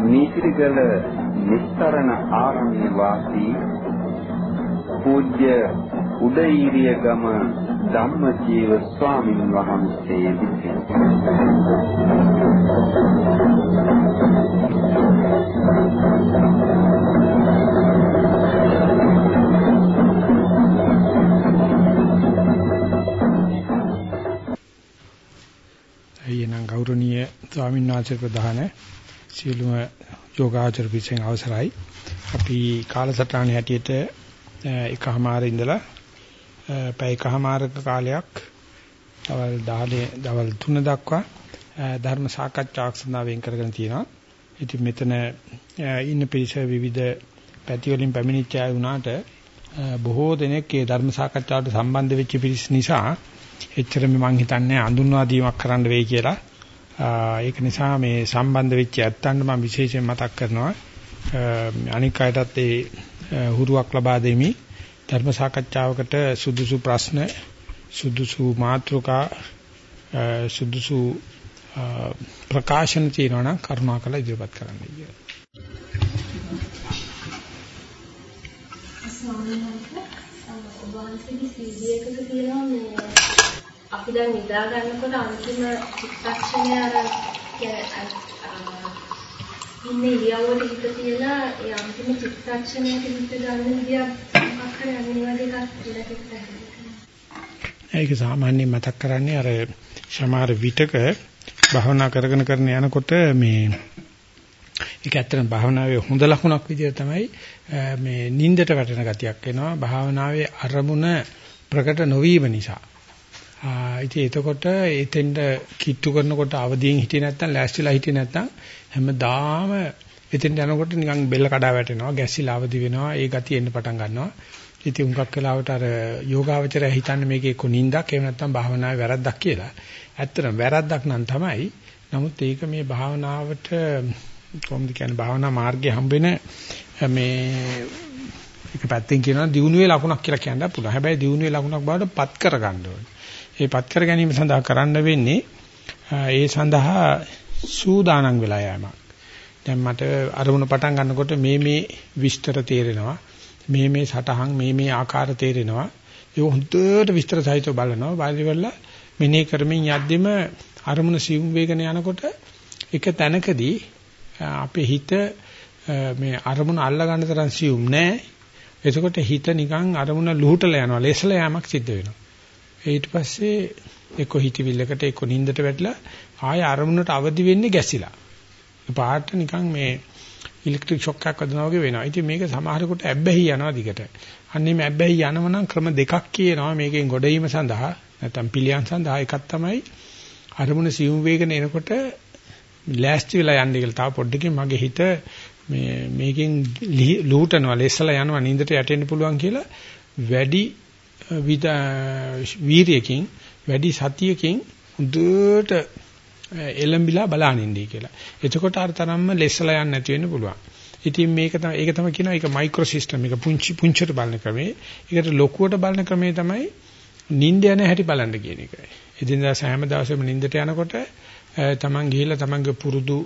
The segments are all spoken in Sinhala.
නීතිගල නිස්තරණ ආරණ්‍ය වාසී පූජ්‍ය උදේීරිය ගම ධම්මජීව ස්වාමීන් වහන්සේ විසින්. ගෞරවනීය ස්වාමීන් වහන්සේ ප්‍රධාන සියලුම යෝගාචර පිටසෙන් අවසරයි. අපි කාලසටහන හැටියට එකමාර ඉඳලා පැය එකමාරක කාලයක් දවල් 10 දවල් 3 දක්වා ධර්ම සාකච්ඡාවක් සඳහා වෙන් කරගෙන තියෙනවා. ඉතින් මෙතන ඉන්න පිරිස විවිධ පැති වලින් පැමිණිච්ච අය වුණාට බොහෝ දෙනෙක් ඒ ධර්ම සාකච්ඡාවට සම්බන්ධ වෙච්ච පිරිස නිසා එච්චරම මම හිතන්නේ අඳුන්වා දීමක් කරන්න වෙයි කියලා. ඒක නිසා මේ සම්බන්ධ වෙච්ච ඇත්තන්ට මම විශේෂයෙන් මතක් කරනවා. අනික් අයටත් ඒ හුරුවක් ලබා දෙමි. ධර්ම සාකච්ඡාවකට සුදුසු ප්‍රශ්න සුදුසු මාතෘකා සුදුසු ප්‍රකාශන තියෙනවා නම් කරුණාකරලා ඉදිරිපත් කරන්න කියලා. ස්වාමීන් වහන්සේ ඔබ වහන්සේගේ සීඩියකක තියෙනවා මේ අපි දැන් නිදා ගන්නකොට අන්තිම චිත්තක්ෂණය අර ඉන්න ඉරියව්වට හිත තියලා ඒ අන්තිම චිත්තක්ෂණයට හිත ගන්න විදියක් මොකක් හරි අනිවාර්ය එකක් කියලා ඒක සාමාන්‍යයෙන් මතක් කරන්නේ අර සමහර විටක භවනා කරගෙන කරන යනකොට මේ ඒක ඇත්තටම භාවනාවේ හොඳ ලකුණක් විදිහට තමයි මේ නින්දට වැටෙන ගතියක් එනවා. භාවනාවේ අරමුණ ප්‍රකට නොවීම නිසා. ඉතින් එතකොට එතෙන්ට කිට්ටු කරනකොට අවදියෙන් හිටියේ නැත්නම් ලෑස්තිලා හිටියේ නැත්නම් හැමදාම එතෙන්ට යනකොට නිකන් බෙල්ල කඩා වැටෙනවා ගැස්සිලා අවදි වෙනවා ඒ ගතිය එන්න පටන් ගන්නවා ඉතින් උඟක් වෙලාවට අර යෝගාවචරය හිතන්නේ මේකේ කොනින්දක් එහෙම නැත්නම් භාවනාවේ වැරද්දක් කියලා ඇත්තටම වැරද්දක් නම් තමයි නමුත් ඒක මේ භාවනාවට කොහොමද කියන්නේ භාවනා මාර්ගයේ හම්බෙන මේ එක පැත්තෙන් කියනවා දියුණුවේ ලකුණක් කියලා කියන්න පුළුවන්. හැබැයි දියුණුවේ ලකුණක් බවට පත් කරගන්න ඕනේ. ඒ පත් කර ගැනීම සඳහා කරන්න වෙන්නේ ඒ සඳහා සූදානම් වෙලා යෑමක්. දැන් මට අරමුණ පටන් ගන්නකොට මේ මේ විස්තර තේරෙනවා. මේ මේ සටහන් මේ මේ ආකාර තේරෙනවා. ඒක හොඳට විස්තර සහිතව බලනවා. බලලා මෙනෙහි කරමින් යද්දිම අරමුණ සිවුම් වේගන යනකොට එක තැනකදී අපේ හිත මේ අරමුණ අල්ලා ගන්න තරම් සිවුම් නෑ. එතකොට හිත නිකන් අරමුණ ලුහුටලා යනවා. ලෙසලා යෑමක් සිද්ධ වෙනවා. ඊට පස්සේ එක්ක හිතවිල්ලකට එක්ක නිින්දට වැටලා ආය අරමුණට අවදි වෙන්නේ ගැසිලා. පාට නිකන් මේ ඉලෙක්ට්‍රික් ෂොක් එකක් වදිනවා වගේ වෙනවා. ඉතින් මේක සමහරකට ඇබ්බැහි යනවා දිගට. අන්නේ මේ ඇබ්බැහි යනවනම් ක්‍රම දෙකක් කියනවා මේකෙන් ගොඩීම සඳහා නැත්නම් පිළියම් සඳහා එකක් තමයි අරමුණ සියුම් වේගන එනකොට ලෑස්ති වෙලා යන්න කියලා. තව පොඩ්ඩකින් මගේ හිත මේ මේකෙන් ලූටනවා ලෙස්සලා යනවා නින්දට යටෙන්න පුළුවන් කියලා වැඩි වීරියකින් වැඩි සතියකින් හොඳට එලඹිලා බලනින්නයි කියලා. එතකොට අර තරම්ම ලෙස්සලා යන්න නැති වෙන්න පුළුවන්. ඉතින් මේක තමයි ඒක තමයි කියනවා ඒක මයික්‍රෝ සිස්ටම් එක පුංචි පුංචිට බලන ක්‍රමේ. ඒකට ලොකුවට බලන ක්‍රමේ තමයි නිින්ද යන හැටි බලන්න කියන එකයි. එදිනදා සෑම දවසෙම නිින්දට යනකොට තමන් ගිහිල්ලා තමන්ගේ පුරුදු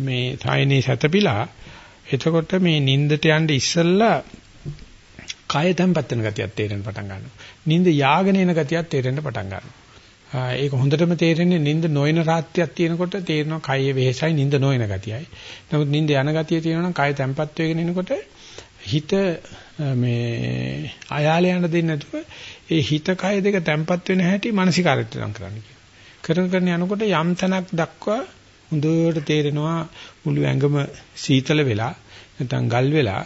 මේ සායනේ සැතපීලා එතකොට මේ නිින්දට යන්න ඉස්සෙල්ලා කය තැම්පත් වෙන ගතියක් තේරෙන්න පටන් ගන්නවා. නිින්ද යාගෙන එන ගතියක් තේරෙන්න පටන් ගන්නවා. ඒක හොඳටම තේරෙන්නේ නිින්ද නොයන රාත්‍රියක් තියෙනකොට තේරෙනවා කයේ වෙහෙසයි නිින්ද නොයන ගතියයි. නමුත් නිින්ද යන ගතිය තියෙනවා නම් කය තැම්පත් වෙගෙන එනකොට හිත මේ අයාලේ යන දෙන්නේ නැතුව ඒ හිත කය දෙක තැම්පත් වෙන හැටි මානසිකාරයට නම් කරන්න කියනවා. කරන කරන යනකොට යම් තැනක් දක්වා හොඳට තේරෙනවා මුළු ඇඟම සීතල වෙලා නැත්නම් ගල් වෙලා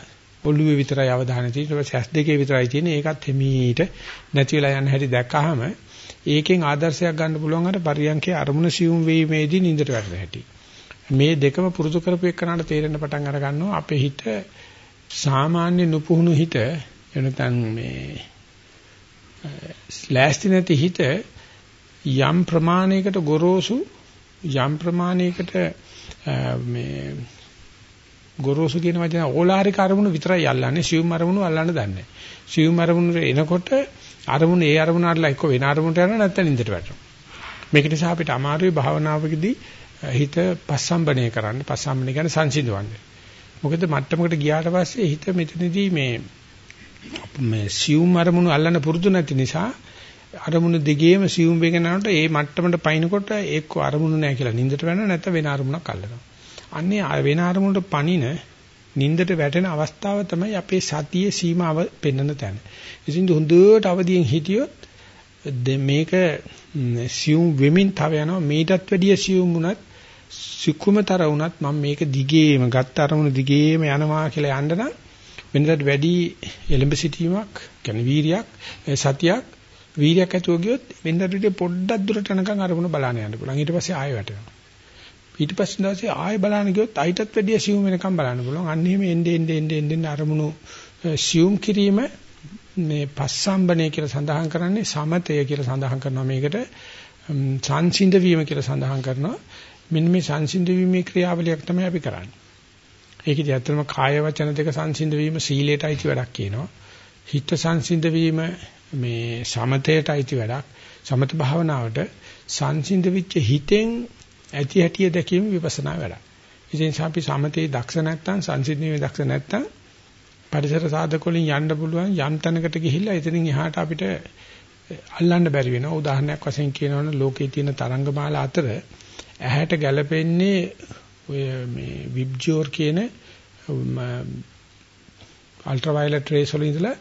ඔළුවේ විතරයි අවධානය තියෙන්නේ. ඊට පස්සේ ඇස් දෙකේ විතරයි තියෙන්නේ. ඒකත් හිමීට නැති වෙලා යන හැටි දැක්කහම ඒකෙන් ආදර්ශයක් ගන්න පුළුවන් අර පරියන්කේ අරමුණ සියුම් වීමේදී නින්දට වැටෙන හැටි. මේ දෙකම පුරුදු කරපු එක්කනට තේරෙන්න පටන් අර ගන්නවා අපේ හිත සාමාන්‍ය නුපුහුණු හිත එනතන් මේ ලෑස්ති නැති හිත යම් ප්‍රමාණයකට ගොරෝසු යම් ප්‍රමාණයකට මේ ගොරෝසු කියන වචන ඕලාරික අරමුණු විතරයි අල්ලන්නේ සියුම් අරමුණු අල්ලන්න දන්නේ නැහැ. සියුම් අරමුණු එනකොට අරමුණ ඒ අරමුණ අල්ලලා එක්ක වෙන අරමුණට යනවා නැත්නම් නින්දට වැටෙනවා. මේක නිසා අපිට අමාරුයි භාවනාවකදී හිත පස්සම්බණය කරන්න පස්සම්බණය කියන්නේ සංසිඳවන්න. මොකද මට්ටමකට ගියාට පස්සේ හිත මෙතනදී මේ මේ සියුම් අරමුණු අල්ලන්න පුරුදු නැති නිසා අරමුණු දෙකේම සියුම් වෙගෙන යනකොට ඒ මට්ටමට පයින්නකොට එක්ක අරමුණු නැහැ කියලා නින්දට වැටෙනවා නැත්නම් වෙන අරමුණක් අල්ලනවා. අන්නේ වෙන අරමුණට පණින නින්දට වැටෙන අවස්ථාව තමයි අපේ සතියේ සීමාව පෙන්වන තැන. ඉතින් හොඳට අවදියෙන් හිටියොත් මේක සියුම් වෙමින් තව යනවා. මේටත් වැඩිය සියුම් වුණත් සුකුමතර වුණත් මම මේක දිගේම ගත්ත අරමුණ දිගේම යනවා කියලා යන්න නම් වෙනදට වැඩි එලඹ සිටීමක් කියන්නේ වීරියක් සතියක් වීරියක් ඇතුව ගියොත් වෙනදට වැඩි පොඩ්ඩක් දුරට යනකම් අරමුණ බලන්න යන්න පුළුවන්. ඊට පස්සේ ආයෙ වැටෙනවා. ඊට පස්සේ දවසේ ආයෙ බලන්න ගියොත් අයිටත් වැඩිය සියුම් වෙනකම් බලන්න පුළුවන් අන්න එහෙම එන්නේ එන්නේ එන්නේ එන්නේ අරමුණු සියුම් කිරීම මේ පස්සම්බනේ කියලා සඳහන් කරන්නේ සමතය කියලා සඳහන් කරනවා මේකට සංසිඳ වීම කියලා සඳහන් කරනවා මෙන්න මේ සංසිඳ වීමේ ක්‍රියාවලියක් තමයි අපි කරන්නේ. ඒකදී ඇත්තටම කාය වචන දෙක සංසිඳ වීම සීලයට අයිති වැඩක් කියනවා. හිත සංසිඳ වීම මේ සමතයට අයිති වැඩක්. සමත භාවනාවට සංසිඳ වෙච්ච හිතෙන් ඇති හැටිය දැකීම විපස්සනා වැඩක්. ඉතින් අපි සමතේ දක්ෂ නැත්නම් සංසිඳීමේ දක්ෂ නැත්නම් පරිසර සාධක වලින් යන්න පුළුවන් යම් තැනකට ගිහිල්ලා එතනින් එහාට අපිට අල්ලන්න බැරි වෙනවා. උදාහරණයක් වශයෙන් කියනවනම් ලෝකේ තියෙන තරංගමාලා අතර ඇහැට ගැලපෙන්නේ ඔය මේ විබ්ජෝර් කියන අල්ට්‍රා වයලට් රේස් වලින් ඉඳලා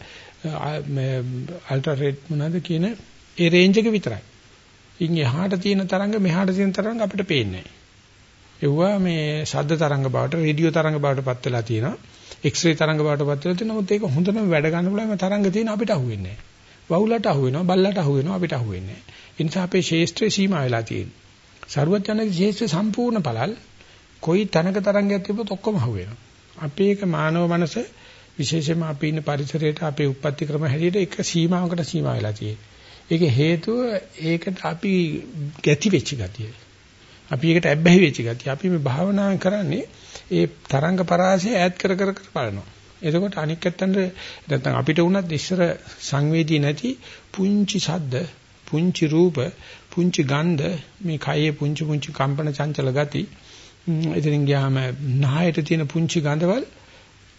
අල්ට්‍රා රෙඩ් මොනවද කියන ඒ රේන්ජ් එක විතරයි. ඉන් එහාට තියෙන තරංග මෙහාට තියෙන තරංග අපිට පේන්නේ නැහැ. ඒවා මේ ශබ්ද තරංග බවට රේඩියෝ තරංග බවට පත් වෙලා තියෙනවා. එක්ස්රේ තරංග බවට පත් වෙලා තියෙනවා. නමුත් ඒක හොඳටම වැඩ ගන්න පුළුවන් තරංග තියෙන අපිට අහුවෙන්නේ නැහැ. වවුලට අහුවෙනවා, බල්ලට අහුවෙනවා, අපිට අහුවෙන්නේ නැහැ. ඒ නිසා අපේ ශේෂ්ත්‍රේ සීමා වෙලා තියෙනවා. සරුවචනගේ ශේෂ්ත්‍රේ සම්පූර්ණ පළල් කොයි තනක තරංගයක් තිබ්බොත් ඔක්කොම අහුවෙනවා. අපේ එක මානව මනස විශේෂයෙන්ම අපි ඉන්න පරිසරයට අපේ උප්පත්ති ක්‍රම හැටියට එක සීමාවකට සීමා වෙලා තියෙනවා. ඒක හේතුව ඒකට අපි ගැති වෙච්ච ගතිය. අපි ඒකට ඇබ්බැහි වෙච්ච ගතිය. අපි මේ භාවනාව කරන්නේ ඒ තරංග පරාසය ඈත් කර කර කර බලනවා. එතකොට අනික් පැත්තට නැත්නම් අපිට උනත් ඉස්සර සංවේදී නැති පුංචි ශබ්ද, පුංචි රූප, පුංචි ගන්ධ මේ කයේ පුංචි පුංචි කම්පන චංචල ගති එතනින් ගියාම නහයට තියෙන පුංචි ගඳවල්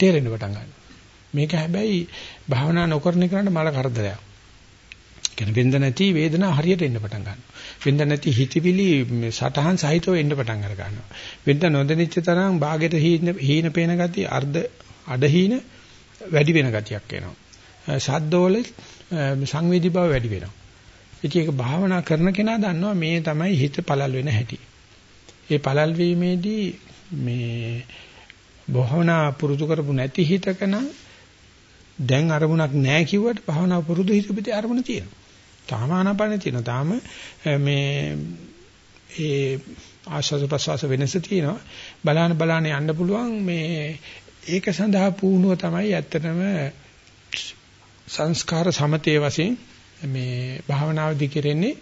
තේරෙන්න පටන් ගන්නවා. මේක හැබැයි භාවනා නොකරන එකට මල කරදරයක්. කියන්නේ වෙන්ද නැති වේදනාව හරියට එන්න පටන් ගන්නවා. වෙන්ද නැති හිතවිලි සටහන් සහිතව එන්න පටන් අර ගන්නවා. වෙන්ද නොදැනිච්ච තරම් ਬਾගෙට හීන හීන පේන ගතිය අර්ධ අඩහීන වැඩි වෙන ගතියක් එනවා. ශබ්දවල සංවේදී බව වැඩි වෙනවා. ඉතින් ඒක භාවනා කරන කෙනා දන්නවා මේ තමයි හිත පළල් වෙන හැටි. ඒ පළල් වීමේදී මේ භවනා පුරුදු කරපු නැති හිතකන දැන් අරමුණක් නැහැ කිව්වට භවනා පුරුදු හිත පිටේ අරමුණ තියෙනවා. තාම ආනාපානෙ තියෙනවා. තාම මේ ඒ ආශ්වාස ප්‍රශ්වාස වෙනස තියෙනවා. බලාන බලාන යන්න පුළුවන් මේ ඒක සඳහා පුහුණුව තමයි ඇත්තටම සංස්කාර සමතේ වශයෙන් මේ භාවනාවදී කෙරෙන්නේ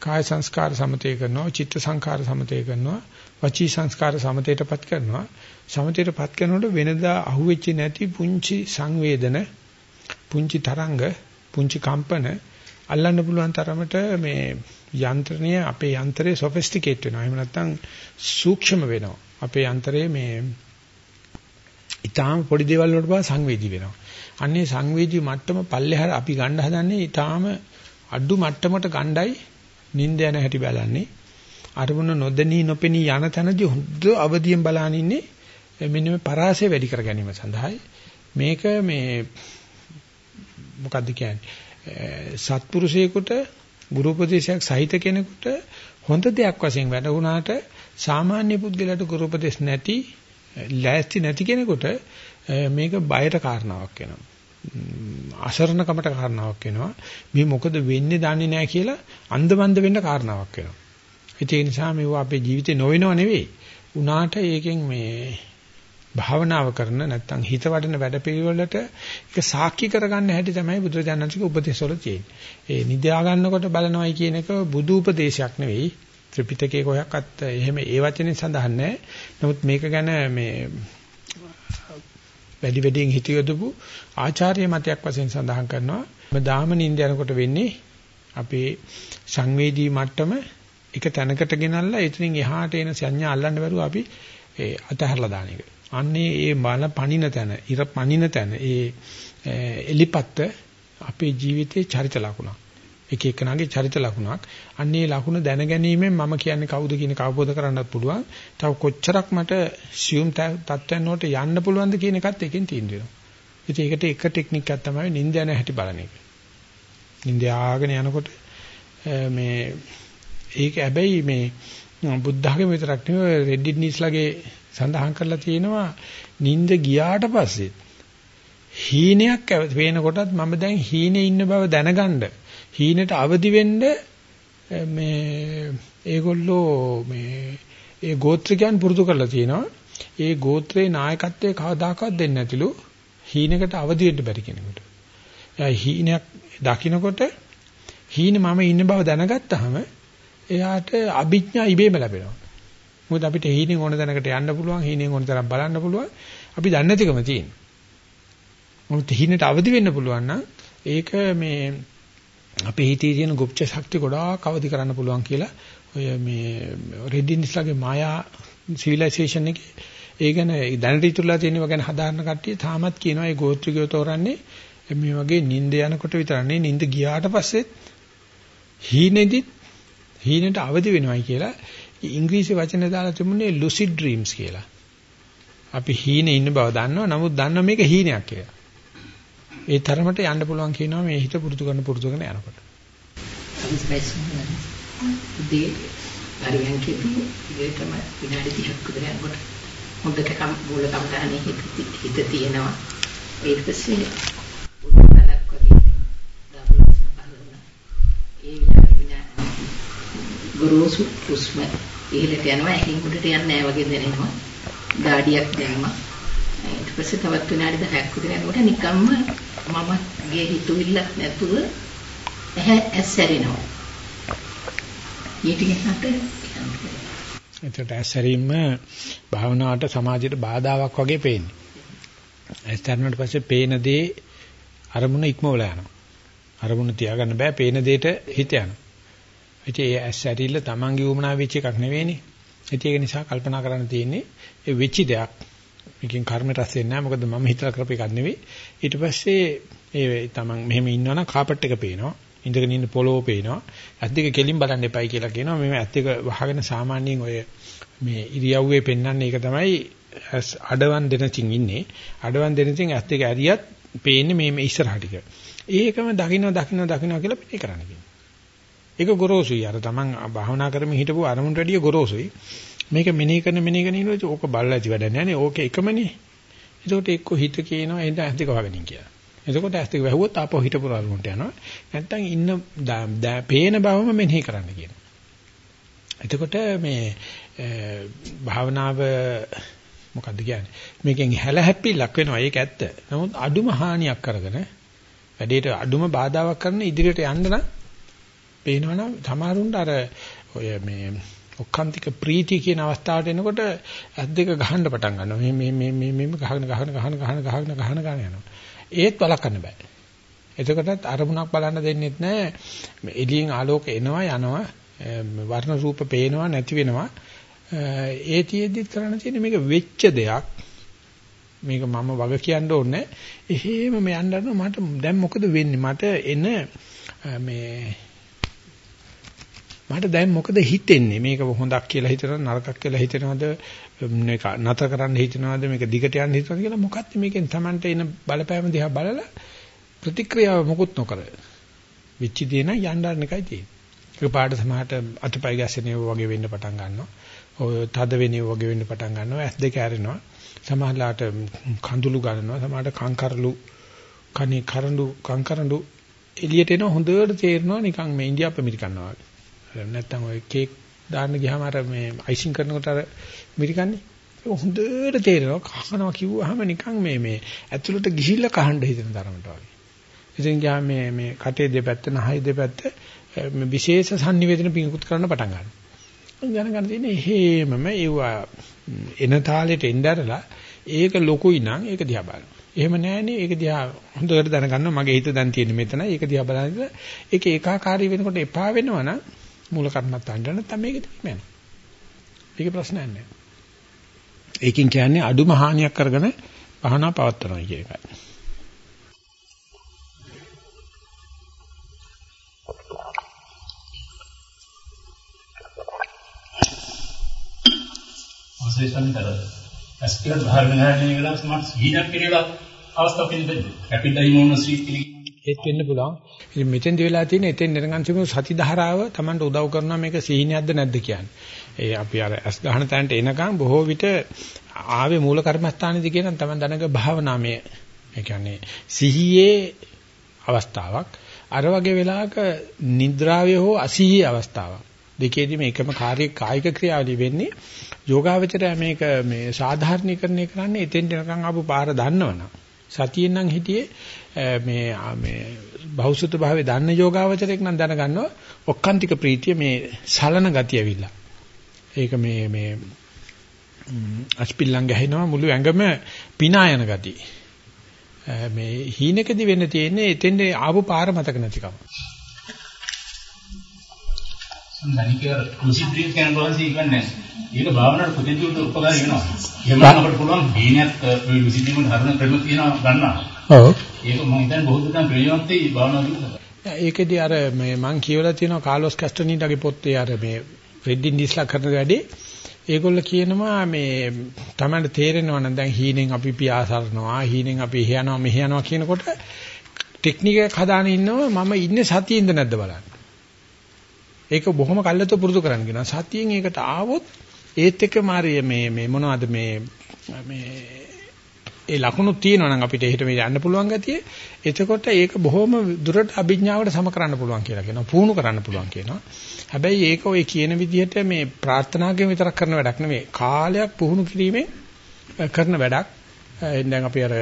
කාය සංස්කාර සමතේ කරනවා චිත්ත සංස්කාර සමතේ කරනවා වචී සංස්කාර සමතේටපත් කරනවා සමතේටපත් කරනකොට වෙනදා අහුවෙච්ච නැති පුංචි සංවේදන පුංචි තරංග පුංචි කම්පන අල්ලන්න පුළුවන් තරමට මේ යන්ත්‍රණය අපේ යන්ත්‍රය සොෆිස්ටිකේට් වෙනවා. එහෙම නැත්නම් සූක්ෂම වෙනවා. අපේ යන්ත්‍රය මේ ඊටාම පොඩි දේවල් වලට බා සංවේදී වෙනවා. අන්නේ සංවේදී මට්ටම පල්ලෙහාට අපි ගන්න හදන්නේ ඊටාම අඩු මට්ටමට ගණ්ඩායි නිින්ද යන හැටි බලන්නේ. අරමුණ නොදෙනී නොපෙනී යන තැනදී හොඳ අවදියෙන් බලන ඉන්නේ මෙන්න මේ පරාසය වැඩි කර ගැනීම සඳහායි. මේක මේ මොකද්ද කියන්නේ? සත්පුරුෂයෙකුට ගුරු උපදේශයක් සහිත කෙනෙකුට හොඳ දෙයක් වශයෙන් වැඩ වුණාට සාමාන්‍ය පුද්ගලයාට ගුරු උපදේශ නැති ලෑස්ති නැති කෙනෙකුට මේක බයට කාරණාවක් වෙනවා. අසරණකමට කාරණාවක් වෙනවා. මේ මොකද වෙන්නේ දන්නේ නැහැ කියලා අන්දමන්ද වෙන්න කාරණාවක් වෙනවා. ඒ නිසා මේවා අපේ ජීවිතේ නොවෙනව නෙවෙයි. උනාට ඒකෙන් මේ භාවනාව කරන නැත්නම් හිත වඩන වැඩපිළිවෙලට ඒක සාක්ෂි කරගන්න හැටි තමයි බුදුරජාණන්සේගේ උපදේශවල තියෙන්නේ. ඒ නිදා ගන්නකොට බලනවයි කියන එක බුදු උපදේශයක් නෙවෙයි. ත්‍රිපිටකයේ කොහොක්වත් එහෙම ඒ වචනේ සඳහන් නැහැ. නමුත් මේක ගැන මේ වැඩි වැඩියෙන් හිතියොදපු ආචාර්ය මතයක් වශයෙන් සඳහන් කරනවා. මදාම නින්ද යනකොට වෙන්නේ අපේ සංවේදී මට්ටම එක තැනකට ගෙනල්ලා එතනින් එහාට එන සංඥා අල්ලන්න බැරුව අපි ඒ අතහැරලා දාන එක. අන්නේ ඒ මල පණින තැන, ඉර පණින තැන, ඒ එලිපත්ත අපේ ජීවිතේ චරිත ලකුණක්. එක එකනාගේ චරිත ලකුණක්. අන්නේ ලකුණ දැනගැනීමෙන් මම කියන්නේ කවුද කියන කවබෝධ කරන්නත් පුළුවන්. තව කොච්චරක් මට සියුම් තත්ත්වයන් වලට යන්න පුළුවන්ද කියන එකත් එකෙන් තීන්දුව වෙනවා. ඉතින් ඒකට එක ටෙක්නික් එකක් තමයි නිින්ද යන හැටි බලන එක. නිින්ද ආගෙන යනකොට මේ ඒක හැබැයි මේ බුද්ධ학ම විතරක් නෙවෙයි රෙඩ්ඩිනිස්ලාගේ සඳහන් කරලා තියෙනවා නිින්ද ගියාට පස්සේ හීනයක් වෙනකොටත් මම දැන් හීනේ ඉන්න බව දැනගන්න හීනට අවදි වෙන්න මේ ඒගොල්ලෝ මේ ඒ ගෝත්‍රිකයන් පුරුදු කරලා තියෙනවා ඒ ගෝත්‍රේ නායකත්වයේ කවදාකවත් දෙන්නේ නැතිලු හීනකට අවදි වෙන්න බැරි කෙනෙකුට. එයා හීනයක් දකින්නකොට හීන මම ඉන්න බව දැනගත්තාම එයාට අභිඥා ඉබේම ලැබෙනවා. මොකද අපිට හීනෙන් ඕන තැනකට යන්න පුළුවන්, හීනෙන් ඕන තරම් බලන්න පුළුවන්. අපි දන්නේ නැතිකම තියෙනවා. මොකද හීනට අවදි වෙන්න පුළුවන් නම් ඒක මේ අපේ හිතේ තියෙන ගුප්ත ශක්තිය ගොඩාක් අවදි කරන්න පුළුවන් කියලා ඔය මේ රෙඩින්ස්ලාගේ මායා සිවිලයිසේෂන් එකේ ඒ ගැන දැනට ඉතුරුලා තියෙනවා ගැන හදාන්න කට්ටිය තාමත් කියනවා ඒ ගෝත්‍රිකයෝ තෝරන්නේ මේ වගේ නිින්ද යනකොට විතරනේ නිින්ද ගියාට පස්සෙත් හීනෙදිත් හීනට අවදි වෙනවයි කියලා ඉංග්‍රීසි වචන දාලා තිබුණේ lucid dreams කියලා. අපි හීනේ ඉන්න බව දන්නවා නමුත් දන්න මේක හීනයක් කියලා. ඒ තරමට යන්න පුළුවන් කියනවා මේ හිත පුරුදු කරන පුරුදු කරන යනකොට. උදේ පරියන්කේදී ඒකම විනාඩි 30ක් විතර යනකොට හොඳට කම් මූල කම්තානේ හිත තියෙනවා. ඊට පස්සේ උඩටක් වගේ දබලස් පහළ ඒ විනාඩි ගුරුසු හුස්ම ඉහළට යනවා එකින් උඩට යන්නේ නැහැ වගේ දැනෙනවා. ගාඩියක් දැම්මා. ඊට පස්සේ තවත් විනාඩි 10ක් විතර යනකොට නිකම්ම මම ගේ හිතුවිල්ලක් නැතුව ඇහැ ඇස්සරිනවා. ඊට ගන්නට එතකොට ඇස්සරීම භාවනාවට සමාජයට බාධාවක් වගේ පේන්නේ. ඇස්තරනට පස්සේ පේන දේ අරමුණ ඉක්මවලා යනවා. අරමුණ තියාගන්න බෑ පේන දෙයට හිත යනවා. ඉතින් ඒ ඇස් ඇරිල්ල Tamange උමනා වෙච්ච එකක් නෙවෙයිනේ. ඉතින් ඒක නිසා කල්පනා කරන්න තියෙන්නේ ඒ වෙච්ච දෙයක්. මේකෙන් කර්ම රැස් වෙන්නේ නැහැ. මොකද මම හිතලා කරපු එකක් නෙවෙයි. ඊට පස්සේ ඒ Taman මෙහෙම ඉන්නවනම් කාපට් එක පේනවා. ඉඳගෙන ඉන්න පොළොව පේනවා. ඇස් දෙක කෙලින් බලන්න එපයි කියලා කියනවා. මේ ඇස් දෙක වහගෙන සාමාන්‍යයෙන් ඔය මේ ඉරියව්වේ පෙන්වන්නේ ඒක තමයි ඇස් අඩවන් දෙනකින් ඉන්නේ. අඩවන් දෙනකින් ඇස් දෙක ඇරියත් පේන්නේ මේ මේ ඉස්සරහ ටික. ඒකම දකින්න දකින්න දකින්න කියලා පිළි කරන්න කියනවා. ඒක ගොරෝසුයි. අර Taman භාවනා කරමින් හිටපු අරමුණට වැඩිය ගොරෝසුයි. මේක මෙනෙහි කරන මෙනෙහි කරන ඉන්නකොට ඕක බලලා ඇති වැඩ නැහැ නේ. ඕක එකමනේ. එතකොට එක්ක හිත කියනවා එඳ ඇස් දෙක වහගෙන කියලා. එතකොට ඇස් දෙක වැහුවොත් ආපහු හිටපු අරමුණට යනවා. නැත්තම් ඉන්න පේන බවම මෙනෙහි කරන්න කියනවා. එතකොට මේ භාවනාව මොකද්ද කියන්නේ? මේකෙන් හැල හැප්පිලක් වෙනවා. ඒක ඇත්ත. නමුත් අඩුම හානියක් කරගෙන වැඩේට අඩුම බාධාවක් කරන ඉදිරියට යන්න නම් පේනවනම් සමහරුන්ට අර ඔය මේ ඔක්කාන්තික ප්‍රීතිය කියන අවස්ථාවට එනකොට ඇස් දෙක ගහන්න පටන් ගන්නවා. මේ මේ මේ මේ මේ ගහන ගහන ගහන ගහන ගහන ගහන ගහන යනවා. ඒත් බලකන්න බෑ. එතකොටත් අරමුණක් බලන්න දෙන්නෙත් නෑ. එළියෙන් ආලෝක එනවා යනවා. වර්ණ රූප පේනවා නැති වෙනවා. ඒ තියේදිත් කරන්න තියෙන්නේ මේක වෙච්ච දෙයක්. මේක මම වග කියන්න ඕනේ. එහෙම මේ යන්න මට දැන් මොකද වෙන්නේ? මට එන මේ මට දැන් මොකද හිතෙන්නේ? මේක හොඳක් කියලා හිතනවද නරකක් කියලා හිතනවද? මේක නතර කරන්න හිතනවද? මේක දිගට යන්න හිතනවද කියලා මොකක්ද මේකෙන් Tamanට එන බලපෑම දිහා බලලා ප්‍රතික්‍රියාව මොකුත් නොකර විචි දෙන යන්න එකයි තියෙන්නේ. ඒක පාඩ සමහරට අතපය ගැසෙනේ වගේ වෙන්න පටන් ගන්නවා. ඔය තද වෙනේ වගේ වෙන්න පටන් ගන්නවා. ඇස් දෙක ඇරෙනවා. සමහරලාට කඳුළු ගන්නවා. සමහරට කංකරලු කණි කරඬු කංකරඬු එළියට එන හොඳට තේරෙනවා නිකන් මේ ඉන්දියාප්ප මිරිකන්නවා වගේ. නැත්තම් ඔය කේක් දාන්න ගියාම අර මේ අයිසිං කරනකොට අර මිරිකන්නේ ඒක හොඳට තේරෙනවා කහනවා කිව්වහම නිකන් මේ මේ ඇතුළට ගිහිල්ලා කහන්න හිතෙන තරමට වගේ. ඉතින් ගියාම මේ මේ කටේ දෙපැත්ත නහය දෙපැත්ත මේ විශේෂ sannivedana පිඟුත් කරන්න පටන් ගන්නවා. දැනගන්න තියෙන්නේ හේමම ඒවා එන තාලෙට එnderලා ඒක ලොකුයි නම් ඒක දිහා බලනවා. එහෙම නැහැනේ ඒක දිහා හොඳට දැනගන්නවා මගේ හිත දැන් තියෙන්නේ මෙතන. ඒක දිහා බලනකොට ඒක ඒකාකාරී වෙනකොට එපා වෙනවා නම් මූල කර්මත්තාන්ට නැත්නම් මේක තියෙන්නේ. ඒක ප්‍රශ්නයක් නෑ. ඒකෙන් කියන්නේ අඩුම හානියක් කරගෙන භාවනා පවත්වනවා කියන එකයි. අවශේෂන්තර ඇස්කියල් ධර්මඥානයේ වෙලා සමහර සීනක් කියලා අවස්ථාවක් වෙන්නේ කැපිටයි මොනස්රී කියලා ඒත් වෙන්න පුළුවන්. ඉතින් මෙතෙන්දි වෙලා තියෙන එතෙන් නිරංගන් තිබුණු සති ධාරාව Tamanට උදව් කරනවා මේක සීනියක්ද නැද්ද කියන්නේ. ඒ අපි අර ඇස් ගහන තැනට එනකම් බොහෝ විට ආවේ මූල කර්මස්ථානයේදී කියන Taman දනක භාවනාමය. ඒ කියන්නේ සිහියේ අවස්ථාවක්. අර වගේ වෙලාවක නිද්‍රාවේ හෝ අසීහී අවස්ථාවක්. දෙකේදීම එකම කාර්ය කායික ක්‍රියාවලිය වෙන්නේ යෝගාවචරය මේක මේ සාධාරණීකරණය කරන්නේ එතෙන් යනකම් ආපු පාර දන්නවනම් සතියෙන් නම් හිටියේ මේ මේ බෞසුත භාවයේ දන්න යෝගාවචරයක් නම් දැනගන්නවා ඔක්කාන්තික ප්‍රීතිය මේ සලන ගතිය ඇවිල්ලා. ඒක මේ මේ අස්පිල්ලම් ගහනවා මුළු ඇඟම පිනායන ගතිය. මේ හීනකදී වෙන්න තියෙන්නේ එතෙන්ද ආපු පාර මතක නැතිකම. සම්මානිකව කුසි බ්‍රීත් කරන බවසි ඉන්නේ ඒක භාවනාවට ප්‍රතිචාරයට උපකාරී වෙනවා. එහෙම අපිට පුළුවන් දීනයක් මේ බ්‍රීත් හරන ක්‍රම තියෙනවා ගන්නවා. ඔව්. ඒක මම හිතන්නේ බොහෝ දුරට ප්‍රයෝජනවත් වෙයි භාවනාව විතරයි. ඒකෙදි අර මේ මං කියවලා තියෙනවා කාලොස් කැස්ටනීඩගේ පොතේ අර මේ රෙඩ් ඉන්ඩිස්ලා කරන වැඩේ ඒගොල්ල කියනවා මේ තමයි තේරෙනවා නම් දැන් හීනෙන් අපි පියාසරනවා හීනෙන් අපි එහෙ යනවා මෙහෙ යනවා කියනකොට ටෙක්නික් එක හදාන ඉන්නවා මම ඉන්නේ සතියෙන්ද නැද්ද බලන්න. ඒක බොහොම කල්ලාත පුරුදු කරන්න කියනවා. සතියෙන් ඒකට ආවොත් ඒත් එක්ක මාරිය මේ මේ මොනවද මේ මේ ඒ ලකුණු තියෙනවා නම් අපිට එහෙට මේ යන්න පුළුවන් ගතිය. එතකොට ඒක බොහොම දුරට අභිඥාවට සම කරන්න පුළුවන් කියලා කියනවා. පුහුණු කරන්න පුළුවන් කියනවා. හැබැයි ඒක ඔය කියන විදිහට මේ ප්‍රාර්ථනාවෙන් විතරක් කරන වැඩක් නෙමෙයි. කාලයක් පුහුණු කිරීමෙන් කරන වැඩක්. දැන් අපි අර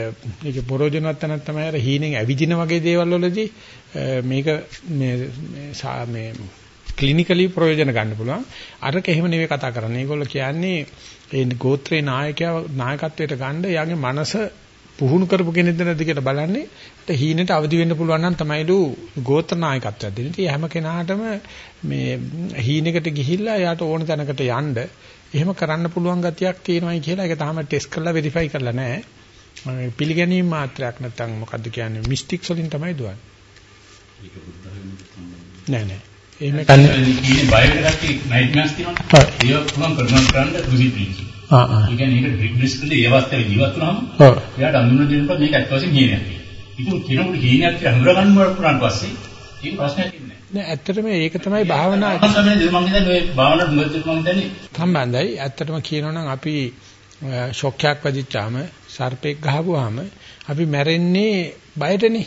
මේක පරෝජනවත් තැනක් තමයි අර හීනෙන් ඇවිදින වගේ දේවල් වලදී මේක මේ මේ ක්ලිනිකලි ප්‍රයෝජන ගන්න පුළුවන්. අරක එහෙම නෙවෙයි කතා කරන්නේ. ඒගොල්ලෝ කියන්නේ ඒ ගෝත්‍රේ නායකයා නායකත්වයට ගන්න යාගේ මනස පුහුණු කරපු කෙනෙක්ද නැද්ද කියලා බලන්නේ. ඒ හීනෙට අවදි වෙන්න පුළුවන් නම් තමයිලු ගෝත්‍ර නායකත්වයක් දෙන්නේ. ඉතින් හැම කෙනාටම මේ හීනෙකට ගිහිල්ලා යාට ඕන තැනකට යන්න එහෙම කරන්න පුළුවන් ගතියක් තියෙනවායි කියලා ඒක තාම ටෙස්ට් කරලා වෙරිෆයි කරලා නැහැ. පිළිගැනීම මාත්‍රයක් නැත්තම් මොකද්ද කියන්නේ මිස්ටික්ස් වලින් තමයි දුවන්නේ. නෑ නෑ. එහෙම කියන්නේ බය වෙනකත් නයිට්මෑර්ස් තියෙනවා. ඒක පුළුවන් ප්‍රමෝට් කරන්න රුසි ප්‍රීති. ආ ආ. ඒ කියන්නේ ඒක රිග්‍රෙස් කරලා ඒ අවස්ථාවේ ජීවත් වුණාම. එයාට අඳුන දෙනකොට මේක ඇත්ත වශයෙන්ම හීනයක්. ඉතින් කෙනෙකුට හීනයක් කියලා හඳුනා ගන්න වුණාට පස්සේ ඒක ප්‍රශ්නයක් ඉන්නේ නෑ ඇත්තටම ඒක තමයි භාවනා සම්බන්ධයි. ඇත්තටම කියනවනම් අපි ෂොක් එකක් වදිච්චාම සර්පෙක් ගහපුවාම අපි මැරෙන්නේ බයටනේ.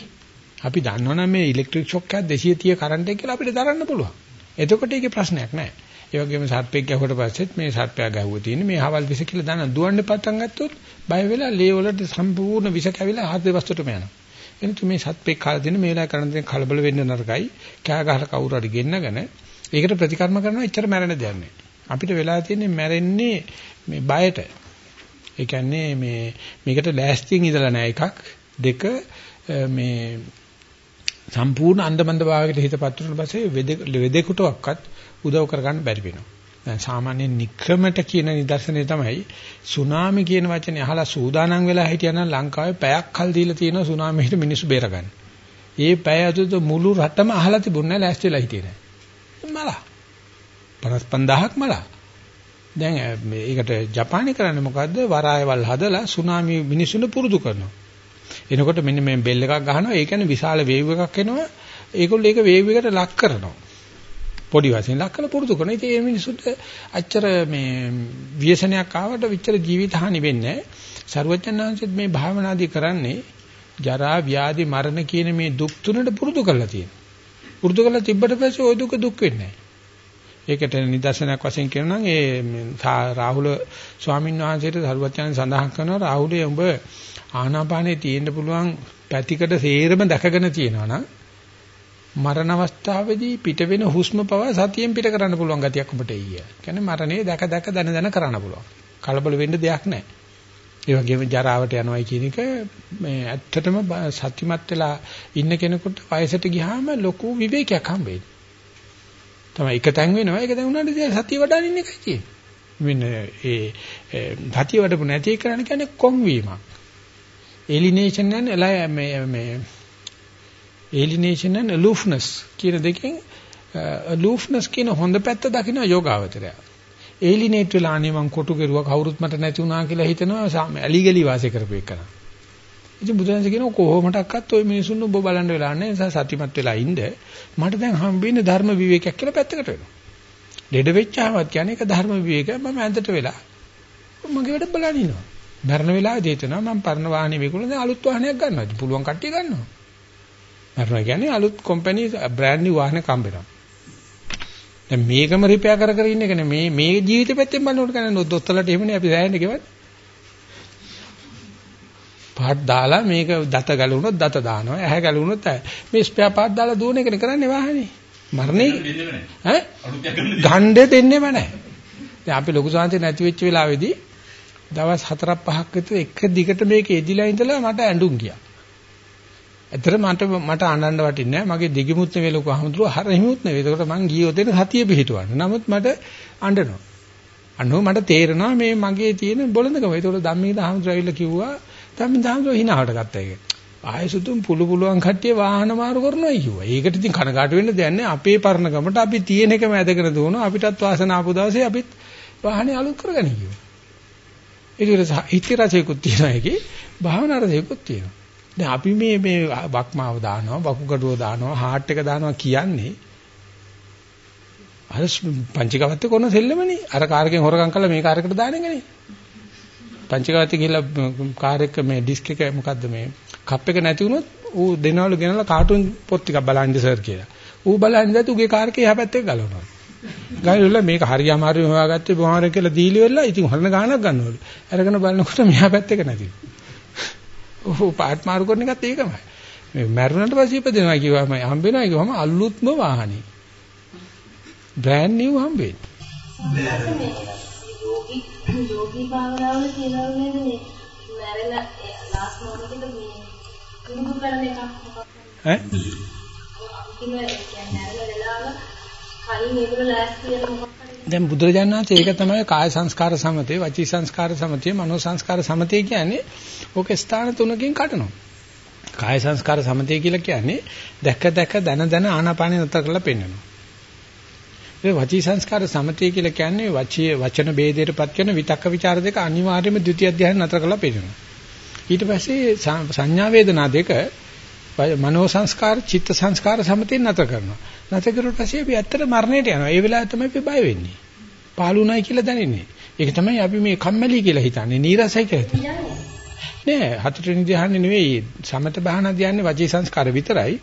අපි දන්නවනම් මේ ඉලෙක්ට්‍රික් ෂොක් එකක් 230 කරන්ට් එක කියලා අපිට දරන්න පුළුවන්. එතකොට ඒකේ ප්‍රශ්නයක් නැහැ. ඒ වගේම සර්පෙක් ගැහුවට පස්සෙත් මේ සර්පයා ගැහුවා තියෙන්නේ මේ හවල් විස කියලා දාන දුවන්න පටන් ගත්තොත් බය වෙලා ලේ වලට සම්පූර්ණ විස කැවිලා හත් වස්තුටම යනවා. එනිට මේ සත්පෙක් කාලා දෙන මේ වෙලාව කරන දේ කලබල වෙන්න නරකයි. කෑ ගහලා කවුරු හරි ගෙන්නගෙන ඒකට ප්‍රතිකර්ම කරනවා එච්චර මැරෙන දෙයක් නෑ. අපිට වෙලා තියෙන්නේ මැරෙන්නේ මේ බයට. ඒ කියන්නේ මේ මේකට ලෑස්තියෙන් ඉඳලා නෑ එකක්. දෙක මේ සම්පූර්ණ අන්දමන්ද භාවයකට හිතපත් වුණාට පස්සේ වෙදෙකුටවත් උදව් කරගන්න බැරි වෙනවා. දැන් සාමාන්‍ය නික්‍රමට කියන නිදර්ශනය තමයි සුනාමි කියන වචනේ අහලා සූදානම් වෙලා හිටියනම් ලංකාවේ පැයක් කල් දීලා තියෙනවා සුනාමියට මිනිස්සු බේරගන්න. ඒ පැය ඇතුළත මුළු රටම අහලා තිබුණේ නැහැ ලෑස්ති වෙලා හිටියේ නැහැ. මලා. 55000ක් මලා. දැන් මේකට ජපානයේ කරන්නේ මොකද්ද? වරායවල් හදලා සුනාමි මිනිස්සුන්ට පුරුදු කරනවා. එනකොට මෙන්න මේ බෙල් එකක් ගහනවා. ඒ කියන්නේ විශාල වේව් එකක් එනවා. ඒගොල්ලෝ ඒක වේව් එකට ලක් කරනවා. පොඩි වශයෙන් ලක් කරලා පුරුදු කරනවා. ඉතින් මේ මිනිසුන්ට අච්චර මේ ව්‍යසනයක් ආවට විචතර ජීවිත හානි වෙන්නේ නැහැ. සර්වඥාන්සෙත් මේ භාවනාදී කරන්නේ ජරා ව්‍යාධි මරණ කියන මේ දුක් තුනට පුරුදු කරලා තියෙනවා. පුරුදු කරලා තිබ්බට පස්සේ ওই දුක දුක් වෙන්නේ ඒකට නිදර්ශනයක් වශයෙන් කියනනම් ඒ රාහුල ස්වාමීන් වහන්සේට සරුවචයන් සඳහන් කරනවා රාහුලේ උඹ ආනාපානේ තියෙන්න පුළුවන් පැතිකඩ සේරම දැකගෙන තියෙනවා නම් මරණ අවස්ථාවේදී පිට වෙන හුස්ම පවා සතියෙන් පිට කරන්න පුළුවන් ගතියක් උඹට එయ్య. කියන්නේ මරණේ දැක දැක දන දන කරන්න පුළුවන්. කලබල වෙන්න දෙයක් නැහැ. ඒ වගේම ජරාවට යනවයි කියන එක මේ ඇත්තටම සත්‍යමත් වෙලා ඉන්න කෙනෙකුට වයසට ගියාම ලොකු විවේකයක් හම්බෙන්නේ. තමයි එක තැන් වෙනවා ඒක තැන් උනාට සතිය වඩාගෙන ඉන්න එකයි තියෙන්නේ. මෙන්න ඒ සතිය වඩපු නැති කරන්නේ කියන්නේ කොන් වීමක්. Alienation and මේ මේ alienation and aloofness කියන දෙකෙන් aloofness කියන හොඳ පැත්ත දකින්න යෝගාවචරය. alienate වෙලා අනේ මං කොටු කෙරුවා කවුරුත් මට නැති වුණා කියලා හිතනවා ඇලිගලි වාසය කරපු එකන. ඉතින් බුදුරජාණන් කියනවා කොහොමඩක්වත් ওই මිනිසුන් ඔබ බලන්න වෙලා නැහැ නිසා සතිමත් වෙලා ඉන්න මට දැන් හම්බෙන්නේ ධර්ම විවේකයක් කියලා පැත්තකට වෙනවා. ළඩ වෙච්චාමත් කියන්නේ ඒක ධර්ම විවේකය මම ඇඳට වෙලා මගේ වැඩ බලන් ඉන්නවා. මරණ වෙලාවදී හිතනවා මම පරණ වාහනේ විකුණන අලුත් වාහනයක් ගන්නවා. පුළුවන් කට්ටිය ගන්නවා. මරණ කියන්නේ අලුත් කම්පැනි බ්‍රෑන්ඩ් නිව් වාහනයක් හම්බෙනවා. දැන් මේකම රිපෙයාර් කර කර ඉන්න එක නේ මේ මේ ජීවිතේ පැත්තෙන් බලනකොට කියන්නේ දොස්තරලට එහෙමනේ අපි සෑහෙන්න ගෙවන්නේ. පාට් දාලා මේක දත ගලුණොත් දත දානවා. ඇහැ ගලුණොත් මේ ස්පෙයා පාට් දාලා දුවන එකනේ කරන්නේ වාහනේ. මරණේ ඈ ගණ්ඩේ දෙන්නෙම නැහැ. දැන් අපි ලොකු සාන්ති නැති වෙච්ච වෙලාවේදී දවස් 4ක් 5ක් විතර එක දිගට මේක එදිලා ඉඳලා මට ඇඬුම් ගියා. ඇත්තට මට මට අඬන්න වටින්නේ නැහැ. මගේ දිගිමුත් නෙවෙයි ලොකු අහමුදුර හරිමුත් නෙවෙයි. ඒකට මං ගියොත් එන සතිය පිහිටවන්න. නමුත් මට අඬනවා. අඬෝ මට තේරෙනවා මේ මගේ තියෙන බොළඳකම. ඒකට ධම්මීද අහමුදුර ඇවිල්ලා කිව්වා ධම්මීද අහමුදුර hinaවට ගත්තා ඒක. ආයසුතුම් පුළු පුළුවන් කට්ටිය වාහන මාරු කරනවා කිව්වා. ඒකට ඉතින් කනගාටු වෙන්න දෙයක් නැහැ. අපේ පරණ ගමට අපි තියෙන එකම ඇදගෙන දුවනවා. අපිටත් වාසනාව ආපු දවසේ අපිත් වාහනේ අලුත් කරගනි කිව්වා. ඒකට හිතේ රසයකුත් තියෙනවා ඒකේ. භාවනා රසයකුත් තියෙනවා. දැන් අපි මේ මේ වක්මාව දානවා, වකුගඩුව දානවා, හાર્ට් එක දානවා කියන්නේ අර පංචකවත්තේ කොන සෙල්ලමනේ. අර කාර් එකෙන් හොරගම් කළා මේ කාර් එකට දාන එකනේ. පංචකවත්තේ ගිහලා කාර් එක මේ ඩිස්ක් එක මොකද්ද මේ කප් එක නැති වුණොත් ඌ දෙනවලු ගෙනලා කාටුන් පොත් ටිකක් බලන්න සර් කියලා. ඌ බලන්නේ නැතු උගේ කාර් එකේ එහා පැත්තේ ගලවනවා. ගායලා මේක හරි අමාරුයි හොයාගත්තේ බොහොම කියලා දීලි වෙලා ඉතින් හොරන ගානක් ගන්නවලු. අරගෙන බලනකොට මෙහා පැත්තක නැති. ඔව් පාට් මාරු කරන එකත් ඒකමයි. මේ මැරුණට පස්සේ ඉපදෙනවා කිව්වම හම්බෙනවා කිව්වම අලුත්ම වාහනේ. බ්‍රෑන්ඩ් නිව් හම්බෙන්නේ. යෝගී භාවනාවල කියලා නේද මේ මැරෙලා ලාස්ට් මොහොතේ මේ කුරුදු කරන එකක් මොකක්ද? ඈ? අපි කියන්නේ මැරෙලා වෙලාව කලින් ඒගොල්ලෝ ලෑස්ති වෙන මොකක් හරි දැන් බුදුරජාණන් වහන්සේ ඒක තමයි කාය සංස්කාර සමතේ වචී සංස්කාර සමතේ මනෝ සංස්කාර සමතේ කියන්නේ ඕක ස්ථාන තුනකින් කඩනවා. කාය සංස්කාර සමතේ කියලා කියන්නේ දැක දැක දන දන ආනාපාන නතර කරලා පෙන්වනවා ඒ වචී සංස්කාර සමතේ කියලා කියන්නේ වචී වචන ભેදයටපත් කරන විතක්ක ਵਿਚාර දෙක අනිවාර්යයෙන්ම ද්විතිය අධ්‍යයන නතර කරලා පෙන්වනවා ඊට පස්සේ සංඥා වේදනා දෙක මනෝ සංස්කාර චිත්ත සංස්කාර සමතෙන් නතර කරනවා. නතර කරුවට පස්සේ අපි ඇත්තට මරණයට යනවා. ඒ වෙලාවේ තමයි අපි බය වෙන්නේ. පාළුණයි කියලා දැනෙන්නේ. ඒක තමයි අපි මේ කම්මැලි කියලා හිතන්නේ. නීරසයි කියලා හිතන්නේ. නෑ හතරවෙනි ධ්‍යානෙ නෙවෙයි සමත භාවනා ධ්‍යානෙ වචී සංස්කාර විතරයි.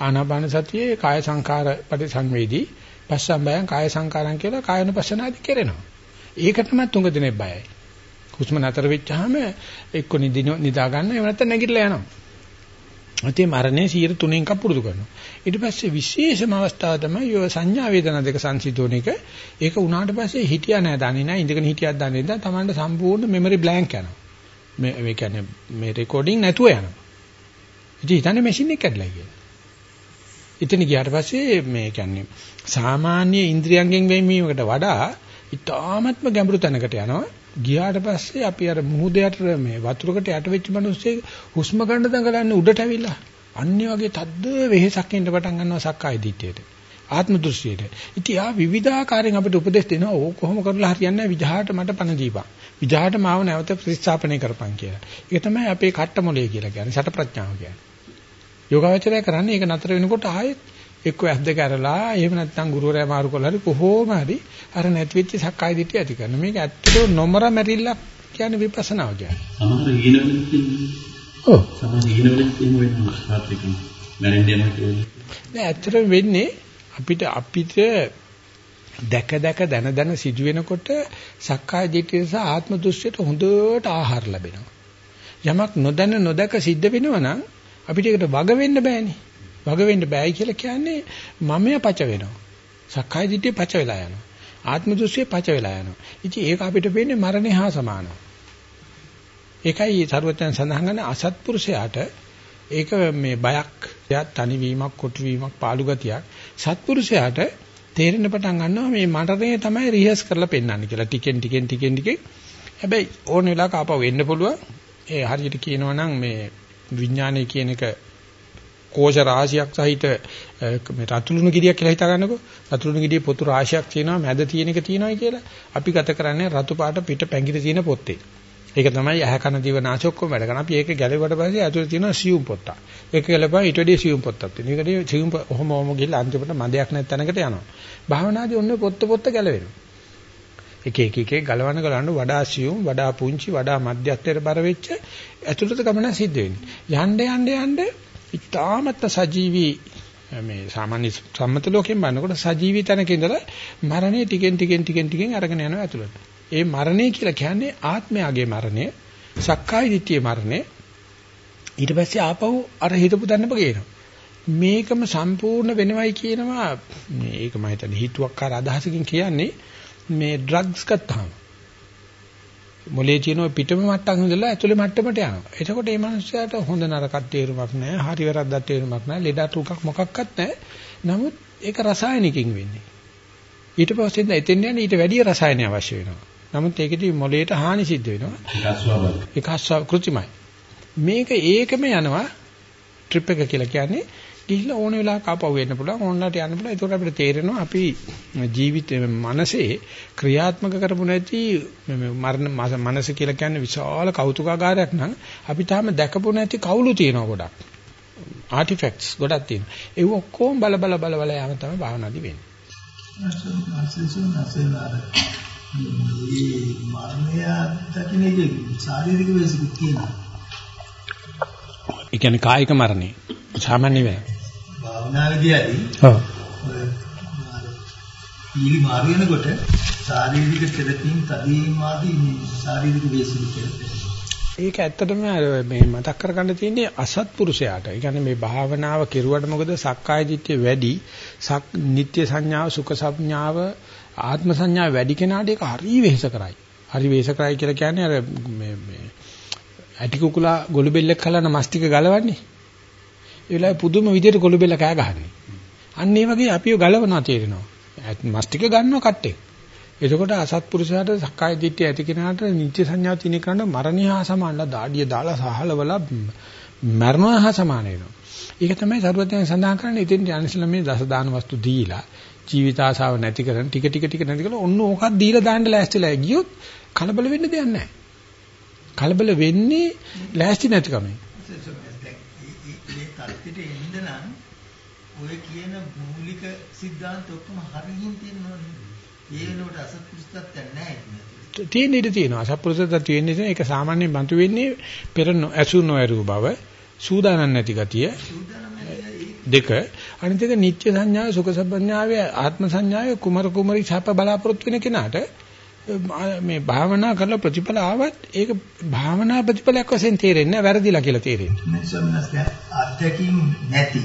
ආනාපාන සතියේ කාය සංකාර පරිසංවේදී පස්සම්බයං කාය සංකාරං කියලා කායනුපස්සනාදි කෙරෙනවා. ඒකටම තුඟ දිනේ බයයි. හුස්ම නතර වෙච්චාම එක්ක නිදා ගන්න එහෙම නැත්නම් නැගිටලා යනවා. අතේ මරණය 103 එකක් පුරුදු කරනවා. ඊට පස්සේ විශේෂම අවස්ථාව තමයි යෝ සංඥා වේදනා දෙක සංසිද්ධෝන එක. ඒක උනාට පස්සේ හිටියා නෑ දන්නේ නෑ ඉඳගෙන හිටියක් දන්නේ නෑ. Tamanට සම්පූර්ණ මෙමරි බ්ලැන්ක් යනවා. මේ මේ කියන්නේ මේ රෙකෝඩින් නැතුව යනවා. ඉතින් හිතන්නේ මැෂින් එක කැඩලා කියලා. ඉතින් ගියාට පස්සේ මේ කියන්නේ සාමාන්‍ය ඉන්ද්‍රියයන්ගෙන් වෙමීමකට වඩා ඊටාත්ම ගැඹුරු තැනකට යනවා. ගියාට පස්සේ අපි අර මුහුදයට මේ වතුරකට යට වෙච්ච මිනිස්සේ හුස්ම ගන්න දඟලන්නේ උඩට ඇවිල්ලා. අන්නේ වගේ තද්ද වෙහෙසක් එන්න පටන් ගන්නවා සක්කාය දිට්ඨියට. ආත්ම දෘෂ්ටියට. ඉතින් ආ විවිධාකාරයෙන් අපිට උපදෙස් දෙනවා. ඕක කොහොම කරලා හරියන්නේ නැහැ. විජහාට මට පණ දීපන්. විජහාට මාව නැවත ප්‍රතිස්ථාපනය කරපන් කියලා. ඒක තමයි අපේ කට්ටමොලේ කියලා කියන්නේ. ෂට ප්‍රඥාව කියන්නේ. යෝගාවචරය කරන්නේ ඒක නතර වෙනකොට ආයෙත් එක්ක ඇස් දෙක අරලා එහෙම නැත්නම් ගුරුවරයා මාරු කළා හරි කොහොම හරි අර නැති වෙච්ච සක්කාය දිට්ඨිය ඇති කරන මේක ඇත්තටම නොමර මැරිල්ලක් කියන්නේ විපස්සනාව කියන්නේ. සමහර ඊනවලින් ඔව්. සමහර ඊනවලින් එහෙම වෙනවා සාත්‍රිකම මැරෙන්න යනවා කියන්නේ. නෑ ඇත්තටම වෙන්නේ අපිට අපිට දැක දැක දන දන සිදු වෙනකොට සක්කාය දිට්ඨිය සහ ආත්ම දෘෂ්ටියට හොඳට ආහාර ලැබෙනවා. යමක් නොදැන නොදක සිද්ධ වෙනවා නම් අපිට ඒකට වග වෙන්න බෑනේ. වග වෙන්න බෑයි කියලා කියන්නේ මමයා පච වෙනවා. සක්කාය දිට්ඨිය පච වෙලා යනවා. ආත්ම දෘෂ්ටිය පච වෙලා යනවා. ඉතින් ඒක අපිට වෙන්නේ මරණය හා සමානයි. ඒකයි සරුවත්යන් සඳහන් කරන අසත්පුරුෂයාට ඒක මේ බයක්, තනිවීමක්, කොටුවීමක්, පාළු ගතියක්. සත්පුරුෂයාට තේරෙන්න පටන් ගන්නවා මේ මරණය තමයි රිහර්ස් කරලා පෙන්වන්නේ කියලා. ටිකෙන් ටිකෙන් ටිකෙන් ටිකෙන් හැබැයි ඕන වෙලාවක ආපහු වෙන්න පුළුවන්. ඒ හරියට කියනවා නම් මේ විඥානය කියන එක කෝෂ රාශියක් සහිත මේ රතුළුණු ගෙඩියක් කියලා හිතා ගන්නකො. රතුළුණු ගෙඩියේ පොතු රාශියක් තියෙනවා මැද තියෙන එක තියෙනවායි කියලා. අපි ගත කරන්නේ රතු පාට පිට පැංගිරි තියෙන පොත්තේ. ඒක තමයි ඇහ කන දිව නාසය ඔක්කොම වැඩ කරන. අපි ඒක ගැලෙවට පස්සේ ඇතුලේ තියෙනවා සියුම් පොත්ත. ඒක ගැලපුවා ඊට වැඩිය සියුම් පොත්තක් තියෙනවා. ඒකට සියුම් ඔහොම ඔහොම ගිහලා අන්තිමට මදයක් නැත් තැනකට යනවා. භාවනාදී ඔන්න පොත්ත පොත්ත ගැලවෙනවා. එක එක එක ගලවන ගලවන වඩා සියුම් වඩා පුංචි වඩා මධ්‍යස්ථයට බර වෙච්ච ඇතුළත ගමන සිද්ධ වෙන්නේ යන්න යන්න යන්න ඉතාමත් සජීවී මේ සාමාන්‍ය සම්මත ලෝකයෙන් බලනකොට සජීවී තැනක ඉඳලා මරණය ටිකෙන් ටිකෙන් ටිකෙන් ටිකෙන් අරගෙන යනවා ඇතුළට. ඒ මරණය කියලා කියන්නේ ආත්මයාගේ මරණය සක්කාය දිට්ඨියේ මරණය. ඊට පස්සේ ආපහු අර හිතපු තැනම ගේනවා. මේකම සම්පූර්ණ වෙනවයි කියනවා. මේක මම හිතන්නේ හිතුවක්කාර අදහසකින් කියන්නේ මේ ඩ්‍රග්ස් ගත්තාම. මොලේ තියෙන පිටම මට්ටම් ඉඳලා ඇතුලේ මට්ටමට යනවා. එතකොට මේ මනුස්සයාට හොඳ නරකක් තේරුමක් නැහැ, හරි වැරද්දක් තේරුමක් නැහැ, ලෙඩ රුකක් මොකක්වත් නැහැ. නමුත් ඒක රසායනිකින් වෙන්නේ. ඊට පස්සේ දැන් එතෙන් යන ඊට වැඩි රසායනය අවශ්‍ය වෙනවා. නමුත් ඒකෙදි මොලේට හානි සිද්ධ වෙනවා. ඒක කෘත්‍රිමයි. මේක ඒකම යනවා ට්‍රිප් එක කියලා කියන්නේ ගිහිල්ලා ඕන වෙලාවක ආපහු එන්න පුළුවන් ඕනලාට යන්න පුළුවන් ඒකට අපිට තේරෙනවා අපි ජීවිතේ මනසේ ක්‍රියාත්මක කරපු නැති මරණ මනස කියලා කියන්නේ විශාල කෞතුකාගාරයක් නම් අපි තාම දැකපු නැති කවුළු තියෙනවා ගොඩක් ආටිෆැක්ට්ස් ගොඩක් තියෙනවා ඒ ඔක්කොම බල බල බල බල යම තමයි භාවනාදි වෙන්නේ මරණය දකින්නේ ශාරීරික වෙනසක් තියෙනවා ඒ කියන්නේ කායික මරණය සාමාන්‍ය වෙන. භාවනාවේදී ඔව්. ඊලි මාරු වෙනකොට ශාරීරික තෙරපීම් තදීම් ආදී ශාරීරික වේසිලි කියලා. ඒක ඇත්තටම මේ මතක් කරගන්න තියෙන්නේ අසත්පුරුෂයාට. ඒ කියන්නේ මේ භාවනාව කෙරුවට මොකද සක්කාය දිට්ඨිය වැඩි, සක් නිත්‍ය සංඥාව, සුඛ සංඥාව, ආත්ම සංඥාව වැඩි කෙනාට ඒක හරි වෙහෙස කරයි. හරි වෙහෙස කරයි කියලා කියන්නේ අර මේ මේ ඇටි කුකුලා ගොළු බෙල්ලක් කලන මස්තික ගලවන්නේ. ඒ වෙලාවේ පුදුම විදියට ගොළු බෙල්ල කෑ ගහන්නේ. අන්න ඒ වගේ අපිව ගලවනවා තේරෙනවා. මස්තික ගන්නවා කට්ටේ. එතකොට අසත්පුරුෂයාට සක්කාය දිට්ඨිය ඇති කෙනාට නිත්‍ය සංඥා තියෙන කරන මරණය හා සමානලා දාඩිය දාලා සහලවලා මරණය හා සමාන වෙනවා. ඒක තමයි සරුවත්යන් සඳහන් කරන්නේ ඉතින් යන්සල මේ දස දාන වස්තු දීලා ජීවිත ආසාව නැති කරන ටික ටික ටික නැති කරලා ඔන්න ඕකක් දීලා දාන්න ලෑස්තිලා ගියොත් කලබල වෙන්න දෙයක් නැහැ. කලබල වෙන්නේ ලෑස්ති නැතිකමෙන්. තත්ත්වෙට එන්න නම් ඔය කියන සිද්ධාන්ත ඔක්කොම හරියින් තියෙන්න ඕනේ. ඒ වෙනකොට අසත්පුරුෂ තත්ත්වයක් නැහැ ඉන්නේ. තියෙන ඉඩ තියෙනවා. අසත්පුරුෂ තත්ත්වය වෙන්නේ නැහැ. ඒක සාමාන්‍යයෙන් බඳු වෙන්නේ පෙර ඇසු නොඇරූ බව, සූදානම් නැති ගතිය. දෙක අනිත් එක නිත්‍ය සංඥාව, සුඛ සංඥාවේ, ආත්ම සංඥාවේ කුමර කුමරි ඡාප බලාපොරොත්තු වෙන කෙනාට මේ භාවනා කරලා ප්‍රතිඵල ආවත් ඒක භාවනා ප්‍රතිඵලයක් වශයෙන් තේරෙන්නේ නැහැ වැරදිලා කියලා තේරෙන්නේ. මේ ස්වාමීන් වහන්සේ අධ්‍යක්ීම් නැති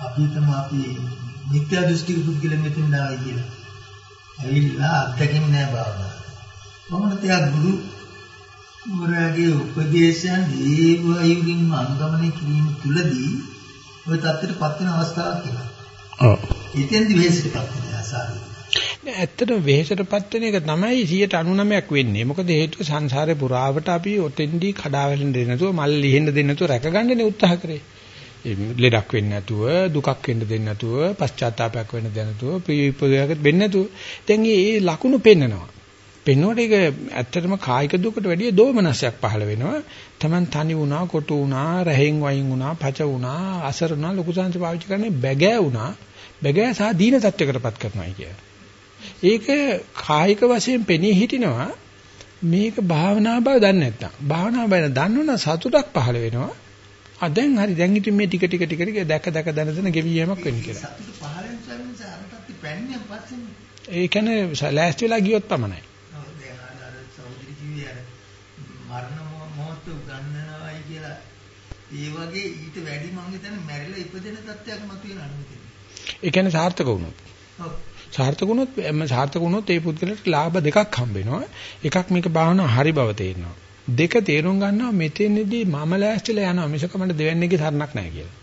අපි තමයි මිත්‍යා දෘෂ්ටි පුද්ගල මෙතන දායි කියලා. ඇවිල්ලා අධ්‍යක්ීම් නැහැ භාවනා. කොහොමද තියා ගුරු වරගේ උපදේශයන් ඒව අයුරින් අනුගමනය කිරීම තුලදී ඔය தත්ත්වයටපත් වෙන අවස්ථාවක් කියලා. ඔව්. එතෙන්දි වෙහෙසටපත් වෙන ආසාරයි. ඇත්තටම වෙහෙසටපත් වෙන එක තමයි 99ක් වෙන්නේ. මොකද හේතුව සංසාරේ පුරාවට අපි ඔතෙන්දී කඩාවැටෙන්න දෙන්නේ නැතුව මල් ලිහෙන්න දෙන්නේ නැතුව රැකගන්නනේ උත්සාහ කරේ. ලෙඩක් වෙන්නේ නැතුව, දුකක් වෙන්න දෙන්නේ නැතුව, පශ්චාත්තාවයක් වෙන්න දෙන්නේ නැතුව, ප්‍රියපදයක් වෙන්නේ නැතුව. දැන් මේ ලකුණු පෙන්නනවා. පෙන්වුවට ඒක ඇත්තටම කායික දුකට වැඩිය දෝමනසයක් පහළ වෙනවා. Taman තනි වුණා, කොටු වුණා, රැහෙන් වයින් වුණා, පච වුණා, අසර වුණා, ලොකු සංස පාවිච්චි කරන්නේ බැගෑ වුණා. බැගෑ සහ දීන තත්වයකටපත් කරනවා කියන්නේ. ඒක කායික වශයෙන් පෙනී හිටිනවා මේක භාවනා බව දන්නේ නැත්තම් භාවනා බව දන්නවනම් සතුටක් පහළ වෙනවා ආ දැන් හරි දැන් ඉතින් මේ ටික ටික ටික ටික දැක දැක දන දන ගෙවි යෑමක් වෙන්න කියලා සතුට පහළ වෙන සම්මත අරටත් පැන්නේ පස්සේ ඒ කියන්නේ ලෑස්ති වෙලා ගියොත් පමණයි. ඔව් දැන් අර සෞදරි කිව්වේ අර මරණ මොහ- මොහොත උගන්වනවායි කියලා ඒ වගේ ඊට වැඩි මං හිතන්නේ මැරිලා ඉපදෙන තත්ත්වයක් මතුවෙනවා නෙමෙයි. ඒ කියන්නේ සාර්ථක වුණොත්. ඔව්. සාර්ථක වුණොත් සාර්ථක වුණොත් ඒ පුද්ගලට ලාභ දෙකක් හම්බ වෙනවා. එකක් මේක භාවනා හරි බව තේරෙනවා. දෙක තේරුම් ගන්නවා මෙතෙන්දී මම ලෑස්තිලා යනවා මිසක මට දෙවන්නේගේ තරණක් නැහැ කියලා.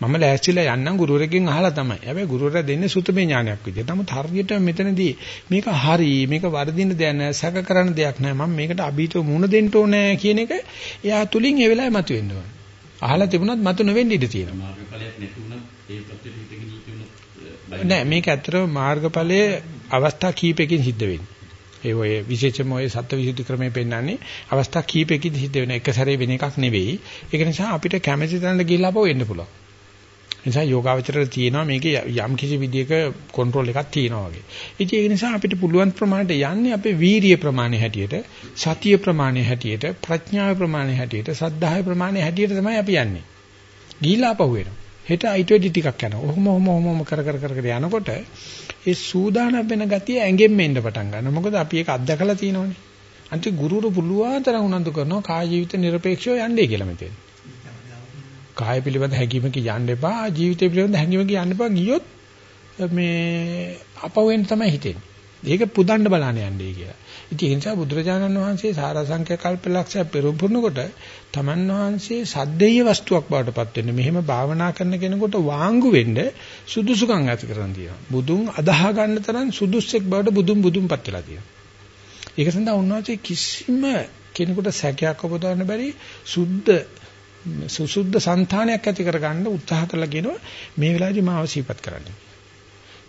මම ලෑස්තිලා යන්නම් ගුරුවරගෙන් අහලා තමයි. හැබැයි ගුරුවරයා දෙන්නේ සුතමේ ඥානයක් විදියට. නමුත් හරියට මෙතනදී මේක හරි මේක වර්ධින දෙයක් නෑ සැක කරන දෙයක් නෑ මම මේකට අභීතව මුණ දෙන්න ඕනේ කියන එක එයා තුලින් ඒ වෙලාවේ මතුවෙන්න ඕනේ. අහලා තිබුණත් මතු නොවෙන්න ඉඩ තියෙනවා. නෑ මේක ඇත්තටම මාර්ගඵලයේ අවස්ථා කීපයකින් සිද්ධ වෙන්නේ. ඒ ඔය විශේෂම ඔය සත්‍යවිසුද්ධි ක්‍රමයේ පෙන්නන්නේ අවස්ථා කීපයකින් සිද්ධ වෙන එක සැරේ වෙන එකක් නෙවෙයි. ඒක නිසා අපිට කැමැති තැනට ගිහිල්ලා අපව එන්න පුළුවන්. ඒ නිසා යෝගාවචරයට තියෙනවා මේකේ යම් කිසි විදියක කන්ට්‍රෝල් එකක් තියෙනවා වගේ. ඉතින් ඒක නිසා අපිට පුළුවන් ප්‍රමාණයට යන්නේ අපේ වීරිය ප්‍රමාණය හැටියට, සතිය ප්‍රමාණය හැටියට, ප්‍රඥාවේ ප්‍රමාණය හැටියට, සද්ධාවේ ප්‍රමාණය හැටියට තමයි අපි යන්නේ. ගිහිල්ලා අපහුව වෙනවා. හෙට ඊට වැඩි ටිකක් යනවා. ඔහොම ඔහොම ඔහොම කර කර කර කර යනකොට ඒ සූදානම් වෙන ගතිය ඇඟෙන් මෙන්න පටන් ගන්නවා. මොකද අපි ඒක අත්දකලා තියෙනවනේ. අන්ති ගුරුරු පුළුවන් තරම් උනන්දු කරනවා කාය ජීවිත নিরপেক্ষව යන්නේ කියලා මෙතෙන්. කාය පිළිබඳ හැඟීමක යන්න එපා, ජීවිතය පිළිබඳ හැඟීමක යන්න එපා ගියොත් මේ අපවෙන් තමයි හිතෙන්නේ. ඒක පුදන්න බලන්න යන්නේ කියලා. ඉතින් ඒ නිසා බුදුරජාණන් වහන්සේ සාරාංශක කල්පලක්ෂය පෙරම්පුරනකොට තමන් වහන්සේ සද්දේය වස්තුවක් බවට පත් වෙන්නේ. මෙහෙම භාවනා කරන කෙනෙකුට වාංගු වෙන්න සුදුසුකම් ඇති කරන් තියෙනවා. බුදුන් අදාහ ගන්න තරම් සුදුස්සෙක් බවට බුදුන් බුදුන්පත් වෙලා තියෙනවා. ඒක සඳහා උන්වහන්සේ කිසිම කෙනෙකුට සැකයක් උපදවන්න බැරි සුද්ධ සුසුද්ධ సంతානයක් ඇති කරගන්න උත්සාහ කරලා කියනවා මේ වෙලාවේදී මාව සිහිපත් කරන්න.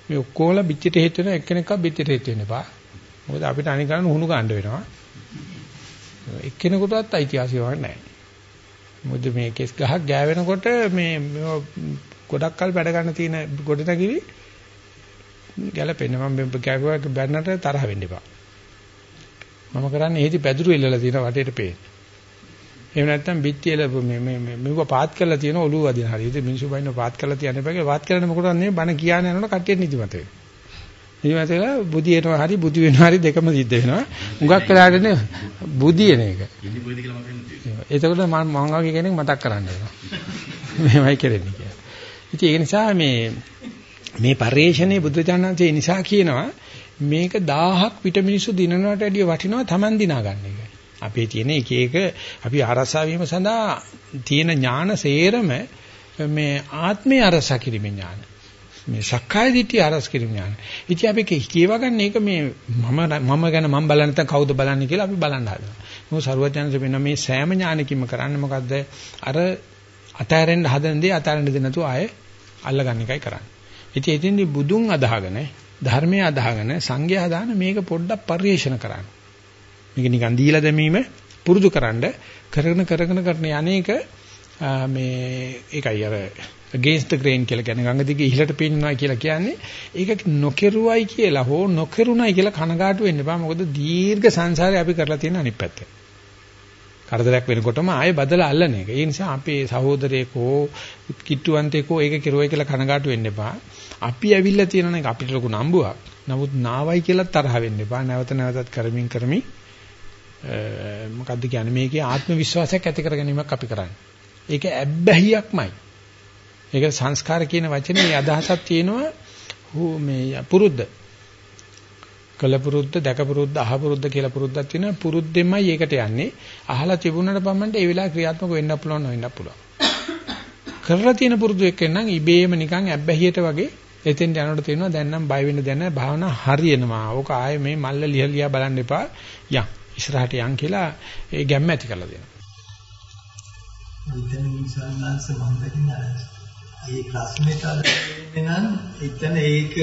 මේ ඔක්කොලා පිටිට හේතු වෙන එක්කෙනෙක්ව පිටිට හේතු වෙන්න එපා. මොකද අපිට අනික කරන්න උහුණු ගන්න වෙනවා. එක්කෙනෙකුටවත් අයිතිවාසිකමක් නැහැ. මොකද මේ කෙස් ගහක් ගෑවෙනකොට මේ මේව ගොඩක් කල් වැඩ ගන්න තියෙන ගොඩනැගිලි ගැලපෙන්නේ මම මේ ගැගුවා බැන්නට තරහ වෙන්න එපා. මම කරන්නේ එහෙදි පැදුරු ඉල්ලලා තියෙන වටේට පේන. එහෙම නැත්නම් බිත්තියල මේ මේ මේ මෙව පාත් කරලා තියෙන ඔළුව වදින හරිය. ඉතින් මිනිස්සු බයින්න පාත් කරලා තියන්න එපා කියලා පාත් කරන්නේ මොකටද නේ බණ කියන යනකොට කට්ටිය නිදිමත වෙනවා. නිදිමත වෙලා බුදියනවා හරි බුදි වෙනවා හරි දෙකම සිද්ධ වෙනවා. හුඟක් වෙලාටනේ එක. කියලා මම කියන්නේ. එතකොට මම මම වගේ කෙනෙක් මතක් කරන්න වෙනවා. මෙහෙමයි කරන්නේ කියලා. ඉතින් ඒ නිසා මේ මේ පරිේශණයේ බුදුචානන්සේ නිසා කියනවා මේක 1000ක් පිට මිනිස්සු දිනනවට වැඩිය වටිනවා Taman දිනා ගන්න එක. අපේ තියෙන එක එක අපි ආරසා වීම සඳහා තියෙන ඥාන සේරම මේ ආත්මය ආරසා කිරීමේ ඥාන. මේ සක්කාය දිට්ඨිය ආරස කිරීම ඥාන. ඉතින් අපි කියවගන්න ඒක මේ මම මම ගැන මම බලන්නේ නැත්නම් කවුද බලන්නේ කියලා අපි බලන්න හදනවා. මොකද සරුවචනන්සේ වෙන මේ සෑම ඥානකින්ම කරන්නේ මොකද්ද? අර අතෑරෙන්න හදන දේ අතෑරෙන්න දෙ නැතුව ආයේ අල්ලගන්න එකයි කරන්නේ. ඉතින් එතෙන්දී බුදුන් අදහගෙන ධර්මයේ අදහගෙන සංඝය අදහන මේක පොඩ්ඩක් පරිේශන කරන්න. මේක නිකන් දීලා දැමීම පුරුදුකරනද කරගෙන කරගෙන කරන යන්නේක මේ ඒකයි අර against the grain කියලා කියන්නේ ගංගා දිගේ ඉහළට පීනනවා කියලා කියන්නේ ඒක නොකෙරුවයි කියලා හෝ නොකරුණයි කියලා කනගාටු වෙන්න එපා මොකද දීර්ඝ සංසාරේ අපි කරලා තියෙන අනිත් පැත්ත. කරදරයක් වෙනකොටම ආයෙ බදලා අල්ලන එක. ඒ නිසා අපේ සහෝදරයෙකෝ කිට්ටුවන්තයෙකෝ ඒක කෙරුවයි කියලා කනගාටු වෙන්න එපා. අපි ඇවිල්ලා තියෙන එක අපිට ලොකු නම්බුවක්. නමුත් නාවයි කියලා තරහ වෙන්න එපා. නැවත නැවතත් කරමින් කරමින් මොකද්ද කියන්නේ මේකේ ආත්ම විශ්වාසයක් ඇති කර ගැනීමක් අපි කරන්නේ. ඒක ඇබ්බැහියක්මයි. ඒක සංස්කාර කියන වචනේ අදහසක් තියෙනවා මේ පුරුද්ද. කළ පුරුද්ද, දැක පුරුද්ද, අහ පුරුද්ද කියලා පුරුද්දක් තියෙනවා. පුරුද්දෙන්මයි ඒකට යන්නේ. අහලා තිබුණාට පමණට ඒ වෙලාව ක්‍රියාත්මක වෙන්න පුළුවන් නොවෙන්න පුළුවන්. කරලා තියෙන පුරුදු එක්කෙනම් ඉබේම නිකන් ඇබ්බැහියට වගේ එතෙන් යනකොට තේරෙනවා දැන් නම් බය වෙන්න දැන භාවනා හරියනවා. ඕක ආයේ මේ මල්ල ලියලියා බලන්න එපා. යන්. ඉස්සරහට යන් කියලා ඒ ගැම්ම ඇති කරලා දෙනවා. මෙතන විසල්ලාංශ මම දකින්න ඒ ප්‍රශ්නෙට අදාළ නම් එතන ඒක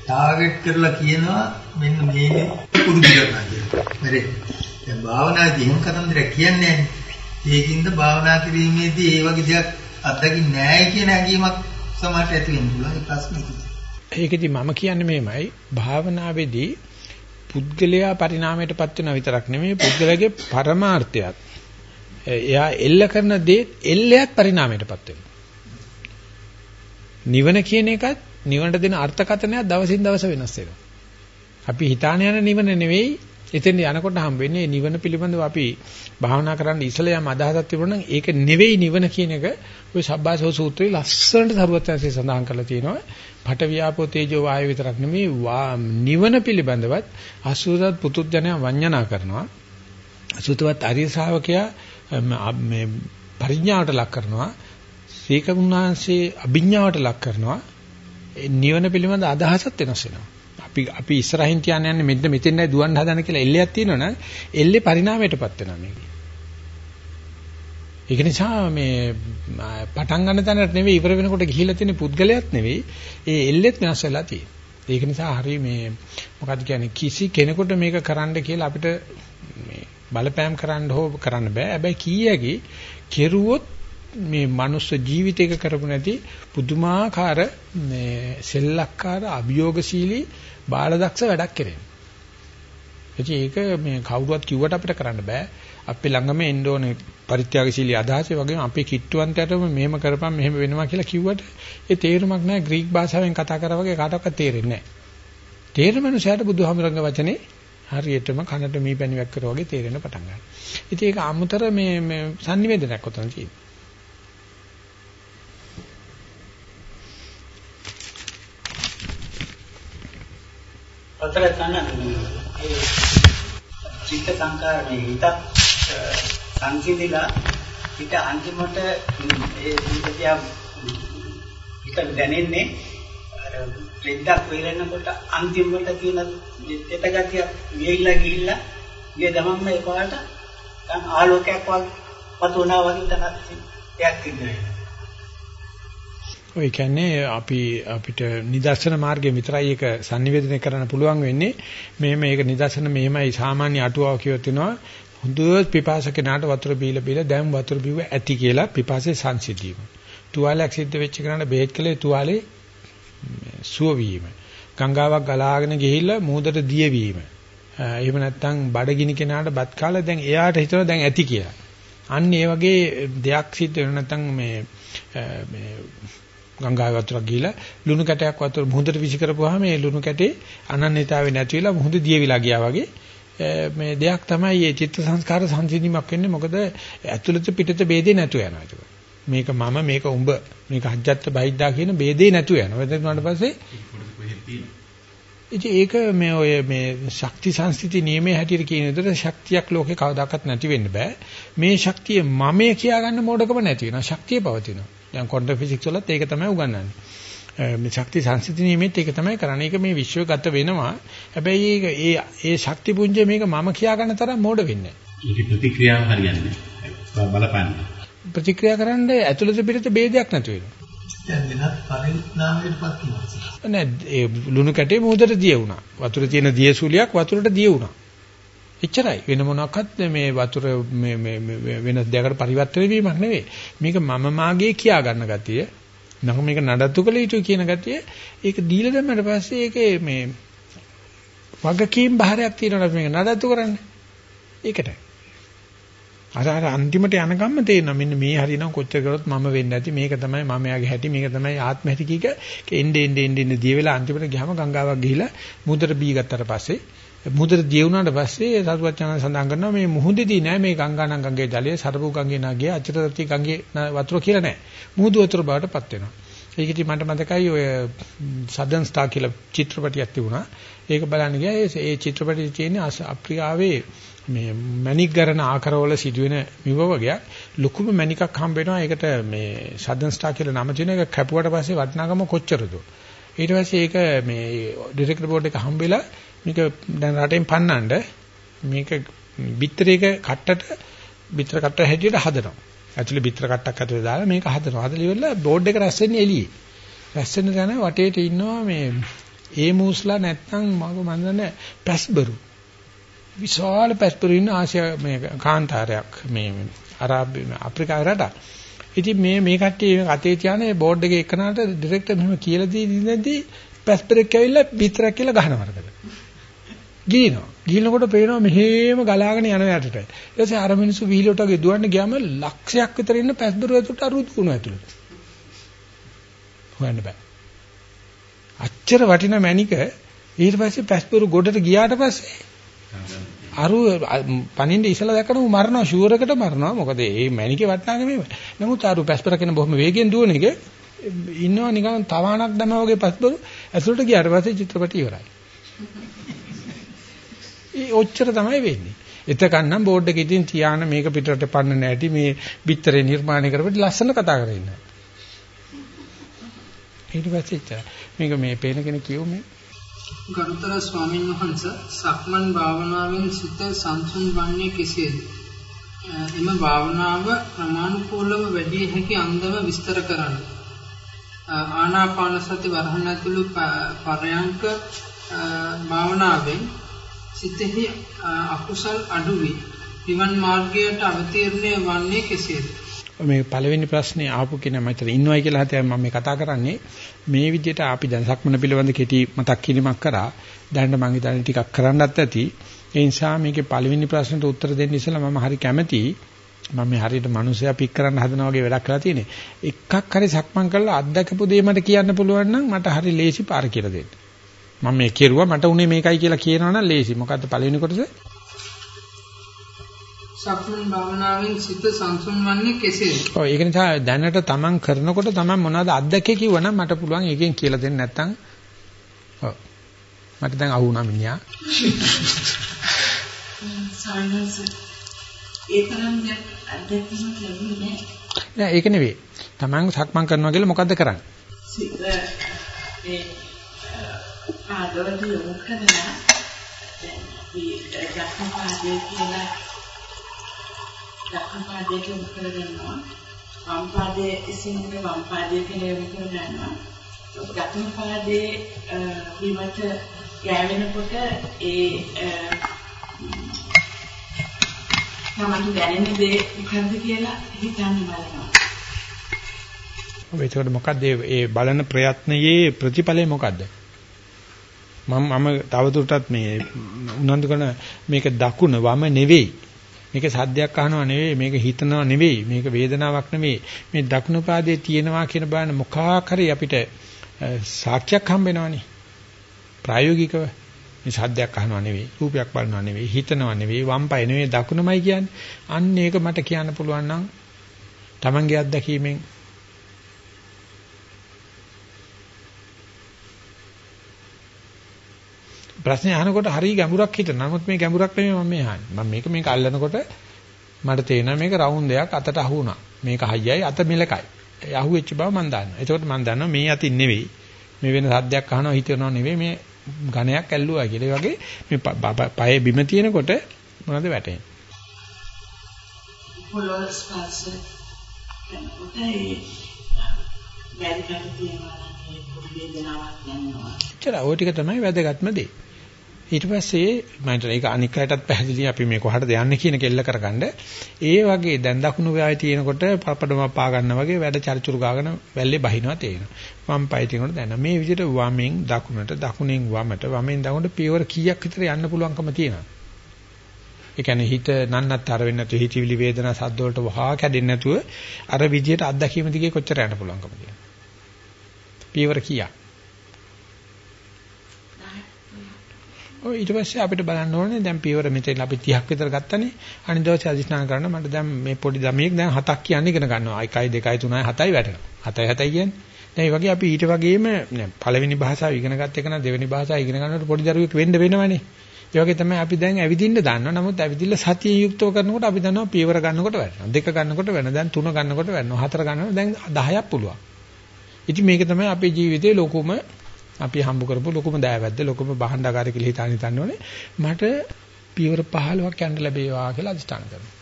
ටාගට් කරලා කියනවා මෙන්න මේ පුරුදු කරනවා කියලා. හරි. දැන් භාවනාදී එහෙම කතන්දරයක් කියන්නේ නැහැ. ඒකින්ද භාවනා කිරීමේදී ඒ වගේ දෙයක් අත්දකින්නේ නැහැ කියන හැඟීමක් සමහරට ඇති වෙන්න පුළුවන් ඒ ප්‍රශ්නේ. ඒකෙදි මම කියන්නේ මේමයි භාවනාවේදී පුද්ගලයා පරිණාමයටපත් වෙන විතරක් නෙමෙයි පුද්ගලයාගේ පරමාර්ථයත් එයා එල්ල කරන දේ එල්ලයක් පරිණාමයටපත් වෙනවා. නිවන කියන එකත් නිවනට දෙන අර්ථකථනයක් දවසින් දවස වෙනස් වෙනවා. අපි හිතාන යන නිවන නෙවෙයි එතෙන් යනකොට හම් වෙන්නේ නිවන පිළිබඳව අපි භාවනා කරන්න ඉස්සලා යම් අදහසක් තිබුණා නම් ඒක නෙවෙයි නිවන කියන එක ওই සබ්බාසෝ සූත්‍රයේ ලස්සනට සරුවත්යන්සේ සඳහන් කරලා තියෙනවා. පට වියාපෝ තේජෝ වායු විතරක් නෙමෙයි නිවන පිළිබඳවත් අසුරත් පුතුත්ජනයා වඤ්ඤනා කරනවා. අසුතවත් අරිය ශාවකයා මේ පරිඥාවට ලක් කරනවා. සීකමුන්නාංශේ අභිඥාවට ලක් කරනවා. නිවන පිළිබඳ අදහසත් වෙනස් වෙනවා. අපි අපි ඉස්සරහින් තියන්න යන්නේ මෙන්න මෙතෙන්යි දුවන්න හදන කියලා එල්ලයක් තියෙනවනම් එල්ලේ පරිණාමයටපත් වෙනවා මේකේ. ඒක නිසා මේ පටන් ගන්න තැනට නෙවෙයි ඉවර වෙනකොට ගිහිලා තියෙන පුද්ගලයාත් නෙවෙයි ඒ එල්ලෙත් වෙනස් වෙලා තියෙන්නේ. ඒක නිසා හරි මේ මොකද්ද කියන්නේ කිසි කෙනෙකුට මේක කරන්න කියලා අපිට මේ බලපෑම් කරන්න හෝ කරන්න බෑ. හැබැයි කීයකි කෙරුවොත් මේ මනුස්ස ජීවිතයක කරපු නැති පුදුමාකාර මේ සෙල්ලක්කාර අභියෝගශීලී බාලදක්ෂ වැඩක් කරන්නේ. ඒක මේ කවුරුවත් කිව්වට අපිට කරන්න බෑ. අපි ළඟම එන්න ඕනේ පරිත්‍යාගශීලී අදහස ඒ වගේම අපේ කිට්ටුවන්තයටම මෙහෙම කරපම් මෙහෙම වෙනවා කියලා කිව්වට ඒ තේරුමක් නැහැ ග්‍රීක භාෂාවෙන් කතා කරා වගේ කාටවත් තේරෙන්නේ නැහැ. තේරෙන මනුස්සයාට බුදුහාමරංග වචනේ හරියටම කනට මී පැණිවක් කරා වගේ තේරෙන්න පටන් ගන්නවා. ඉතින් ඒක අමුතර මේ මේ sannivedanayak උතන තියෙනවා. අතර තන ඒ චිත්ත සංකාර මේ හිතත් සංසිඳිලා හිත අන්තිමට ඒ හිතතිය හිත දැනෙන්නේ අර ලෙඩක් වෙරෙනකොට අන්තිමට තියෙන දෙත ගතිය වියilla ගිහිල්ලා ගිය ගමන්ම ඒපාට දැන් ආලෝකයක් වතුනා වගේ තනක් එකක් තිබෙනවා ඔය කියන්නේ අපි අපිට නිදර්ශන මාර්ගයෙන් විතරයි ඒක sannivedana කරන්න පුළුවන් වෙන්නේ. මේ මේක නිදර්ශන මෙහෙමයි සාමාන්‍ය අටුවාව කියවත් වෙනවා. හොඳ පිපාසකනාට වතුර බීලා බීලා දැන් වතුර බිව්ව ඇති කියලා පිපාසයේ සංසිද්ධියම. තුවාලයක් සිද්ධ වෙච්ච කෙනාට බෙහෙත් කළේ තුවාලේ සුව වීම. ගංගාවක් ගලාගෙන ගිහිල්ලා මූදට දිය වීම. එහෙම නැත්නම් බඩගිනි කෙනාට බත් කාලා දැන් එයාට හිතනවා දැන් ඇති කියලා. අන්න ඒ වගේ දෙයක් සිද්ධ වෙන නැත්නම් මේ මේ ගංගාවේ වතුරක් ගිහලා ලුණු කැටයක් වතුර මුහුදට විසි කරපුවාම ඒ ලුණු කැටේ අනන්‍යතාවය නැති වෙලා මුහුද දියවිලා ගියා වගේ මේ දෙයක් තමයි මේ චිත්ත සංස්කාර සංසිඳීමක් වෙන්නේ මොකද ඇතුළත පිටත ભેදේ නැතු යනවා ඒක. මේක මම මේක උඹ මේක හජ්ජත් බයිද්දා කියන ભેදේ නැතු යනවා. එතන ඊට පස්සේ ඉතින් ඒක මේ ඔය මේ ශක්ති සංස්ථಿತಿ නියමයේ හැටියට කියන විදිහට ශක්තියක් ලෝකේ කවදාකවත් නැති වෙන්න බෑ. මේ ශක්තිය මමයේ කියාගන්න මොඩකම නැති වෙනවා. ශක්තිය පවතිනවා. දැන් ක්වොන්ටම් ෆිසික්ස් වලත් ඒක තමයි උගන්වන්නේ. මේ ශක්ති සංසිඳී නිමෙත් ඒක තමයි කරන්නේ. ඒක මේ විශ්වගත වෙනවා. හැබැයි ඒක ඒ ඒ ශක්ති පුංජය මේක මම කියා ගන්න තරම් මෝඩ වෙන්නේ නැහැ. ඒක ප්‍රතික්‍රියාව හරියන්නේ නැහැ. බලපන්න. ප්‍රතික්‍රියා කරන්න ඇතුළත පිටත ભેදයක් නැති වෙනවා. දැන් වෙනත් පරිණාමයකටපත් වෙනවා. නෑ ඒ ලුණු කැටේ මොහොතට දිය වුණා. වතුර තියෙන දිය සුලියක් වතුරට දිය වුණා. එච්චරයි වෙන මොනක්වත් මේ වතුර මේ මේ වෙන දෙයකට පරිවර්තන වීමක් නෙවෙයි. මේක මම මාගේ කියා ගන්න ගතිය. නම් මේක නඩත්තු කළ යුතුයි කියන ගතිය. ඒක දීලා දැම්මට පස්සේ ඒකේ මේ වගකීම් බහරයක් තියෙනවා මේක නඩත්තු කරන්න. ඒකටයි. අර අර අන්තිමට යනකම්ම තේරෙනවා මෙන්න මේ හරිනම් කොච්චර කරොත් මම වෙන්නේ නැති මේක තමයි මම යාගේ හැටි මේක තමයි ආත්ම හැටි කීක එන්නේ එන්නේ එන්නේ දිය වෙලා අන්තිමට ගියාම ගංගාවක් ගිහිලා මුහුදට බී ගත්තට පස්සේ මුහුදට දිය වුණාට පස්සේ සතුටචන සඳහන් කරනවා මේ මුහුදේදී නෑ මේ ගංගානම් ගංගේ ජලය සරපු ගංගේ නාගිය අචිතති ගංගේ වතුර කියලා නෑ. මුහුදු වතුර බවටපත් වෙනවා. ඒක ඉතින් මට මතකයි ඔය සදන් ස්ටාර් කියලා චිත්‍රපටියක් තිබුණා. ඒක බලන්න ගියා. ඒ චිත්‍රපටයේ තියෙන අප්‍රිකාවේ මේ මැණික් ගරන ආකාරවල සිදුවෙන මිව වගේ ලොකුම මැණිකක් හම්බ වෙනවා. ඒකට මේ සදන් ස්ටාර් කියලා නම තියෙන එක කැපුවට පස්සේ වටිනාකම කොච්චරද? ඊට පස්සේ ඒක මේ ඩිරෙක්ටර් බෝඩ් එක හම්බෙලා මේක දැන් රටෙන් පන්නන්න මේක බිත්තරයක කට්ටට බිත්තර කට්ට හැටියට හදනවා. ඇතුලේ බිත්තර කට්ටක් ඇතුලේ දාලා මේක හදනවා. හදලා ඉවරලා බෝඩ් එක රැස් වෙන්නේ එළියේ. රැස් වෙන තැන වටේට ඉන්නවා මේ ඒ මූස්ලා නැත්තම් මම මන්දන්නේ පැස්බරු. විශාල පැස්බරු ඉන්න ආසියා මේ කාන්තාරයක් මේ අරාබි අප්‍රිකාවේ රටක්. ඉතින් මේ මේ කට්ටිය අතේ තියානේ බෝඩ් එකේ එක්කනට ඩිරෙක්ටර් මෙහෙම කියලා දීදී පැස්බරෙක් ඇවිල්ලා බිත්තරක් කියලා ගහනවා වරකට. ගිනිනවා. ගිහිනකොට පේනවා මෙහෙම ගලාගෙන යන යටට. ඊට පස්සේ අර මිනිස්සු වීලට වගේ දුවන්න ගියාම ලක්ෂයක් විතර ඉන්න පැස්බරු ඇතුළට අරුත් වුණා ඇතුළට. හොයන්න බෑ. අච්චර වටින මැණික ඊට පස්සේ පැස්පුරු ගොඩට ගියාට පස්සේ අරු පණින්න ඉසලා දැක්කම මරනවා ෂුවර් එකට මරනවා මොකද මේ මැනිකේ වටනාගේ මේ නමුත් අරු පැස්පර කෙන බොහොම වේගෙන් දුවන එක ඉන්නවා නිකන් තවාණක් දනවා වගේ පැස්පරු ඇතුළට ගියාට පස්සේ චිත්‍රපටි ඉවරයි ඒ ඔච්චර තමයි වෙන්නේ එතකන් නම් බෝඩ් එකේ ඉතින් තියාන මේක පිටරට පන්න නැටි මේ බිත්තරේ නිර්මාණය කරපිට ලස්සන කතා කරගෙන ඉන්නවා ඊට පස්සේ ඉච්චා මේක මේ පේන කෙනෙක් කියුමේ ගරුතර ස්වාමීන් වහන්ස සක්මන් භාවනාවෙන් සිත සංසුන් වන්නේ කෙසේද? එම භාවනාව ප්‍රමාණිකූලව වැඩි හැකි අන්දම විස්තර කරන්න. ආනාපාන සති වරහන් ඇතුළු පරයන්ක භාවනාවෙන් සිතෙහි අකුසල් අඩු වී නිවන් මාර්ගයට අවතීර්ණය වන්නේ කෙසේද? මේ පළවෙනි ප්‍රශ්නේ ආපු කෙනා මතර ඉන්නවයි කියලා හිතලා මම මේ කතා කරන්නේ. මේ විදිහට අපි දැන් සක්මන පිළිබඳ කෙටි මතක් කිරීමක් කරා. දැන් මම හිතන්නේ ටිකක් කරන්නත් ඇති. ඒ නිසා මේකේ පළවෙනි ප්‍රශ්නට උත්තර දෙන්න ඉස්සෙල්ලා මම හරි කැමැතියි මම මේ හරියට මිනිස්සයා පික් කරන්න හදනා වගේ වැඩක් කරලා තියෙන්නේ. එකක් හරි සක්මන් කරලා අත්දකපු දේ මට කියන්න පුළුවන් නම් මට හරි ලේසි පාර කියලා දෙන්න. මම මේ කෙරුවා මට උනේ මේකයි කියලා කියනවනම් ලේසි මොකද්ද පළවෙනි කොටස සක්මන් භාවනාවෙන් සිත සංසුන් වන්නේ කෙසේද? ඔව් ඒක නිසා දැනට තමන් කරනකොට තමන් මොනවද අත්දැකේ කිව්වනම් මට පුළුවන් ඒකෙන් කියලා දෙන්න නැත්තම් ඔව් මට දැන් අහුණා මිනිහා. සානස ඒ තරම් අත්දැකීමක් ලැබුණේ නැහැ. නෑ ඒක නෙවෙයි. තමන් සක්මන් කරනවා කියලා මොකද්ද කරන්නේ? සිත ඒ ආදවල යොමු කරලා දැන් මේ දක්ෂ පාදයේ කියලා දකුණු පාදයට යොමු කරගන්නවා. වම් පාදයේ ඉසින්ද වම් පාදයේ කියලා යොමු කරගන්නවා. දකුණු පාදයේ බිමට ගෑවෙනකොට ඒ තමයි දැනෙන දේ මොකද්ද කියලා හිතන්න බලනවා. ඔබ ඒකට මොකද්ද ඒ බලන ප්‍රයත්නයේ ප්‍රතිඵලය මොකද්ද? මම මම තවදුරටත් මේ උනන්දු කරන මේක දකුණ වම නෙවෙයි. මේක සද්දයක් අහනවා නෙවෙයි මේක හිතනවා නෙවෙයි මේක වේදනාවක් නෙවෙයි. මේ දකුණු පාදයේ තියෙනවා කියන බාන මොකක් හරි අපිට සාක්ෂියක් හම්බ වෙනවනේ ප්‍රායෝගිකව මේ සද්දයක් අහනවා නෙවෙයි රූපයක් බලනවා නෙවෙයි හිතනවා නෙවෙයි වම් පය නෙවෙයි දකුණමයි කියන්නේ. අන්න ඒක මට කියන්න පුළුවන් නම් Tamange අත්දැකීමෙන් ප්‍රශ්නේ අහනකොට හරිය ගැඹුරක් හිතන. නමුත් මේ ගැඹුරක් නෙමෙයි මම මේ අහන්නේ. මම මේක මේක අල්ලනකොට මට තේරෙනවා මේක රවුන්ඩ් එකක් අතට අහු වුණා. මේක හයියයි අත මෙලකයි. අහුවෙච්ච බව මම දන්නවා. ඒකෝට මම දන්නවා මේ අතින් නෙවෙයි. මේ වෙන සද්දයක් අහනවා හිතනවා නෙවෙයි මේ ඝණයක් ඇල්ලුවා කියලා. ඒ වගේ මේ පයේ බිම තියෙනකොට මොනවද වැටෙන්නේ? පොළොව ස්පර්ශ කරනකොට ඒ වැඩි කර තියෙනවා නම් ඒ පොඩි වේදනාවක් දැනෙනවා. එච්චර ඔය ටික තමයි වැදගත්ම දේ. ඊට පස්සේ මම හිතන ඒක අනික් අයටත් පැහැදිලි අපි මේ කොහටද යන්නේ කියන කෙල්ල කරගන්න. ඒ වගේ දැන් දකුණු ව්‍යාය තියෙනකොට පපඩම පා ගන්න වගේ වැඩ චරිචුරු ගාගෙන වැල්ලේ බහිනවා තේරෙනවා. වම් පය තියෙනකොට දැන් මේ විදිහට වමෙන් දකුණට දකුණෙන් වමට වමෙන් දකුණට පියවර කීයක් විතර යන්න පුළුවන්කම තියෙනවා. ඒ කියන්නේ හිත නන්නත්තර වෙන්නේ නැතුව හිතවිලි වේදනා සද්ද වලට වහා කැඩෙන්නේ නැතුව අර විදිහට අත්දැකීම දිගේ කොච්චර යන්න පුළුවන්කම තියෙනවා. පියවර කීයක්? ඔය ඊට පස්සේ අපිට බලන්න ඕනේ දැන් පියවර මෙතන අපි 30ක් විතර ගත්තනේ. අනිත් දවසේ අදිස්නාන කරන්න මට දැන් මේ පොඩි ළමයෙක් දැන් 7ක් කියන්නේ ඉගෙන ගන්නවා. 1 2 3 7යි වැටෙනවා. 7යි 7යි කියන්නේ. දැන් මේ වගේ අපි ඊට වගේම පළවෙනි භාෂාව ඉගෙන ගත්ත එක නම් දෙවෙනි භාෂාව ඉගෙන ගන්නකොට පොඩි දරුවෙක් වෙන්න වෙනවනේ. ඒ වගේ තමයි අපි දැන් ඇවිදින්න දන්නවා. නමුත් ඇවිදින්න සතිය යුක්තව කරනකොට අපි දන්නවා පියවර ගන්නකොට වැටෙනවා. දෙක ගන්නකොට වෙන දැන් තුන ගන්නකොට වෙනවා හතර ගන්නකොට. දැන් 10ක් පුළුවන්. ඉතින් මේක තමයි අපේ ජීවිතයේ ලොකුම අපි හම්බ කරපු ලොකුම දෑවැද්ද ලොකුම බහණ්ඩාකාරය කියලා හිතාන හිතන්න ඕනේ මට පියවර 15ක් යන්න ලැබේවා කියලා අදිස්ථාන කරනවා.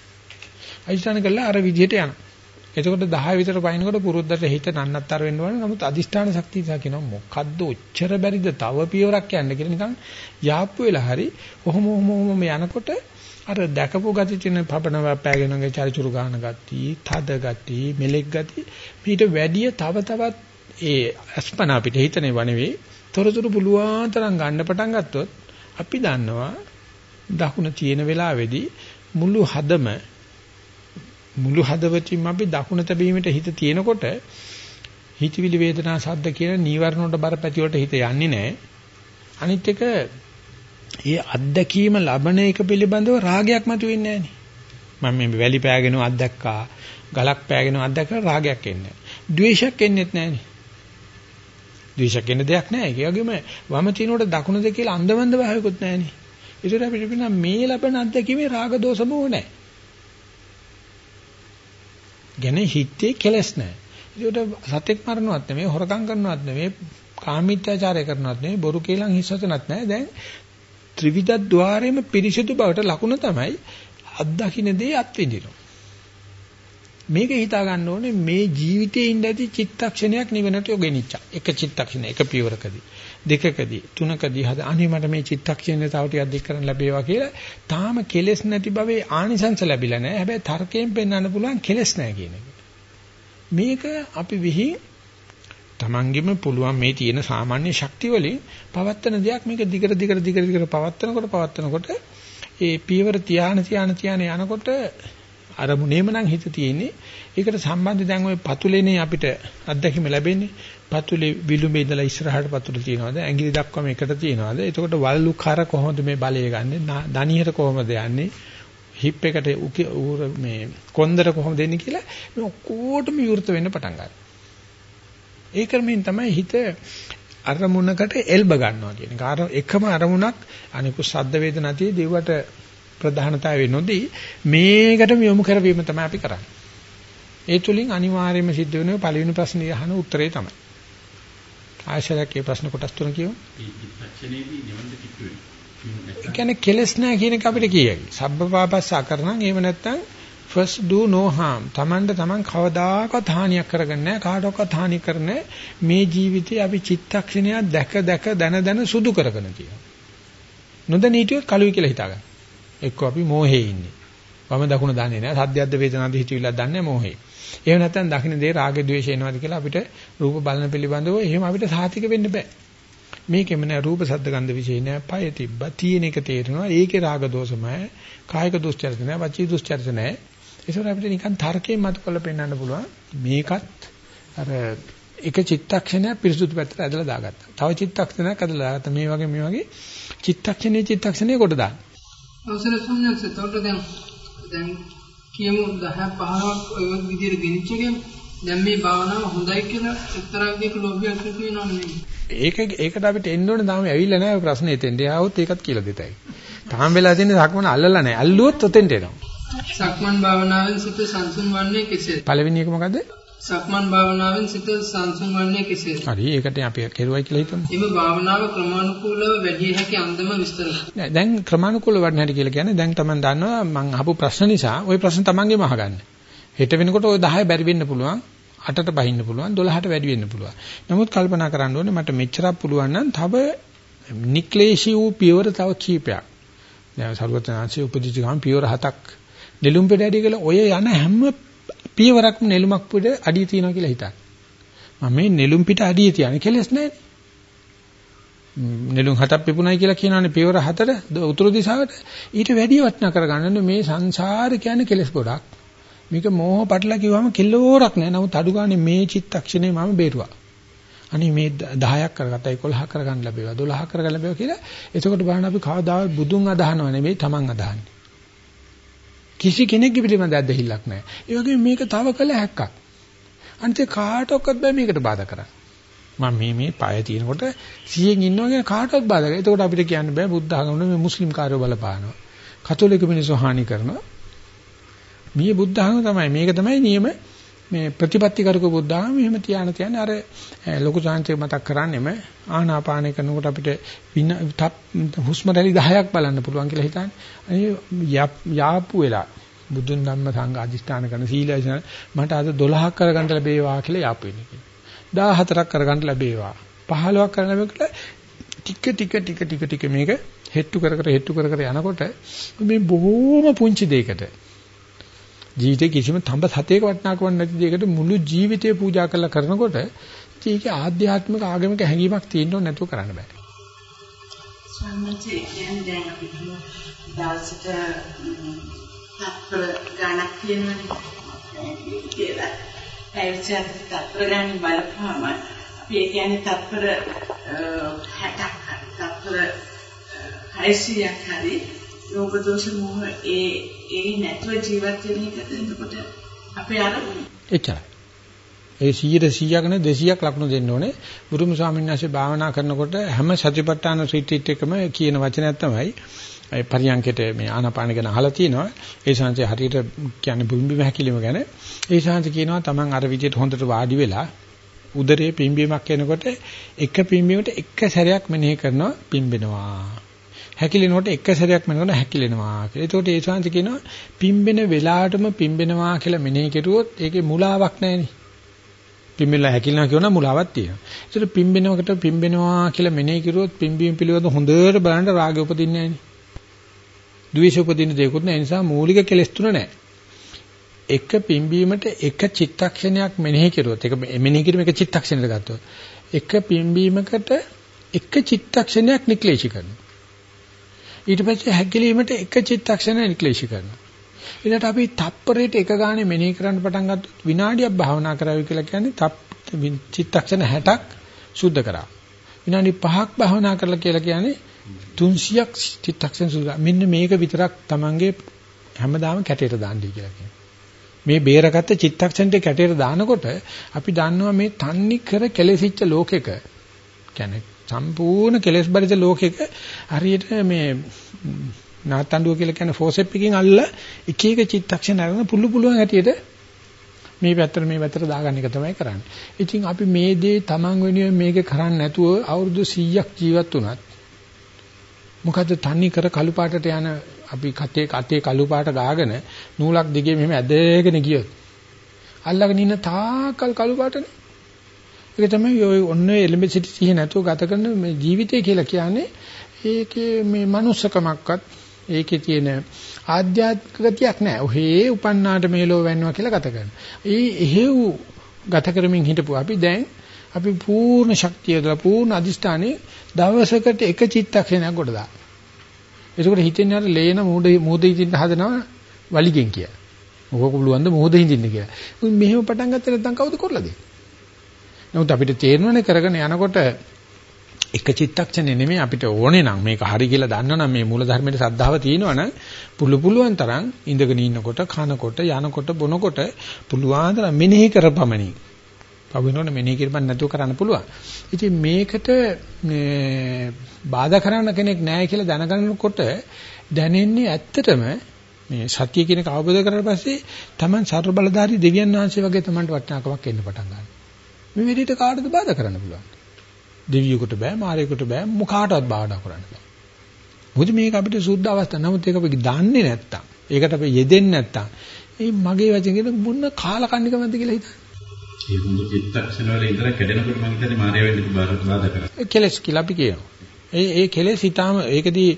අදිස්ථාන කළා අර විදිහට යනවා. එතකොට 10 විතර පයින්නකොට පුරුද්දට හිත නන්නත්තර වෙන්න ඕනේ. නමුත් අදිස්ථාන ශක්තිය නිසා කියනවා මොකද්ද ඔච්චර බැරිද තව පියවරක් යන්න කියලා නිකන් යාප්පු වෙලා හරි ඔහොම ඔහොම ඔහොම යනකොට අර දැකපු ගති තියෙන පබන වැපෑගෙනගේ චරිචුරු ගන්න ගති, තද ගති, මෙලෙක් ගති මීට වැඩිය තව තවත් ඒ අස්පන අපිට හිතනේ වනෙවේ තොරතුරු පුළුවන් තරම් ගන්න පටන් ගත්තොත් අපි දන්නවා දකුණ තියෙන වෙලාවේදී මුළු හදම මුළු හදවතින්ම අපි දකුණ තැබීමට හිත තියෙනකොට හිතවිලි වේදනා සද්ද කියන නීවරණ වලට බරපැති වලට හිත යන්නේ නැහැ. අනිත් එක ඒ අත්දැකීම ලබන එක පිළිබඳව රාගයක් මතුවෙන්නේ නැහැ මම මේ වැලි පෑගෙන අත්දැක්කා ගලක් පෑගෙන අත්දැක්කා රාගයක් එන්නේ නැහැ. ද්වේෂයක් එන්නේත් නැහැ ද්වේෂයක් එන්න දෙයක් නැහැ ඒ වගේම වම තිනුවට දකුණද කියලා අන්දමන්ද භාවයකුත් නැහැ නේ ඒතර අපිට පින්න මේ ලබන අත්දැකීමේ රාග දෝෂ මොහ නැහැ ගැන හිතේ කෙලස් නැහැ ඒකට සත්‍යක් මරනවත් නෙමෙයි හොරකම් කරනවත් නෙමෙයි කාමීත්‍යාචාරය කරනවත් නෙමෙයි බොරු කේලම් හිස්සතනත් නැහැ දැන් ත්‍රිවිධ ద్వාරයේම පිරිසිදු බවට ලකුණ තමයි අත්දකින්න දේ අත්විඳිනවා. මේක හිතා ගන්න ඕනේ මේ ජීවිතේ ඉඳ ඇති චිත්තක්ෂණයක් නිවනට යොගෙනිච්ච. එක චිත්තක්ෂණ එක පියවරකදී දෙකකදී තුනකදී හද අනේ මට මේ චිත්තක්ෂණය තව ටිකක් දික් කරන්න ලැබේවා කියලා තාම කෙලෙස් නැති භවයේ ආනිසංස ලැබිලා නැහැ. හැබැයි තර්කයෙන් පෙන්වන්න පුළුවන් කෙලෙස් නැහැ කියන එක. මේක අපි විහි තමන්ගෙම පුළුවන් මේ තියෙන සාමාන්‍ය ශක්තිය වලින් පවත්තන දෙයක් මේක දිගට දිගට දිගට දිගට පවත්තනකොට පවත්තනකොට ඒ පියවර තියාන තියාන තියාන යනකොට අරමුණේම නම් හිත තියෙන්නේ. ඒකට සම්බන්ධ දැන් ওই පතුලේනේ අපිට අත්දැකීම ලැබෙන්නේ. පතුලේ විලුඹේ ඉඳලා ඉස්සරහට පතුල තියනවාද? ඇඟිලි දක්වාම එකට තියනවාද? එතකොට වල්ලු කර කොහොමද මේ බලය ගන්නෙ? දණියට කොහොමද යන්නේ? හිප් එකට මේ කොන්දර කොහොමද දෙන්නේ කියලා මේ ඔක්කොටම විවෘත වෙන්න පටන් ගන්නවා. ඒ ක්‍රමයෙන් තමයි හිත අරමුණකට එල්බ ගන්නවා කියන එක. අර එකම අරමුණක් අනිකුත් ශබ්ද වේදනාතිය දෙවට ප්‍රධානතාවය නොදී මේකට යොමු කරවීම තමයි අපි කරන්නේ. ඒ තුලින් අනිවාර්යයෙන්ම සිද්ධ වෙන පළවෙනි ප්‍රශ්නේ අහන උත්තරේ තමයි. ආයශරයක් මේ ප්‍රශ්න කොටස් තුන කියමු. ඒ කියන්නේ කෙලස් නැහැ කියන එක අපිට කියයි. සබ්බපාපස්සා කරනම් එහෙම නැත්නම් first do no harm. Tamanda taman කවදාකවත් හානියක් කරගන්නේ නැහැ. කාටවත් හානි කරන්නේ මේ ජීවිතේ අපි චිත්තක්ෂණයක් දැක දැක දන දන සුදු කරගෙන තියෙනවා. නොදැන හිටියොත් කලුයි කියලා හිතාගන්න. එක්ක අපි මෝහේ ඉන්නේ. වම දකුණ දන්නේ නැහැ. සද්දයක්ද වේදනාවද හිතවිල්ලක් දන්නේ මෝහේ. එහෙම නැත්නම් දකින්න දේ රාග ద్వේෂ එනවාද කියලා අපිට රූප බලන පිළිබඳව එහෙම අපිට සාතික වෙන්න බෑ. මේකෙම නෑ රූප සද්ද ගන්ධ විශේෂ නෑ පය තිබ්බා තියෙන එක තේරෙනවා ඒකේ රාග දෝෂමයි කායික දුස්චරිත නෑ වචී දුස්චරිත නෑ ඒසොර අපිට නිකන් තර්කයෙන් මතු කරලා පෙන්වන්න පුළුවන් මේකත් අර එක චිත්තක්ෂණයක් පිරිසුදු පැත්තට ඇදලා දාගත්තා. තව චිත්තක්ෂණයක් ඇදලා දාගත්තා. මේ වගේ මේ වගේ චිත්තක්ෂණේ චිත්තක්ෂණේ කොට දාන්න. අවසර සම්ඥාස එතකොට දැන් දැන් කියමු 10 15ක් ඔය විදිහට ගෙනිච්චගෙන දැන් මේ භාවනාව හොඳයි කියලා එක්තරා විදිහක ලෝභයක් තියෙනවා නෙමෙයි. ඒක ඒකට අපිට එන්න ඕනේ තාම ඇවිල්ලා නැහැ ඔය ප්‍රශ්නේ එතෙන්ට. ආවොත් ඒකත් කියලා දෙතයි. තාම වෙලා තියෙන්නේ සක්මන අල්ලලා නැහැ. අල්ලුවොත් ඔතෙන්ට එනවා. සක්මන් භාවනාවෙන් සිත සංසුන් වන්නේ කෙසේද? පළවෙනි එක මොකද? සක්මන් භාවනාවෙන් සිත සංසුන් වන්නේ කෙසේද? හරි ඒකට අපි කෙරුවයි කියලා හිතමු. එම භාවනාව ක්‍රමානුකූලව වැඩි හැකි අන්දම විස්තර නෑ දැන් ක්‍රමානුකූලව වඩන හැටි කියලා කියන්නේ දැන් Taman දන්නවා මම අහපු ප්‍රශ්න නිසා ওই ප්‍රශ්න Tamanගෙම අහගන්න. හෙට වෙනකොට ওই 10 බැරි වෙන්න පුළුවන්. 8ට බහින්න පුළුවන් 12ට වැඩි වෙන්න පුළුවන්. නමුත් කල්පනා කරන්න ඕනේ මට මෙච්චරක් පුළුවන් නම් තව නික්ලේශී වූ පියවර තව කීපයක්. දැන් සරුවතනාංශයේ උපදිච්ච ගමන් පියවර හතක් නෙළුම් පෙඩ ඇඩිය කියලා ඔය යන හැම පියවරක්ම නෙළුමක් පෙඩ අඩිය තියනවා කියලා හිතන්න. මම මේ නෙළුම් පිට අඩිය තියන්නේ කෙලස් නැහැ. නෙළුම් හතක් පිපුණයි කියලා කියනවානේ පියවර හතර උතුරු දිශාවට ඊට වැඩි වටිනා කරගන්න මේ සංසාර කියන්නේ කෙලස් ගොඩක්. මේක මෝහ පටල කිව්වම කිලෝරක් නෑ. නමුත් අඩු ගානේ මේ චිත්තක්ෂණේ මම බේරුවා. අනේ මේ 10ක් කරගත්තා 11ක් කරගන්න ලැබේවා 12ක් කරගන්න ලැබේවා කියලා. එතකොට බලන්න අපි කවදාවත් බුදුන් අදහනව නෙමෙයි තමන් අදහන්නේ. කිසි කෙනෙක්ගේ පිළිබඳ ඇදහිල්ලක් නැහැ. ඒ වගේම මේක තව කළ හැක්කක්. අනිත් කාටවත් බෑ මේකට බාධා කරන්න. මම මේ මේ পায় තියෙනකොට 100න් ඉන්නවා කියන කාටවත් බාධා කරා. එතකොට අපිට කියන්න බෑ බුද්ධ ආගමනේ මේ මුස්ලිම් කාර්යෝ බලපානවා. කතෝලික මිනිස්සු හානි කරනවා. මේ බුද්ධ ආගම තමයි මේක තමයි නියම මේ ප්‍රතිපත්ති කරක බුද්ධ ආගම එහෙම තියාන තියන්නේ අර ලොකු සාංශය මතක් කරන්නේම ආනාපානය කරනකොට අපිට හුස්ම රැලි 10ක් බලන්න පුළුවන් කියලා හිතන්නේ. යාපු වෙලා බුදුන් ධම්ම සංඝ අධිෂ්ඨාන කරන සීලයන් මට අද 12ක් කරගන්න ලැබේවා කියලා යාපු වෙන්නේ කියලා. 14ක් කරගන්න ලැබේවා. 15ක් කරන්න ලැබෙලා ටික ටික ටික ටික ටික මේක හෙට්ටු කර කර හෙට්ටු කර කර යනකොට මේ බොහෝම පුංචි දෙයකට ජීවිතේ කිසිම තඹ සතේක වටිනාකමක් නැති දෙයකට මුළු ජීවිතේ පූජා කරලා කරනකොට ඒකේ ආධ්‍යාත්මික ආගමික හැඟීමක් තියෙන්න නැතුව කරන්න බෑ. ස්වාමීජි කියන්නේ දැන් අපි දවසට තත්පර ගණක් කියනවනේ කියලා. ඇයිචත් තත්පර ගණන් බලපුවම අපි ඒ කියන්නේ තත්පර 60ක් තත්පර තත්පර 600ක් හරි ලෝභ දෝෂ මොහ ඒ ඒ නැතුව ජීවත් වෙන එකද එතකොට අපේ අරමුණ. එච්චරයි. ඒ 100 100ක් නේ 200ක් ලකුණු දෙන්න ඕනේ. බුදුම ස්වාමීන් වහන්සේ භාවනා කරනකොට හැම සතිපට්ඨාන රිට්‍රීට් එකම කියන වචනයක් තමයි ඒ පරියන්කේට මේ ආනාපාන ගැන අහලා තිනවා. ඒ ශාන්තිය හරියට කියන්නේ බුම්බිම හැකිලිම ගැන. ඒ ශාන්ති කියනවා Taman අර විදිහට හොඳට වාඩි වෙලා උදරයේ පිම්බීමක් එනකොට එක පිම්බීමට එක සැරයක් මෙනෙහි කරනවා පිම්බෙනවා. හැකිලෙනකොට එක සැරයක් මෙනකොට හැකිලෙනවා කියලා. ඒකට ඒ ශාන්ති කියනවා පිම්බෙන වෙලාවටම පිම්බෙනවා කියලා මෙනෙහි කෙරුවොත් ඒකේ මුලාවක් නැහැ පිම්බෙලා හැකිලනවා කියන මුලාවක් තියෙනවා. ඒකට පිම්බෙනකොට පිම්බෙනවා කියලා මෙනෙහි කරුවොත් පිම්බීම පිළිවෙත හොඳට බලන්න රාගය උපදින්නේ නැහැ ද්වේෂ උපදින දෙයක්වත් නැහැ. නිසා මූලික කෙලෙස් තුන නැහැ. එක පිම්බීමට එක චිත්තක්ෂණයක් මෙනෙහි කරුවොත් ඒක මෙනෙහි කිරීම එක චිත්තක්ෂණයකට ගත්තොත් එක පිම්බීමකට එක චිත්තක්ෂණයක් නික්ලේශී කරනවා. ඊට පස්සේ හැකිලීමට එක චිත්තක්ෂණයක් නික්ලේශී කරනවා. ඊට අපි තප්පරයට එක ගානේ මෙනෙහි කරන්න පටන් ගත්තොත් විනාඩියක් භාවනා කරાવી කියලා කියන්නේ චිත්තක්ෂණ 60ක් සුද්ධ කරා. විනාඩි 5ක් භාවනා කරලා කියලා කියන්නේ 300ක් චිත්තක්ෂණ සුද්ධ. මෙන්න මේක විතරක් Tamange හැමදාම කැටේට දාන්නයි කියලා කියනවා. මේ බේරගත්ත චිත්තක්ෂණේ කැටේට දානකොට අපි දන්නවා මේ තන්නි කර කෙලෙසිච්ච ලෝකෙක කියන්නේ සම්පූර්ණ කෙලෙස් බරිත ලෝකෙක හරියට මේ නාතඬුව කියලා කියන්නේ ෆෝසෙප් එකකින් අල්ල එක එක චිත්තක්ෂණ අරගෙන පුළු පුළුවන් හැටියට මේ පැත්තට මේ පැත්තට දාගන්න එක තමයි කරන්නේ. ඉතින් අපි මේ දේ Taman වෙනුවෙන් මේක කරන්නේ නැතුව අවුරුදු 100ක් ජීවත් වුණත් මොකද තන්නේ කර කළු පාටට යන අපි කතේ කතේ කළු පාට ගාගෙන නූලක් දිගේ මෙහෙම ඇදගෙන ගියොත් අල්ලගෙන ඉන්න තාකල් කළු පාටනේ. ඒක තමයි ඔය ඔන්න එලෙඹ සිටි සිහි නැතුව ගත කරන මේ ජීවිතය කියලා කියන්නේ ඒකේ මේ manussකමක්වත් ඒකේ තියෙන ආධ්‍යාත්මික ගතියක් නැහැ. ඔහේ උපන්නාට මේලෝ වෙන්නවා කියලා ගත කරනවා. ඒ එහෙව් ගත කරමින් හිටපු අපි දැන් අපි පූර්ණ ශක්තිය දලා පූර්ණ අදිෂ්ඨානේ දවසකට එක චිත්තක්ෂණයක් කොට දාන. ඒකෝට හිතෙන්නේ අර ලේන මූඩ මූද හිතින් හදනවා වලිගෙන් කියලා. මොකක පුළුවන් ද මූද හිතින්න කියලා. මෙහෙම පටන් ගත්තේ නැත්නම් කවුද කරලා දෙන්නේ? නමුත් අපිට තේරෙනවනේ කරගෙන යනකොට එක චිත්තක්ෂණේ නෙමෙයි අපිට ඕනේ නම් මේක හරි කියලා දන්නවනම් මේ මූල ධර්මයේ සද්ධාව තියෙනවනම් පුළු පුළුවන් තරම් ඉඳගෙන ඉන්නකොට කනකොට යනකොට බොනකොට පුළුවන් තරම් මෙනෙහි කරපමණි. පවිනෝනේ මෙනෙහි කරපන් නැතුව කරන්න පුළුවන්. ඉතින් මේකට මේ බාධා කරන්න කෙනෙක් නැහැ කියලා දැනගන්නකොට දැනෙන්නේ ඇත්තටම මේ සත්‍ය කියන එක අවබෝධ කරලා පස්සේ Taman ਸਰබ බලධාරී දෙවියන් වහන්සේ වගේ Tamanට වටිනාකමක් එන්න පටන් ගන්නවා. මේ විදිහට කාටද බාධා කරන්න පුළුවන්? දෙවියෙකුට බෑ මාරයෙකුට බෑ මොකාටවත් භාවනා කරන්න බෑ. මොකද මේක අපිට සුද්ධ අවස්ථා. නමුත් ඒක අපි දන්නේ නැත්තම් ඒකට අපි යෙදෙන්නේ නැත්තම් ඒ මගේ වචන කියන මොන කාලකන්නිකමද කියලා හිතන්න. ඒ මුදු චිත්තක්ෂණ වල ඉඳලා කැඩෙනකොට මම හිතන්නේ මාරය වෙන්න බාධා කරා. කෙලස් කියලා අපි කියනවා. ඒ ඒ කෙලෙස් ඊටාම ඒකදී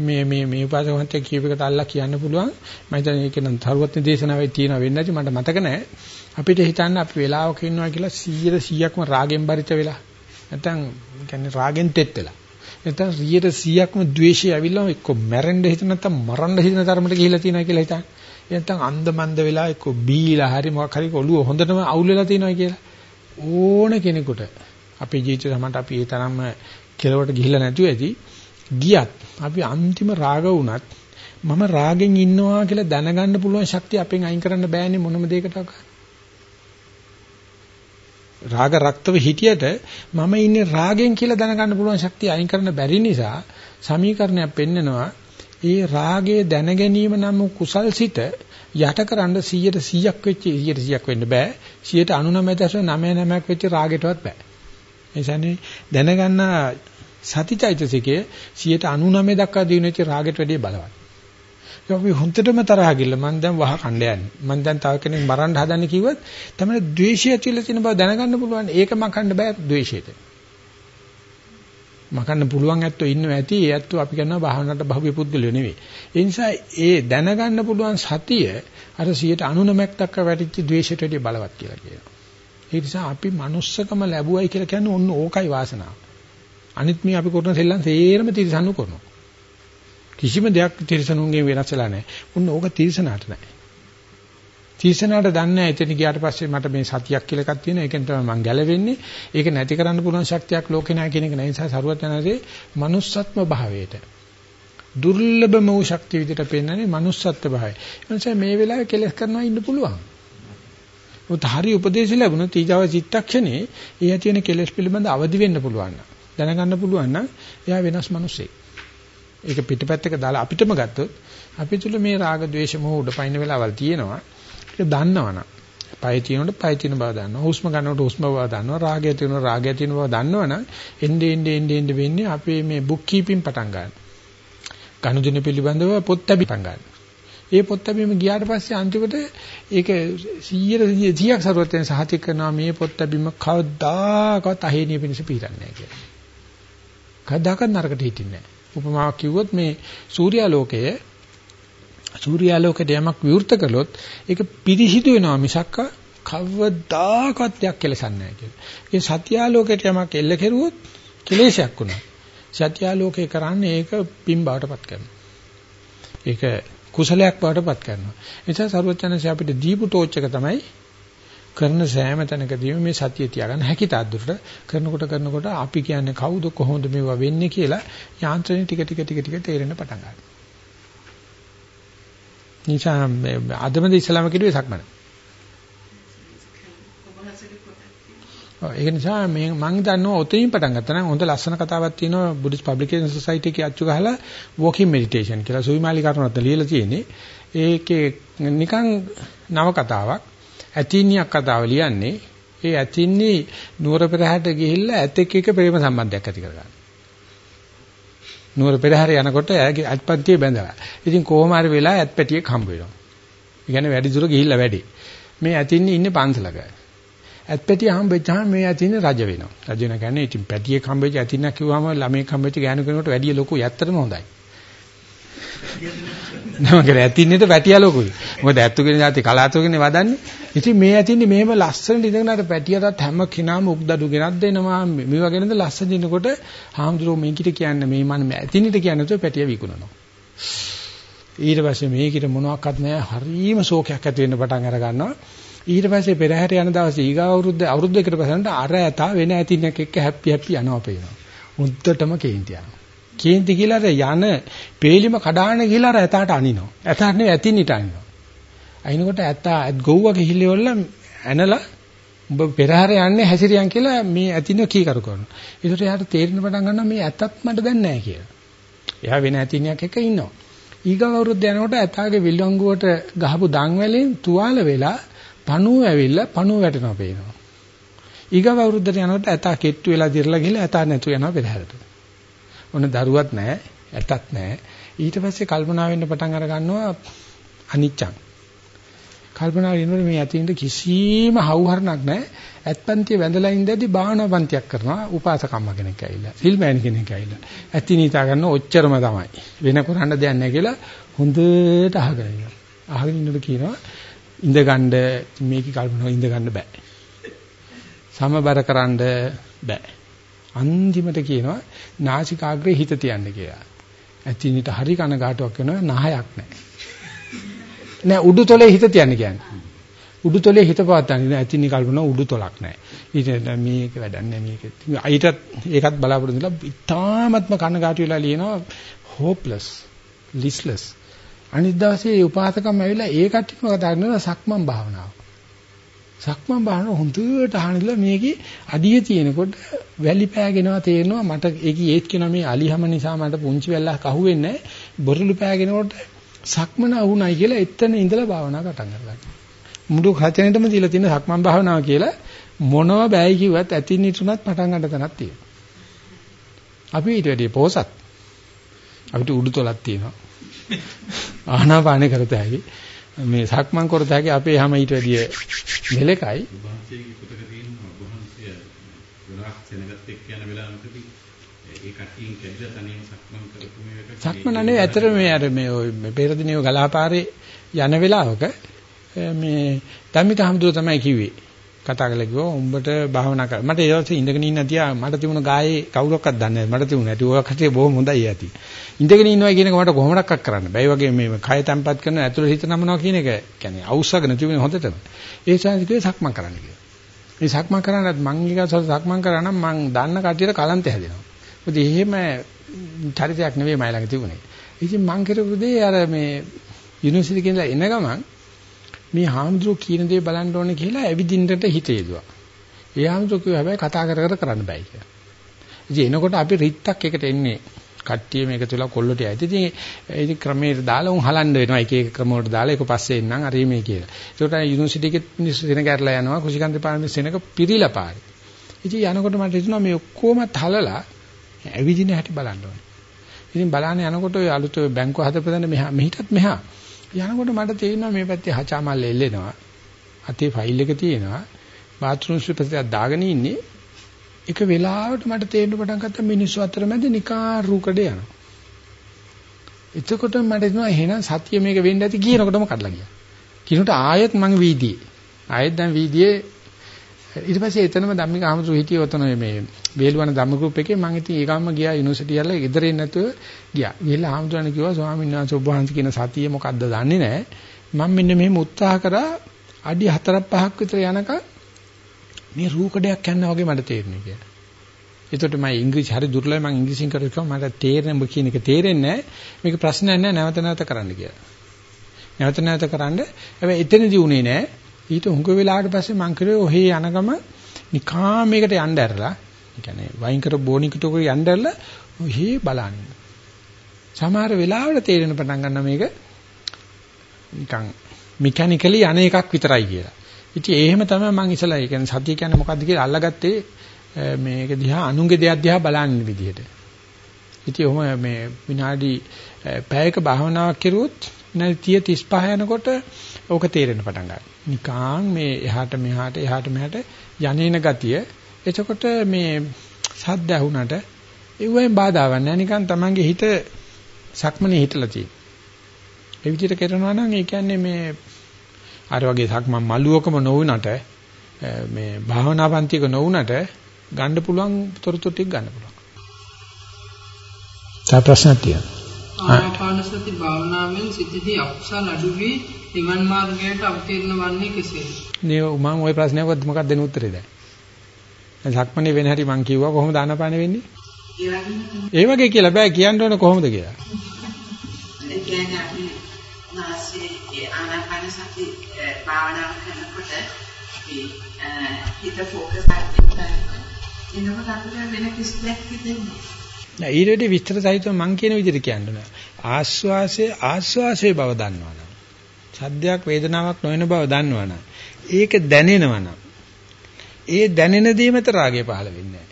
මේ මේ මේ උපාසක මහත්තයා කියප එකට අල්ලා කියන්න පුළුවන් මම හිතන්නේ ඒක නම් තරුවත් දේශනාවේ තියෙනවා වෙන්නේ නැති මට මතක නැහැ අපිට හිතන්න අපි වෙලාවක ඉන්නවා කියලා 100 100ක්ම රාගෙන් බරිත වෙලා නැත්නම් කියන්නේ රාගෙන් තෙත් වෙලා. නැත්නම් 100%ක්ම ද්වේෂය ඇවිල්ලා එක්ක මැරෙන්න හිතන නැත්නම් මරන්න හිතන තරමට ගිහිලා තියෙනවා කියලා හිතන්න. නැත්නම් අන්ධ මන්ද වෙලා එක්ක බීලා හරි මොකක් හරි ඔළුව හොඳටම අවුල් වෙලා තියෙනවා කියලා. ඕන කෙනෙකුට අපේ ජීවිතේ සමහරට අපි ඒ තරම්ම කෙලවට ගිහිල්ලා නැතුව ඇති. ගියත් අපි අන්තිම රාග වුණත් මම රාගෙන් ඉන්නවා කියලා දැනගන්න පුළුවන් ශක්තිය අපෙන් අයින් කරන්න බෑනේ මොනම දෙයකටවත්. රාග රක්තව හිටියට මම ඉන්නේ රාගෙන් කියලා දැනගන්න පුළුවන් ශක්තිය අයින් කරන්න බැරි නිසා සමීකරණයක් පෙන්නනවා. ඒ රාගයේ දැන ගැනීම නම් කුසල්සිත යටකරන 100ට 100ක් වෙච්ච 100ට 100ක් වෙන්න බෑ. 99.99ක් වෙච්ච රාගෙටවත් බෑ. ඒ කියන්නේ දැනගන්න සතිචෛතසිකයේ 99 දක්වා දිනුනෙච්ච රාගෙට වැඩිය බලවත්. අපි හොන්දටම තරහ ගිල්ල මම දැන් වහ කණ්ඩ යන්නේ. මම දැන් තව කෙනෙක් මරන්න හදන්නේ කිව්වොත් තමයි ද්වේෂය ඇතුළේ තියෙන බව දැනගන්න පුළුවන්. ඒක මකන්න බෑ ද්වේෂයට. මකන්න පුළුවන් ඇත්තෝ ඉන්නවා ඇති. ඒ ඇත්තෝ අපි කරනවා භාවනාවට භව්‍ය පුද්ගලයෝ නෙවෙයි. ඒ නිසා ඒ දැනගන්න පුළුවන් සතිය අර 99ක් දක්වා වැටිච්ච ද්වේෂයට වැඩිය බලවත් කියලා කියනවා. ඒ නිසා අපි manussකම ලැබුවයි කියලා කියන්නේ ඔන්න ඕකයි වාසනාව. අනිත් මේ අපි කරන සෙල්ලම් සේරම තිරසන්නු කරනවා. කිසිම දෙයක් තිරසනුන්ගේ වෙනස් වෙලා නැහැ. උන්න ඕක තිරසනාට නැහැ. තීසනාට දන්නේ නැහැ එතන ගියාට පස්සේ මට මේ සතියක් කියලා එකක් තියෙනවා. ඒකෙන් තමයි මම ගැලවෙන්නේ. ඒක නැති කරන්න පුළුවන් ශක්තියක් ලෝකේ නැහැ කියන එක නෑ. ඒ නිසා සරුවත් යනසේ manussත්ම භාවයට දුර්ලභම වූ ශක්තිය විදිහට පෙන්වන්නේ manussත්ව භාවය. ඒ නිසා මේ වෙලාවේ කෙලස් කරනවා ඉන්න පුළුවන්. උත් හරි උපදේශ ලැබුණොත් ඊජව චිත්තක්ෂණේ ඒ ඇති වෙන කෙලස් පිළිබඳ අවදි වෙන්න පුළුවන්. දැනගන්න පුළුවන් නම් එයා වෙනස් මිනිසෙක්. ඒක පිටපැත්තක දාලා අපිටම ගත්තොත් අපි තුල මේ රාග ద్వේෂ මොහ උඩපයින් වෙලාවල් තියෙනවා. ඒක දන්නවනම් පය තියෙනකොට පය තියෙන බව දන්නවා. හුස්ම ගන්නකොට හුස්ම බව දන්නවා. රාගය තියෙනකොට රාගය තියෙන බව දන්නවනම් එnde ende ende ende වෙන්නේ අපේ මේ බුක් කීපින් පටන් ගන්න. ගනුදෙනු පිළිබඳව පොත් ලැබි පටන් ගන්න. ඒ පොත් ලැබීම ගියාට පස්සේ අන්තිමට ඒක 100 100ක් සරුවෙන් සහතික කරනවා මේ පොත් ලැබීම කවදාකවත් අහේනිය පිණිස පිළිරන්නේ නැහැ කියලා. කවදාකවත් නරකට හිටින්නේ නැහැ. උපමාවක් කිව්වොත් මේ සූර්යාලෝකයේ සූර්යාලෝකයට යමක් විවෘත කළොත් ඒක පිරිසිදු වෙනවා මිසක් කවදාකවත් දෙයක් කෙලසන්නේ නැහැ කියලා. ඒ සත්‍යාලෝකයට යමක් එල්ල කෙරුවොත් කෙලෙසයක් වුණා. සත්‍යාලෝකේ කරන්නේ ඒක පින් බවටපත් කරනවා. ඒක කුසලයක් බවටපත් කරනවා. ඒ නිසා සරුවචනසේ අපිට දීපු ටෝච් එක තමයි කරන සෑම තැනකදීම මේ සතිය තියාගන්න හැකි තාද්දුරට කරනකොට කරනකොට අපි කියන්නේ කවුද කොහොමද මේවා වෙන්නේ කියලා යාන්ත්‍රණය ටික ටික ටික ටික තේරෙන්න පටන් ගන්නවා. නිසා අදමද ඉස්ලාම කිව්වේ සක්මන. ඒක නිසා මේ මම දන්නවා ඔතනින් පටන් ගත්තා නම් හොඳ ලස්සන කතාවක් තියෙනවා බුද්දිස් පබ්ලිකේෂන් සොසයිටි එකේ අච්චු ගහලා වෝකින් මෙඩිටේෂන් කියලා සුවිමාලි කරනවත් ලියලා තියෙන්නේ. ඒකේ නිකන් නව කතාවක් ඇතින්නියක් කතාව ලියන්නේ. ඒ ඇතින්නි නුවර පෙරහැරට ගිහිල්ලා ඇතෙක් එක්ක ප්‍රේම සම්බන්ධයක් ඇති කරගන්න. නුවර පෙරහැර යනකොට එයාගේ අත්පත්තිය බැඳලා. ඉතින් කොහොම හරි වෙලා ඇත්පැටියෙක් හම්බ වෙනවා. ඒ කියන්නේ වැඩි දුර ගිහිල්ලා වැඩි. මේ ඇතින්නි ඉන්නේ පන්සලක. ඇත්පැටිය හම්බෙච්චාම මේ ඇතින්නේ රජ වෙනවා. රජ වෙන කියන්නේ ඉතින් පැටියෙක් හම්බෙච්ච ඇතින්නක් කිව්වම ළමෙක් හම්බෙච්ච ගෑනු කෙනෙකුට වැඩිය ලොකු යැත්තටම හොඳයි. නමකට ඇතින්නේට පැටියා ලොකුයි. මොකද ඇත්තු කියන જાති කලාතුරකින් වදන්නේ. ඉතින් මේ ඇතින්නේ මෙහෙම ලස්සනට ඉඳගෙන අර පැටියටත් හැම කෙනාම උක්දඩු ගෙනත් දෙනවා. මේ වගේ නේද ලස්සන දිනකොට හාමුදුරුවෝ මේකිට කියන්නේ මේ මම ඇතින්නේට කියන්නේ તો පැටිය විකුණනවා. ඊට පස්සේ මේකිට මොනවත් නැහැ. හරීම ශෝකයක් ඇති වෙන්න පටන් අර ගන්නවා. ඊට පස්සේ පෙරහැර යන දවසේ ඊගා අවුරුද්ද අවුරුද්දකට පස්සෙන්ට අර ඇතා වෙන ඇතින්නක් එක්ක හැපි හැපි යනවා පේනවා. මුද්දටම කේන්ති යනවා. කේන්ති කියලා අර යන පේලිම කඩාන ගිහලා අර ඇතාට අනිනවා. ඇතාට නෙවෙයි ඇතින්නිට අනිනවා. අයින්කොට ඇතා ගොව්ව ගිහිල්ලෙවල ඇනලා උඹ පෙරහැර යන්නේ හැසිරියන් කියලා මේ ඇතින කීකරු කරනවා. ඒකට එයාට තේරෙන්න පටන් ගන්නවා මේ ඇතත් මට දැන් නැහැ කියලා. එයා වෙන ඇතිනියක් එක ඉන්නවා. ඊගව අවුරුද්ද යනකොට ඇතාගේ විලංගුවට ගහපු දන් වලින් තුවාල වෙලා පණුව ඇවිල්ලා පණුව වැටෙනවා පේනවා. ඊගව අවුරුද්දට යනකොට ඇතා කෙට්ටු වෙලා දිරලා ගිහලා ඇතා නැතු යනවා පෙරහැරට. ඔන්න දරුවත් නැහැ, ඇතත් නැහැ. ඊට පස්සේ කල්පනා වෙන්න පටන් අර ගන්නවා අනිච්චං. කල්පනා වෙනකොට මේ ඇතින්ද කිසිම හවුහරණක් නැහැ. ඇත්පන්තිය වැඳලා ඉඳදී භාවනා පන්තියක් කරනවා උපාසකම්ම කෙනෙක් ඇවිල්ලා. සිල්මෑන් කෙනෙක් ඇවිල්ලා. ඇති නීතා ගන්න ඔච්චරම තමයි. වෙන කරන්න දෙයක් නැහැ කියලා හොඳට අහගෙන ඉන්නවා. අහගෙන ඉන්නකොට කියනවා ඉඳ ගන්න මේක කල්පනා ඉඳ ගන්න බෑ. සමබර කරන්න බෑ. අන්තිමට කියනවා නාසිකාග්‍රේ හිත තියන්න කියලා. ඇතිනිට හරි කනගාටුවක් වෙනවා නහයක් නැහැ. නෑ උඩුතොලේ හිත තියන්න කියන්නේ. උඩුතොලේ හිත පවත්තන්නේ ඇතිනි කල්පනා උඩුතොලක් නැහැ. ඊට මේක වැඩක් නැහැ මේක. ඊටත් ඒකත් බලාපොරොත්තු වෙලා ඉතාමත්ම කනගාටු වෙලා ලියනවා hopeless, listless. අනිත් දවසේ උපාසකම් ඇවිල්ලා ඒ කට්ටියම කතා කරනවා සක්මන් භාවනාව. සක්මන් භාවනාව හොඳට අහනilla මේකේ අඩිය තියෙනකොට වැලි පෑගෙනවා තේරෙනවා මට ඒකේ ඒත් කියන මේ අලිහම නිසා මට පුංචි වැල්ලක් අහුවෙන්නේ බොරළු පෑගෙනකොට සක්මන අහුණයි කියලා එතන ඉඳලා භාවනාව පටන් ගන්නවා. මුළු හචනෙටම දීලා තියෙන සක්මන් භාවනාව කියලා මොනව බෑයි කිව්වත් ඇතින් නිතුණත් පටන් ගන්න තැනක් තියෙනවා. අපි ඊට වැඩිය පොසත්. අපිට උඩුතලක් තියෙනවා. ආනාපානේ කරත හැකි. මේ සක්මන් කරත හැකි අපේ හැම ඊට වැඩිය මෙලකයි. සක්මන් නේ ඇතර මේ අර මේ ඔය පෙරදිනේ ගලාපාරේ යන වෙලාවක මේ ධම්මික හම්දුර තමයි කිව්වේ. කතා කරලා කිව්වා උඹට භාවනා කර. මට ඒ දවසේ ඉඳගෙන ඉන්න තියා මට තිබුණ ගායේ කවුරක්වත් දන්නේ නැහැ. මට තිබුණ නැටි ඔය කටේ බොහොම හොඳයි ඇති. ඉඳගෙන ඉන්නවා කියන එක මට කොහොමඩක්වත් කරන්න බෑ. ඒ වගේ මේ කය තැම්පත් කරන ඇතුළේ හිත නමනවා කියන එක කියන්නේ අවශ්‍යගෙන තිබුණේ හොඳටම. ඒ ශාන්තිකේ සක්මන් කරන්න කියලා. මේ සක්මන් කරන්නත් මං ඊගසල් සක්මන් කරා නම් මං දන්න කටියට කලන්ත හැදෙනවා. මොකද එහෙම චරිතයක් නෙවෙයි මයි ළඟ තිබුණේ. ඉතින් මං කරපු දේ අර මේ යුනිවර්සිටි කියලා එන ගමන් මේ හාමුදුරුවෝ කියන දේ බලන්න ඕනේ කියලා ඇවිදින්නට හිත යෙදුවා. ඒ හාමුදුරුවෝ කිව්වා හැබැයි කතා කර කර කරන්න බෑ කියලා. ඉතින් එනකොට අපි රිත්තක් එකට එන්නේ. කට්ටිය මේක තුලා කොල්ලට යයි. ඉතින් ඒ ක්‍රමයට දාලා උන් හලන්න වෙනවා. එක එක ක්‍රම වලට දාලා ඒක පස්සේ එන්නම් අර මේ කියලා. ඒකට යුනිවර්සිටි එකේ මිනිස්සු දෙන ගැටලා යනවා. කුසිකන්ද පාරමේ සෙනක පිරිලා පාරේ. ඉතින් යනකොට මට හිතුණා මේ ඔක්කොම තලලා ඇවිදින හැටි බලන්න ඕනේ. ඉතින් බලන්න යනකොට ඔය අලුත බැංකුව හදපදන්න මෙහා මෙහිටත් මෙහා යනකොට මට තේරෙනවා මේ පැත්තේ හචාමල් එල්ලෙනවා. අතේ ෆයිල් එක තියෙනවා. බාත්රූම් ස්ලිපර්ස් දාගෙන ඉන්නේ. එක වෙලාවට මට තේරෙන්න පටන් ගත්තා මිනිස්සු අතර මැද නිකා රූකඩ යනවා. එතකොට මට හිතෙනවා එහෙනම් සතිය මේක වෙන්න ඇති කියනකොටම කඩලා ගියා. කිනුට ආයෙත් මං වීදියේ. ආයෙත් දැන් වීදියේ ඊට පස්සේ එතනම ධම්මික ආමතුරු හිටියේ ඔතන මේ වේලුවන ධම්ම ගෲප් එකේ මම ඉතින් ඒ ගාම ගියා යුනිවර්සිටි යලා ගෙදර එන්න නැතුව ගියා. ගිහලා ආමතුරුන් කිව්වා ස්වාමීන් වහන්සේ ඔබ වහන්සේ කියන සතිය මොකද්ද දන්නේ නැහැ. මම මෙන්න මෙහෙම උත්සාහ කරා අඩි 4ක් 5ක් විතර යනකම් මේ රූකඩයක් යනවා වගේ මට තේරෙන්නේ කියලා. ඒකට මම ඉංග්‍රීසි හරි දුර්ලභයි මම ඉංග්‍රීසියෙන් කරුවා මට තේරෙන්නේ ඔබ කියන එක තේරෙන්නේ නැහැ. මේක ප්‍රශ්නයක් නෑ නැවත නැවත කරන්න කියලා. නැවත නැවත කරන්න හැබැයි එතනදී උනේ නෑ. ඊට හුඟ වෙලාවට පස්සේ මං කරේ ඔහේ යනගම නිකා මේකට යන්න ඇරලා ඒ කියන්නේ වයින් කර බෝනිකට උඩ යන්න ඇරලා ඔහේ බලන්න. සමහර වෙලාවට තේරෙන පටන් ගන්න මේක නිකන් මෙකැනිකලි යන එකක් විතරයි කියලා. ඉතින් එහෙම තමයි මං ඉස්සලා ඒ කියන්නේ සතිය කියන්නේ මොකද්ද කියලා අල්ලගත්තේ මේක දිහා අනුන්ගේ දෙයක් දිහා බලන්න විදිහට. ඉතින් ඔහම මේ විනාඩි පැයක භාවනාවක් කරුවොත් විනාඩි 30 35 යනකොට ඕක තේරෙන්න පටන් ගන්නවා. නිකාං මේ එහාට මෙහාට එහාට මෙහාට යන්නේන ගතිය. එතකොට මේ සද්ද ඇහුණට ඒවෙන් බාධාවක් නැහැ. නිකන් Tamange හිත සක්මනේ හිටලා තියෙනවා. ඒ විදිහට කරනවා නම් ඒ කියන්නේ මේ අර වගේ සක්මන් මල්ලුවකම නොවුනට මේ භාවනා පන්තික නොවුනට ගන්න පුළුවන් තොරතුරු ටික ගන්න පුළුවන්. තා ප්‍රශ්නක් තියෙනවා. ආනාපාන සති භාවනාවෙන් සිතෙහි අකුසල අඩු වී නිවන් මාර්ගයට අවතීර්ණ වන්නේ කෙසේද? මේ මම ওই ප්‍රශ්නයකට මොකක්ද දෙන උත්තරේ දැන්? ලක්මනේ වෙන හැටි මං කිව්වා කොහොමද ආනාපාන වෙන්නේ? ඒ වගේ කියලා බෑ කියන්න ඕන කොහොමද කියලා. ඒ කියන්නේ අපි මාසේ ආනාපාන සති භාවනාව කරනකොට හිත ફોકસ කරලා ඉන්නකොට අපිට වෙන කිසිදයක් හිතෙන්නේ නෑ ඊට විස්තර සහිතව මං කියන විදිහට කියන්න නෑ. ආස්වාසේ ආස්වාසේ බව දන්නවනම් සද්දයක් වේදනාවක් නොවන බව දන්නවනම් ඒක දැනෙනවනම් ඒ දැනෙන දේ මත රාගය පහළ වෙන්නේ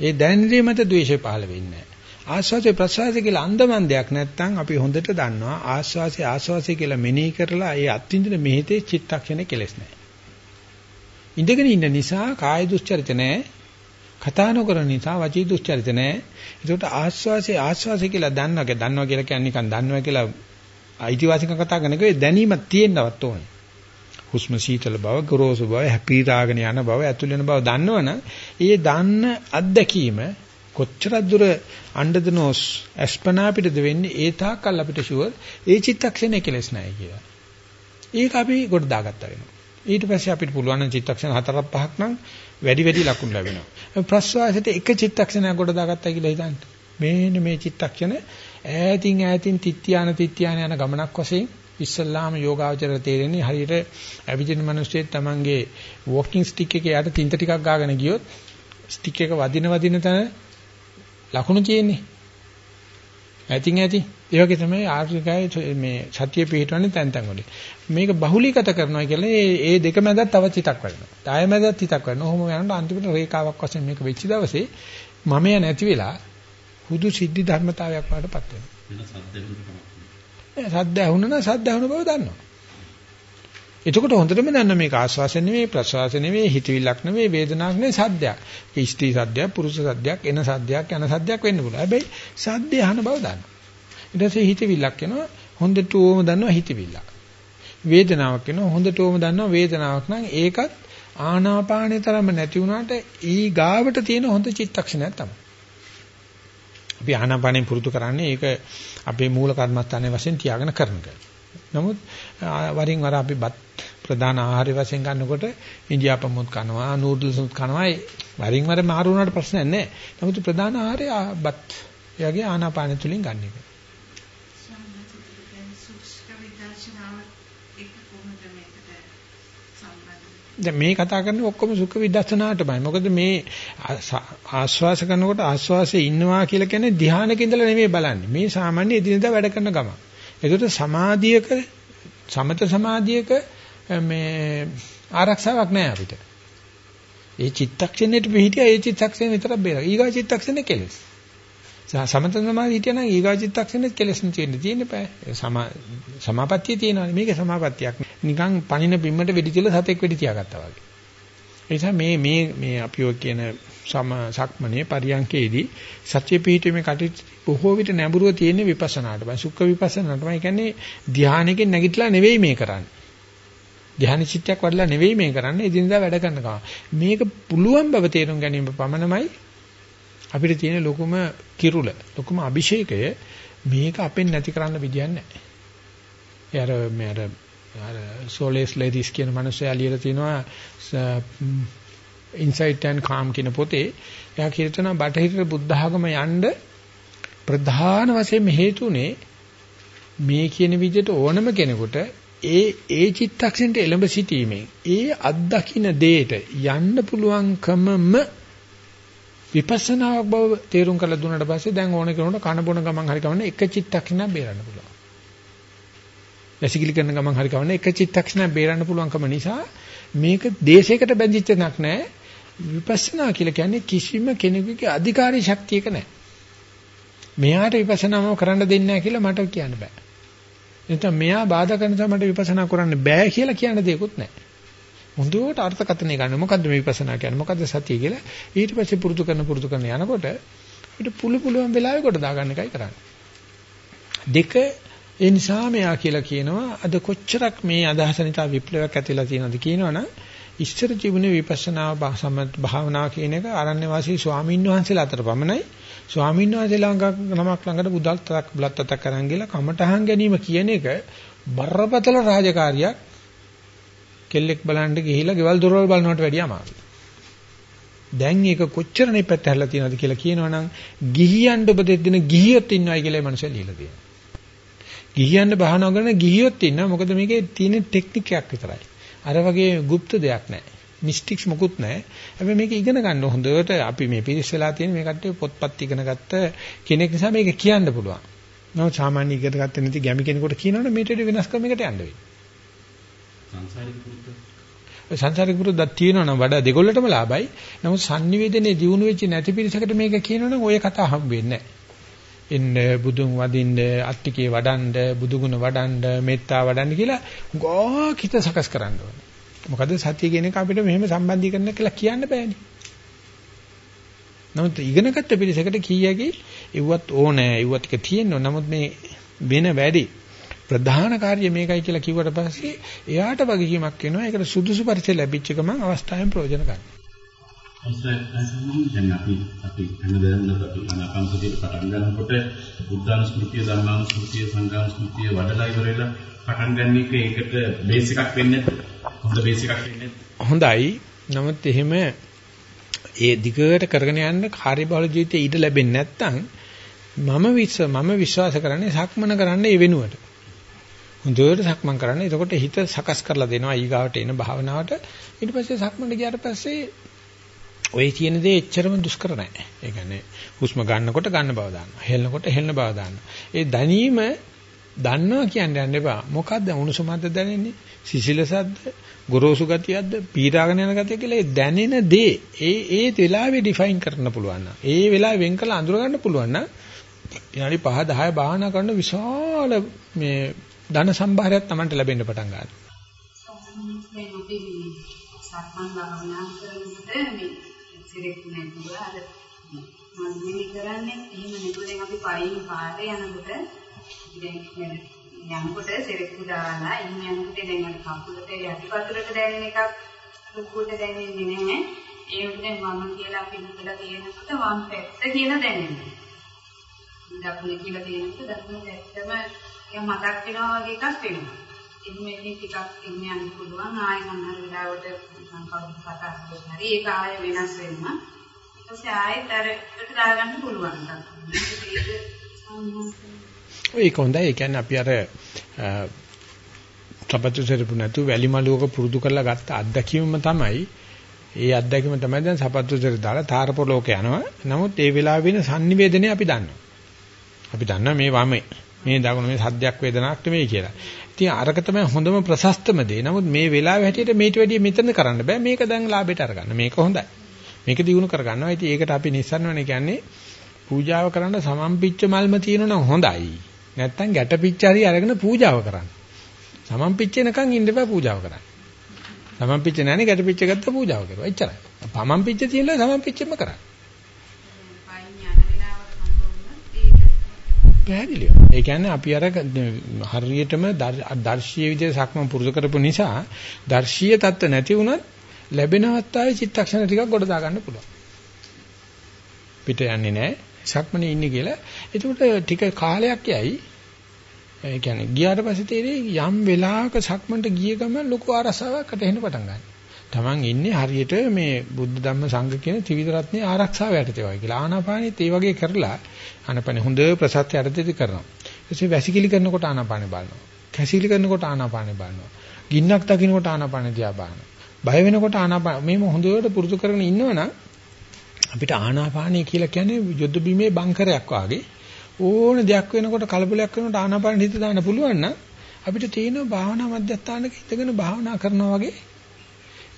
ඒ දැනෙන දේ මත ද්වේෂය පහළ වෙන්නේ ආස්වාසේ ප්‍රසවාසයේ කියලා අන්දමන්දයක් නැත්නම් අපි හොඳට දන්නවා ආස්වාසේ ආස්වාසේ කියලා මෙනෙහි කරලා ඒ අත්විඳින මෙහිතේ චිත්තක්ෂණේ කෙලස් නැහැ ඉඳගෙන ඉන්න නිසා කාය දුස්චරිත නැහැ කතා නොකරන නිසා වචී දුස්චරිත නැහැ. ඒකට ආස්වාසේ ආස්වාසේ කියලා දන්නවා. දන්නවා කියලා කියන්නේ නිකන් දන්නවා කියලා අයිතිවාසිකම් කතා කරන එකේ දැනීමක් තියෙන්නවත් ඕනේ. හුස්ම සීතල බව, ගොරෝසු බව, හැපීරාගෙන යන බව, ඇතුල් වෙන බව දන්නවනම් ඒ දන්න අත්දැකීම කොච්චර දුර අnder the nose අස්පනා පිටද වෙන්නේ ඒ තාක්කල් අපිට ෂුවර් ඒ චිත්තක්ෂණය කෙලස් නැහැ කියලා. ඒක අපි ගොඩ දාගත්තා වෙනවා. ඊට පස්සේ අපිට පුළුවන් නම් චිත්තක්ෂණ හතරක් පහක් නම් වැඩි වැඩි ලකුණු ලැබෙනවා. ප්‍රස්වාසයට එක චිත්තක්ෂණයක් ගොඩ දාගත්තා කියලා හිතන්න. මේන මේ චිත්තක්ෂණ ඈතින් ඈතින් තිත්‍යාන තිත්‍යාන යන ගමනක් වශයෙන් ඉස්සල්ලාම යෝගාවචර තේරෙන්නේ හරියට ඇවිදින මිනිස්සෙක් තමන්ගේ වොකින් ස්ටික් එකේ යට තින්ත ටිකක් ගාගෙන ගියොත් ස්ටික් එක වදින වදින තැන ලකුණු තියෙන්නේ. ඇතින් ඇති. ඒ වගේ තමයි ආර්ථිකය මේ සත්‍ය පිටවන්නේ තැන් තැන් වල. මේක බහුලීගත කරනවා කියලා ඒ ඒ දෙක මැද තව හිතක් වැඩනවා. තාය මැදත් හිතක් වැඩනවා. ඔහොම යනකොට අන්තිමට රේඛාවක් වශයෙන් මේක වෙච්ච දවසේ මමය නැති වෙලා හුදු සිද්ධි ධර්මතාවයක් වඩපත් වෙනවා. සද්ද ඇහුණා සද්ද ඇහුණ බව දන්නවා. එතකොට හොඳටම දන්න මේක ආස්වාස නෙවෙයි ප්‍රසවාස නෙවෙයි හිතවිල්ලක් නෙවෙයි වේදනාවක් නෙවෙයි සද්දයක්. ඒ ස්ත්‍රී සද්දයක් පුරුෂ සද්දයක් එන සද්දයක් යන සද්දයක් වෙන්න පුළුවන්. හැබැයි සද්දේ අහන බව දන්නවා. ඊට පස්සේ හිතවිල්ලක් එනවා හොඳට ඕම දන්නවා හිතවිල්ලක්. වේදනාවක් එනවා හොඳට ඕම දන්නවා වේදනාවක් නම් ඒකත් ආනාපානේ තරම නැති වුණාට ඊ ගාවට තියෙන හොඳ චිත්තක්ෂණයක් තමයි. අපි ආනාපානේ පුරුදු කරන්නේ ඒක අපේ මූල කර්මස්ථානයේ වශයෙන් තියාගෙන කරන එක. නමුත් වරින් වර අපි බත් ප්‍රධාන ආහාර වශයෙන් ගන්නකොට ඉන්දියාපමුත් කනවා නූඩල්ස් උත් කනවා වරින් වර මාරු වුණාට ප්‍රශ්නයක් නැහැ. නමුත් ප්‍රධාන ආහාරය බත් එයාගේ ආනාපාන තුලින් ගන්න එක. දැන් මේ කතා කරන්නේ ඔක්කොම සුඛ විදර්ශනාටමයි. මොකද මේ ආස්වාස කරනකොට ආස්වාසයේ ඉන්නවා කියලා කියන්නේ ධානයක ඉඳලා නෙමෙයි බලන්නේ. මේ සාමාන්‍ය එදිනෙදා වැඩ කරන ගම. ඒකට සමාධියක සමත සමාධියක මේ ආරක්ෂාවක් නැහැ අපිට. ඒ චිත්තක්ෂණයට පිටියා ඒ චිත්තක්ෂණය විතරක් බේරගන්න. ඊගා චිත්තක්ෂණය කෙලෙස්. සමත සමාධිය හිටියා නම් ඊගා චිත්තක්ෂණෙත් කෙලෙස් නෙවෙයි තියෙන්නේ බෑ. සමා සමාපත්තිය තියෙනවානේ. මේක සමාපත්තියක්. නිකන් පණින බිම්මට වෙඩි තියලා සතෙක් වෙඩි තියාගත්තා වගේ. ඒ නිසා මේ මේ මේ අපි ඔය කියන සම සක්මනේ පරියන්කේදී සත්‍ය පිහිටීමේ කටයුතු බොහෝ විට නැඹුරුව තියෙන විපස්සනාට. බයි සුඛ විපස්සනාට. මම කියන්නේ ධානයකින් නැගිටලා නෙවෙයි මේ කරන්නේ. ධානය චිත්තයක් වඩලා නෙවෙයි මේ කරන්නේ. එදිනදා වැඩ කරන කම. මේක පුළුවන් බව තේරුම් ගැනීම පමණමයි අපිට තියෙන ලොකුම කිරුල ලොකුම අභිෂේකය මේක අපෙන් නැති කරන්න විදියක් නැහැ. ඒ අර මේ අර අර සෝලේස් ලේඩිස් කියන මිනිස්සයා ලියලා තිනවා ඉන්සයිට් ඇන්ඩ් කාම් කියන පොතේ එයා කියනවා බටහිර බුද්ධ ආගම යන්න ප්‍රධාන වශයෙන් හේතුනේ මේ කියන විදිහට ඕනම කෙනෙකුට ඒ ඒ චිත්තක්ෂණයට එළඹ සිටීමෙන් ඒ අත්දකින්න දෙයට යන්න පුළුවන්කමම විපස්සනාවක් බව තේරුම් කරලා දුන්නාට පස්සේ දැන් ඕන කෙනෙකුට කන බොන ගමන් හරි කවන්න එක චිත්තක්ෂණයක් බේරන්න පුළුවන්. වැසිකිලි කරන ගමන් හරි කවන්න එක චිත්තක්ෂණයක් බේරන්න පුළුවන්කම නිසා මේක දේශයකට බැඳිච්ච නක් නෑ. විපස්සනා කියලා කියන්නේ කිසිම කෙනෙකුගේ අධිකාරී ශක්තියක නෑ. මෙයාට විපස්සනාම කරන්න දෙන්නේ නැහැ කියලා මට කියන්න බෑ. එතන මෙයා බාධා කරන නිසා මට විපස්සනා කරන්න බෑ කියලා කියන දෙයක්වත් නැහැ. හොඳට අර්ථකථනය ගන්න. මොකද්ද මේ විපස්සනා කියන්නේ? මොකද්ද සතිය කියලා? ඊට පස්සේ පුරුදු කරන පුරුදු කරන යනකොට ඊට පුළු පුළුවන් වෙලාවෙ කොට දාගන්න එකයි කරන්නේ. දෙක ඒ නිසා මෙයා කියලා කියනවා අද කොච්චරක් මේ අදහස නිසා විප්ලවයක් ඇතිලා තියෙනවද කියනවනම් ඉස්සර තිබුණේ විපස්සනා භාවනාව කියන එක ආරණ්‍ය වාසී ස්වාමීන් වහන්සේලා අතර පමණයි. ස්වාමීන් වහන්සේලා නමක් ළඟට බුදල් තක් බුලත් තක් කරන් ගිහලා කමටහන් ගැනීම කියන එක බරපතල රාජකාරියක්. කෙල්ලෙක් බලන්න ගිහිලා ගෙවල් දොරවල් බලනවට වැඩිය අමාරුයි. දැන් මේක කොච්චර නෙපැත්ත හැරලා තියෙනවද කියලා කියනවනම් ගිහියන්ට උපදෙස් දෙන ගිහියොත් ඉන්නවයි කියලා මනුස්සය ලියලා තියෙනවා. ගිහියන්ට බහනා කරන ගිහියොත් ඉන්නවා මොකද මේකේ තියෙන ටෙක්නික් එකක් විතරයි. අර වගේ গুপ্ত දෙයක් නැහැ. මිස්ටික්ස් මොකුත් නැහැ. හැබැයි මේක ඉගෙන ගන්න හොඳට අපි මේ පිරිස් වෙලා තියෙන මේ කට්ටිය පොත්පත් ඉගෙන ගත්ත කෙනෙක් නිසා මේක කියන්න පුළුවන්. නමුත් සාමාන්‍ය ඉගෙන ගත්තේ නැති ගැමි කෙනෙකුට කියනවනේ මේට වෙනස් ක්‍රමයකට යන්න වෙයි. සංසාරික පුරුද්ද සංසාරික පුරුද්දක් තියෙනවා නම් වඩා දෙගොල්ලටම ලාභයි. නමුත් sannivedanaye දිනු වෙච්ච නැති පිරිසකට මේක කියනවනම් ওই කතා හම් වෙන්නේ නැහැ. එන්න බුදුන් වදින්න අට්ටිකේ වඩන්න බුදුගුණ වඩන්න මෙත්තා වඩන්න කියලා ගෝක් හිත සකස් කරන්න ඕනේ. මොකද සත්‍ය කියන එක අපිට මෙහෙම සම්බන්ධීකරණ කියලා කියන්න බෑනේ. නමුත් ඉගෙනගත්ත පිරිසකට කීයකි එව්වත් ඕනේ එව්වත් ටික තියෙනවා. නමුත් මේ වෙන වැඩි ප්‍රධාන කාර්යය මේකයි කියලා කිව්වට පස්සේ එයාට වගකීමක් වෙනවා. ඒකට සුදුසු පරිසර ලැබිච්ච ගමන් අවස්ථාවෙන් ප්‍රයෝජන ගන්න. දැන් අපි අපි හැමදාම අපි අනාපානසතියට පටන් ගන්නකොට බුද්ධානුස්මෘතිය ධර්මානුස්මෘතිය සංඝානුස්මෘතිය වඩලා ඉවරලා පටන් ගන්න එක ඒකට බේස් එකක් වෙන්නේ හොඳ බේස් එකක් වෙන්නේ හොඳයි. නමුත් එහෙම ඒ දිගට කරගෙන යන්න කාර්යබහුල ජීවිතේ ඉඩ ලැබෙන්නේ නැත්නම් මම විශ්ව මම විශ්වාස කරන්නේ සක්මන කරන්න ඒ වෙනුවට. හොඳට සක්මන් කරන්න. එතකොට හිත සකස් කරලා දෙනවා ඊගාවට එන භාවනාවට. ඊට පස්සේ සක්මන්ට ගියාට පස්සේ ඔය කියන දේ එච්චරම දුෂ්කර නැහැ. ඒ කියන්නේ හුස්ම ගන්නකොට ගන්න බව දාන්නවා. හෙලනකොට හෙලන බව දාන්නවා. ඒ දැනීම දන්නවා කියන්නේ යන්න එපා. මොකද්ද උණුසුමක්ද දැනෙන්නේ? සිසිලසක්ද? ගොරෝසු ගතියක්ද? පීඩාගෙන යන ගතිය කියලා ඒ දැනෙන දේ ඒ ඒ වෙලාවේ ඩිෆයින් කරන්න පුළුවන් නම් ඒ වෙලාවේ වෙන් කරලා අඳුර ගන්න පුළුවන් නම් විනාඩි 5 10 භාවනා කරන විශාල මේ ධන සම්භාරයක් Tamanට ලැබෙන්න පටන් ගන්නවා. සක්මන් භාවනා කරනකොට මේ සිරෙක් නැතුව අර මම මේ කරන්නේ එහෙම නෙවෙයි දැන් අපි පයින් පාරේ යනකොට දැන් යනකොට සිරෙක් දාලා එහෙම යනකොට දැන් අර කකුලට යටිපතුලට දැනෙන එකක් ලොකුට දැනෙන්නේ නැහැ. ඒ උදේ වම කියලා අපි හිතලා තියෙනකොට වම් පැත්ත කියලා දැනෙන්නේ. දකුණ කියලා තියෙනකොට දකුණ පැත්තම ඒ මතක් වෙනවා වගේ එකක් වෙනවා. ඉතින් මේකෙන් ටිකක් ඉන්න යන්න පුළුවන්. ආයෙ මොනවාරි වෙලාවට සංකල්ප කතා කරලා හරි ඒක ආයෙ වෙනස් වෙනවා. ඊට පස්සේ ආයෙත් අර එකට දාගන්න පුළුවන්. ඒක හොඳයි. ඒ කියන්නේ අපි අර සපත්තු සරපු නැතු වැලි මලුවක පුරුදු කරලා ගත්ත අත්දැකීමම තමයි ඒ අත්දැකීම තමයි දැන් සපත්තු සර දාලා තාරපොලෝක යනවා. නමුත් ඒ වෙලාවේ වෙන sannivedanaye අපි දන්නවා. අපි දන්නවා මේ වමේ මේ දකුණ මේ සද්දයක් වේදනාවක් නෙමෙයි කියලා. ඉතින් අරක තමයි හොඳම ප්‍රශස්තම දේ. නමුත් මේ වෙලාවේ හැටියට මේට වැඩිය මෙතන කරන්න බෑ. මේක දැන් ලාභයට අරගන්න. මේක හොඳයි. මේක දිනු කරගන්නවා. ඉතින් ඒකට අපි නිස්සන්නවනේ කියන්නේ පූජාව කරන්න සමම්පිච්ච මල්ම තියෙනවනම් හොඳයි. නැත්තම් ගැටපිච්ච හරි අරගෙන පූජාව කරන්න. සමම්පිච්චෙනකන් ඉන්න බෑ පූජාව කරන්න. සමම්පිච්ච නැණි ගැටපිච්ච ගත්ත පූජාව කරුවා. එච්චරයි. පමම්පිච්ච තියෙනවා සමම්පිච්චෙම කරන්න. පැහැදිලිව. ඒ කියන්නේ අපි අර හරියටම දර්ශීය විදිහට සක්මන් පුරුදු කරපු නිසා දර්ශීය தත්ත්ව නැති වුණත් ලැබෙන අවස්ථාවේ චිත්තක්ෂණ ටිකක් ගොඩ දා ගන්න පුළුවන්. පිට යන්නේ නැහැ. සක්මනේ ඉන්නේ කියලා. ඒකට ටික කාලයක් යයි. ඒ කියන්නේ ගියාට පස්සේ තේරෙයි යම් වෙලාවක සක්මන්ට ගිය ගමන් ලොකු ආරසාවකට එන්න පටන් ගන්නවා. Taman ඉන්නේ හරියට මේ බුද්ධ ධම්ම සංඝ කියන ත්‍රිවිධ රත්නේ ආරක්ෂාව යටතේ වගේ කියලා. ආනාපානෙත් ඒ වගේ කරලා ආනාපානෙ හොඳ ප්‍රසත්‍ය යටතේදී කරනවා. ඊටසේ වැසිකිලි කරනකොට ආනාපානෙ බලනවා. කැසිකිලි කරනකොට ආනාපානෙ බලනවා. ගින්නක් දකින්නකොට ආනාපානෙ දිහා බලනවා. බය වෙනකොට ආනාපාන මේව හොඳට පුරුදු කරගෙන ඉන්නවනම් අපිට ආනාපානයි කියලා කියන්නේ යුද්ධ බිමේ බංකරයක් වාගේ ඕන දෙයක් වෙනකොට කලබලයක් වෙනකොට ආනාපාන හිත දාන්න පුළුවන් නම් අපිට තියෙනවා භාවනා මධ්‍යස්ථානක ඉඳගෙන භාවනා කරනවා වගේ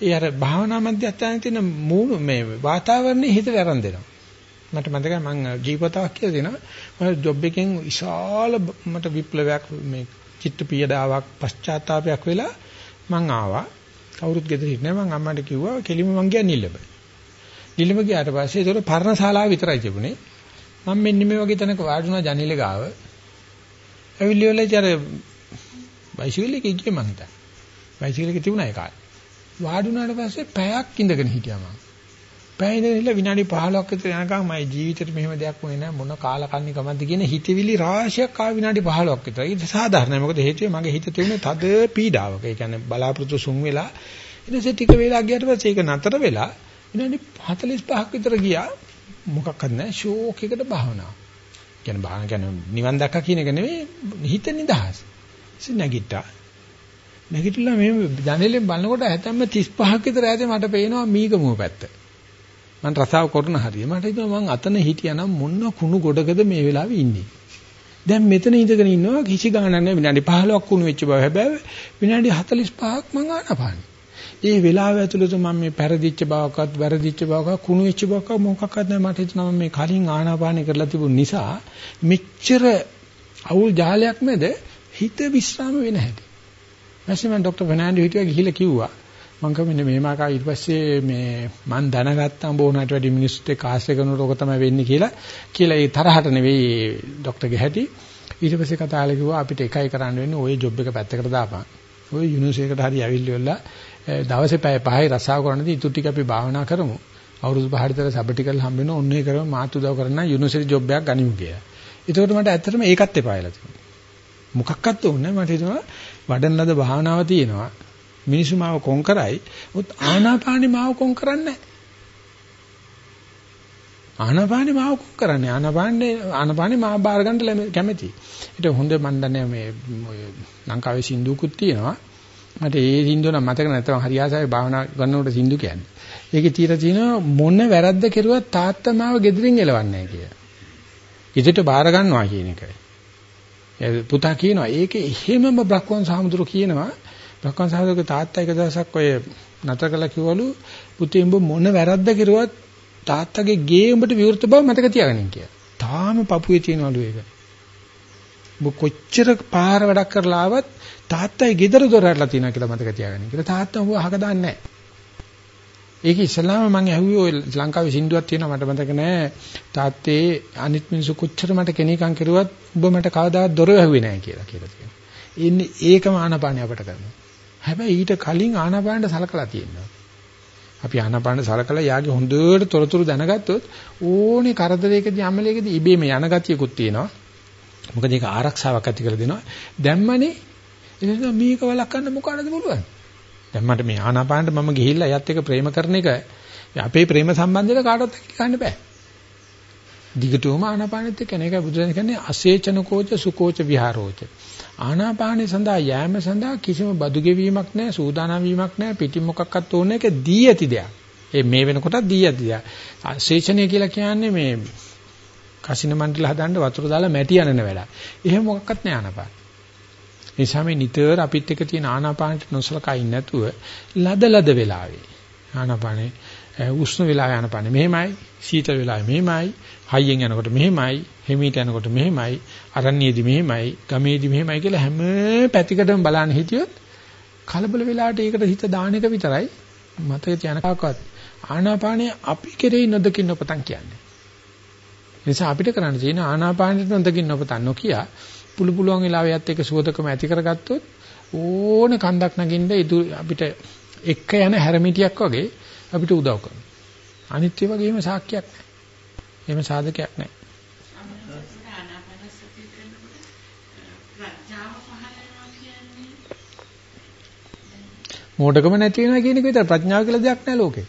ඒ අර භාවනා මධ්‍යස්ථානයේ තියෙන මූල මේ වාතාවරණය හිතට අරන් දෙනවා. මට මතකයි මම ජීවිතාවක් කියලා දෙනවා. මම ජොබ් එකෙන් විශාල මට විප්ලවයක් මේ චිත්ත පීඩාවක් පශ්චාත්තාවයක් වෙලා මං ආවා. කවුරුත් ගෙදර හිටියේ නැහැ. මං අම්මට කිව්වා කෙලිම මං ගියා නිල්ලබ. නිල්ලබ ගියාට පස්සේ ඒතකොට පරණ ශාලාව විතරයි තිබුණේ. මම මෙන්න මේ වගේ තැනක වාඩි වුණා ජනේල ගාව. ඇවිල්ලි වල ඉතින් අර බයිසිකල් එකේ ගියේ මං හිතා. බයිසිකල් එකේ තිබුණා ඒ කාලේ. වාඩි වුණාට පස්සේ පැයක් ඉඳගෙන හිටියා මම. පැය ඉඳලා විනාඩි 15ක් විතර යනකම් මගේ ජීවිතේට මෙහෙම දෙයක් වුණේ නැහැ මොන කාලකන්ණි කමද්ද කියන හිතවිලි රාශියක් ආව විනාඩි 15ක් විතර. ඒක සාධාරණයි. මොකද හේතුව මගේ හිත තිබුණේ තද පීඩාවක. ඒ කියන්නේ බලාපොරොත්තු සුන් වෙලා ඊට පස්සේ ටික වෙලා ගියාට පස්සේ ඒක නතර වෙලා විනාඩි 45ක් විතර ගියා. මොකක්වත් නැහැ ෂෝක් එකට භාවනාව. කියන්නේ භාවන කියන්නේ නිවන් දැක්ක කියන එක නෙවෙයි හිත නිදහස්. ඉතින් නැගිට්ටා. නැගිටලා මේ ජනේලෙන් බලනකොට හැතැම්ම 35ක් විතර ඈතේ මට පේනවා මීගමුව පැත්ත. මම රසාව කරන හරිය. මට හිතුවා මං අතන හිටියානම් මොන කුණු ගොඩකද මේ වෙලාවේ ඉන්නේ. දැන් මෙතන ඉඳගෙන ඉන්නවා කිසි ගාණක් නැහැ විනාඩි 15ක් කුණු වෙච්ච බව හැබැයි විනාඩි 45ක් මං ආනපානේ. ඒ වෙලාව ඇතුළත මම මේ පෙරදිච්ච බවකත් වැරදිච්ච බවකත් කුණු වෙච්ච බවක මොකක්වත් නැහැ මට හිතෙනවා මේ කලින් ආනාපානෙ කරලා තිබුණ නිසා මෙච්චර අවුල් ජාලයක් මැද හිත විස්්‍රාම වෙන හැටි. ඊපස්සේ මම ડોક્ટર ෆර්නෑන්ඩෝ හිටියා ගිහිල්ලා කිව්වා. මම කමන්නේ මේ මාකා ඊට පස්සේ මේ මම දැනගත්තා බොහොමකට වැඩි මිනිස්සුත් එක්ක ආශ්‍රය කරනකොට ඔක තමයි වෙන්නේ කියලා. කියලා ඒ තරහට නෙවෙයි ડોක්ටර් ගැහැටි ඊට පස්සේ කතා කරලා කිව්වා අපිට එකයි කරන්න වෙන්නේ ওই ජොබ් එක පැත්තකට දාපන්. ওই යුනිවර්සිටි එකට හරි ඇවිල්ලා දවසේ පැය පහයි රසාව කරනදී ඉතුරු ටික අපි භාවනා කරමු. අවුරුදු පහකට විතර සබටිකල් හම්බ වෙනවා. ඔන්න ඒ කරම මාත් උදව් කරන්න යුනිවර්සිටි ජොබ් එකක් ගනිමු කියලා. ඒකට මට ඇත්තටම ඒකත් එපායලා තිබුණා. මොකක්වත් ඕනේ මට හිතුණා වඩන ලද භාවනාව තියෙනවා. මිනිස්සු මාව කොන් කරයි. උත් ආනාපානි මාව කොන් කරන්නේ නැහැ. ආනාපානි මාව කොන් කරන්නේ. ආනාපානේ ආනාපානි මාව බාර ගන්න කැමැති. ඒක හොඳ මන් දන්නේ මේ ලංකාවේ සින්දුකුත් තියෙනවා. මට ඒ සින්දුව නම් මතක නැත්නම් හරි ආසයි භාවනා කරනකොට සින්දු කියන්නේ. ඒකේ තියලා තියෙනවා මොන වැරද්ද කෙරුවත් තාත්තා මාව ගෙදරින් එලවන්නේ නැහැ කියලා. ඉදිට බාර ගන්නවා කියන එකයි. පුතා කියනවා ඒකේ එහෙමම බ්‍රහ්මන් සාමුදුරු කියනවා බ්‍රහ්මන් සාමුදුරුගේ තාත්තා එක දවසක් ඔය නතර කළා කිව්වලු පුතේ උඹ මොන වැරද්ද කෙරුවත් තාත්තගේ ගේ උඹට විවෘත බව මතක තියාගන්න කියලා. තාම පපුවේ තියනවලු ඒක. ඔබ කොච්චර පාර වැඩක් කරලා ආවත් තාත්තයි ගෙදර දොර ඇරලා තියෙනවා කියලා මතක තියාගන්න. කියලා තාත්තා ඌ අහක දාන්නේ නැහැ. ඒක ඉස්සලාම මම ඇහුවේ ඔය ලංකාවේ සින්දුවක් තියෙනවා මට මතක නෑ. තාත්තේ අනිත් මිනිස්සු කොච්චර මට කෙනෙක්ම් කරුවත් ඔබ මට කවදාවත් දොර වැහුවේ නෑ කියලා කියලා තියෙනවා. ඉන්නේ ඒකම ආනාපානිය අපට කරනවා. හැබැයි ඊට කලින් ආනාපානට සලකලා තියෙනවා. අපි ආනාපාන සලකලා යාගේ හොඳට තොරතුරු දැනගත්තොත් ඕනේ කරදරයකදී අමලයකදී ඉබේම යන ගතියකුත් තියෙනවා. මොකද ඒක ආරක්ෂාවක් ඇති කරලා දෙනවා. දැම්මනේ එහෙනම් මේක වළක්වන්න මොකටද පුළුවන්? දැන් මට මේ ආනාපානට මම ගිහිල්ලා එයත් එක්ක ප්‍රේම කරන එක අපේ ප්‍රේම සම්බන්ධයට කාටවත් කියන්න බෑ. දිගටම ආනාපානෙත් එක්ක නේක බුදුරජාණන් කියන්නේ අසේචන කෝච සුකෝච විහාරෝච. ආනාපානෙ සඳහා යෑම සඳහා කිසිම බදු ගෙවීමක් නැහැ, සූදානම් වීමක් නැහැ, පිටින් මොකක්වත් ඕනේ ඒක දී ඇති දෙයක්. ඒ මේ වෙනකොටත් දී ඇති දෙයක්. අසේචනය කියලා කියන්නේ මේ කසින මණ්ඩල හදන්න වතුර දාලා මැටි අනන වැඩ. එහෙම මොකක්වත් නැහැ ආනාපාන. නිසා මේ නිතර අපිත් එක්ක තියෙන ආනාපානට නොසලකා ඉන්නේ නැතුව ලද ලද වෙලාවේ ආනාපානේ උෂ්ණ වෙලාවේ ආනාපානේ මෙහෙමයි සීතල වෙලාවේ මෙහෙමයි හයියෙන් යනකොට මෙහෙමයි හිමීට යනකොට මෙහෙමයි අරණ්‍යයේදී මෙහෙමයි ගමේදී මෙහෙමයි කියලා හැම පැතිකඩම බලන්න හිටියොත් කලබල වෙලාවට ඒකට හිත දාන එක විතරයි මතක තියනකවත් ආනාපානේ අපි කෙරෙහි නොදකින් නොපතන් කියන්නේ. නිසා අපිට කරන්න තියෙන ආනාපානෙට නොදකින් නොපතන් නොකිය පුළු පුළුවන් වෙලාවෙත් ඒක සුවදකම ඇති කරගත්තොත් ඕන කන්දක් නගින්න අපිට එක්ක යන හැරමිටියක් වගේ අපිට උදව් කරනවා. අනිත් ඒ වගේම සාක්කයක් නැහැ. එහෙම සාධකයක් නැහැ. මෝඩකම නැති වෙනවා කියන එක විතර ප්‍රඥාව කියලා දෙයක් නැහැ ලෝකේ.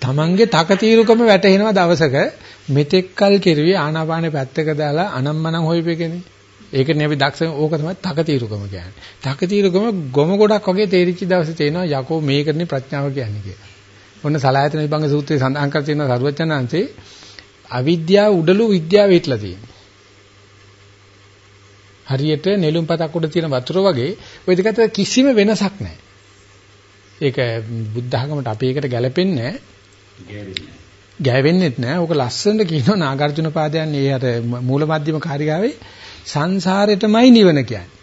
Tamange තකතිරුකම වැටෙනවා දවසක මෙතෙක්කල් කෙරුවේ ආනාපානේ පැත්තක දාලා අනම්මනම් හොයපෙකනේ. ඒකනේ අපි දක්ෂ ඕක තමයි තකතිරුකම කියන්නේ. තකතිරුකම ගොම ගොඩක් වගේ තේරිච්ච දවසේ තේනවා යකෝ මේකනේ ප්‍රඥාව කියන්නේ කියලා. ඔන්න සලායතන විභංග සූත්‍රයේ සඳහන් කර තියෙනවා සරුවචනාංශේ අවිද්‍යාව උඩලු විද්‍යාව හිටලා තියෙනවා. හරියට නෙළුම් පතක් උඩ තියෙන වතුර වගේ ওই දෙක අතර කිසිම වෙනසක් නැහැ. ඒක බුද්ධ ධර්මයට අපි ඒකට ගැලපෙන්නේ නැහැ. ගෑවෙන්නෙත් නෑ. ඕක ලස්සනට කියනවා නාගාර්ජුන පාදයන් ඒ අර මූල මධ්‍යම කාර්යාවේ සංසාරෙටමයි නිවන කියන්නේ.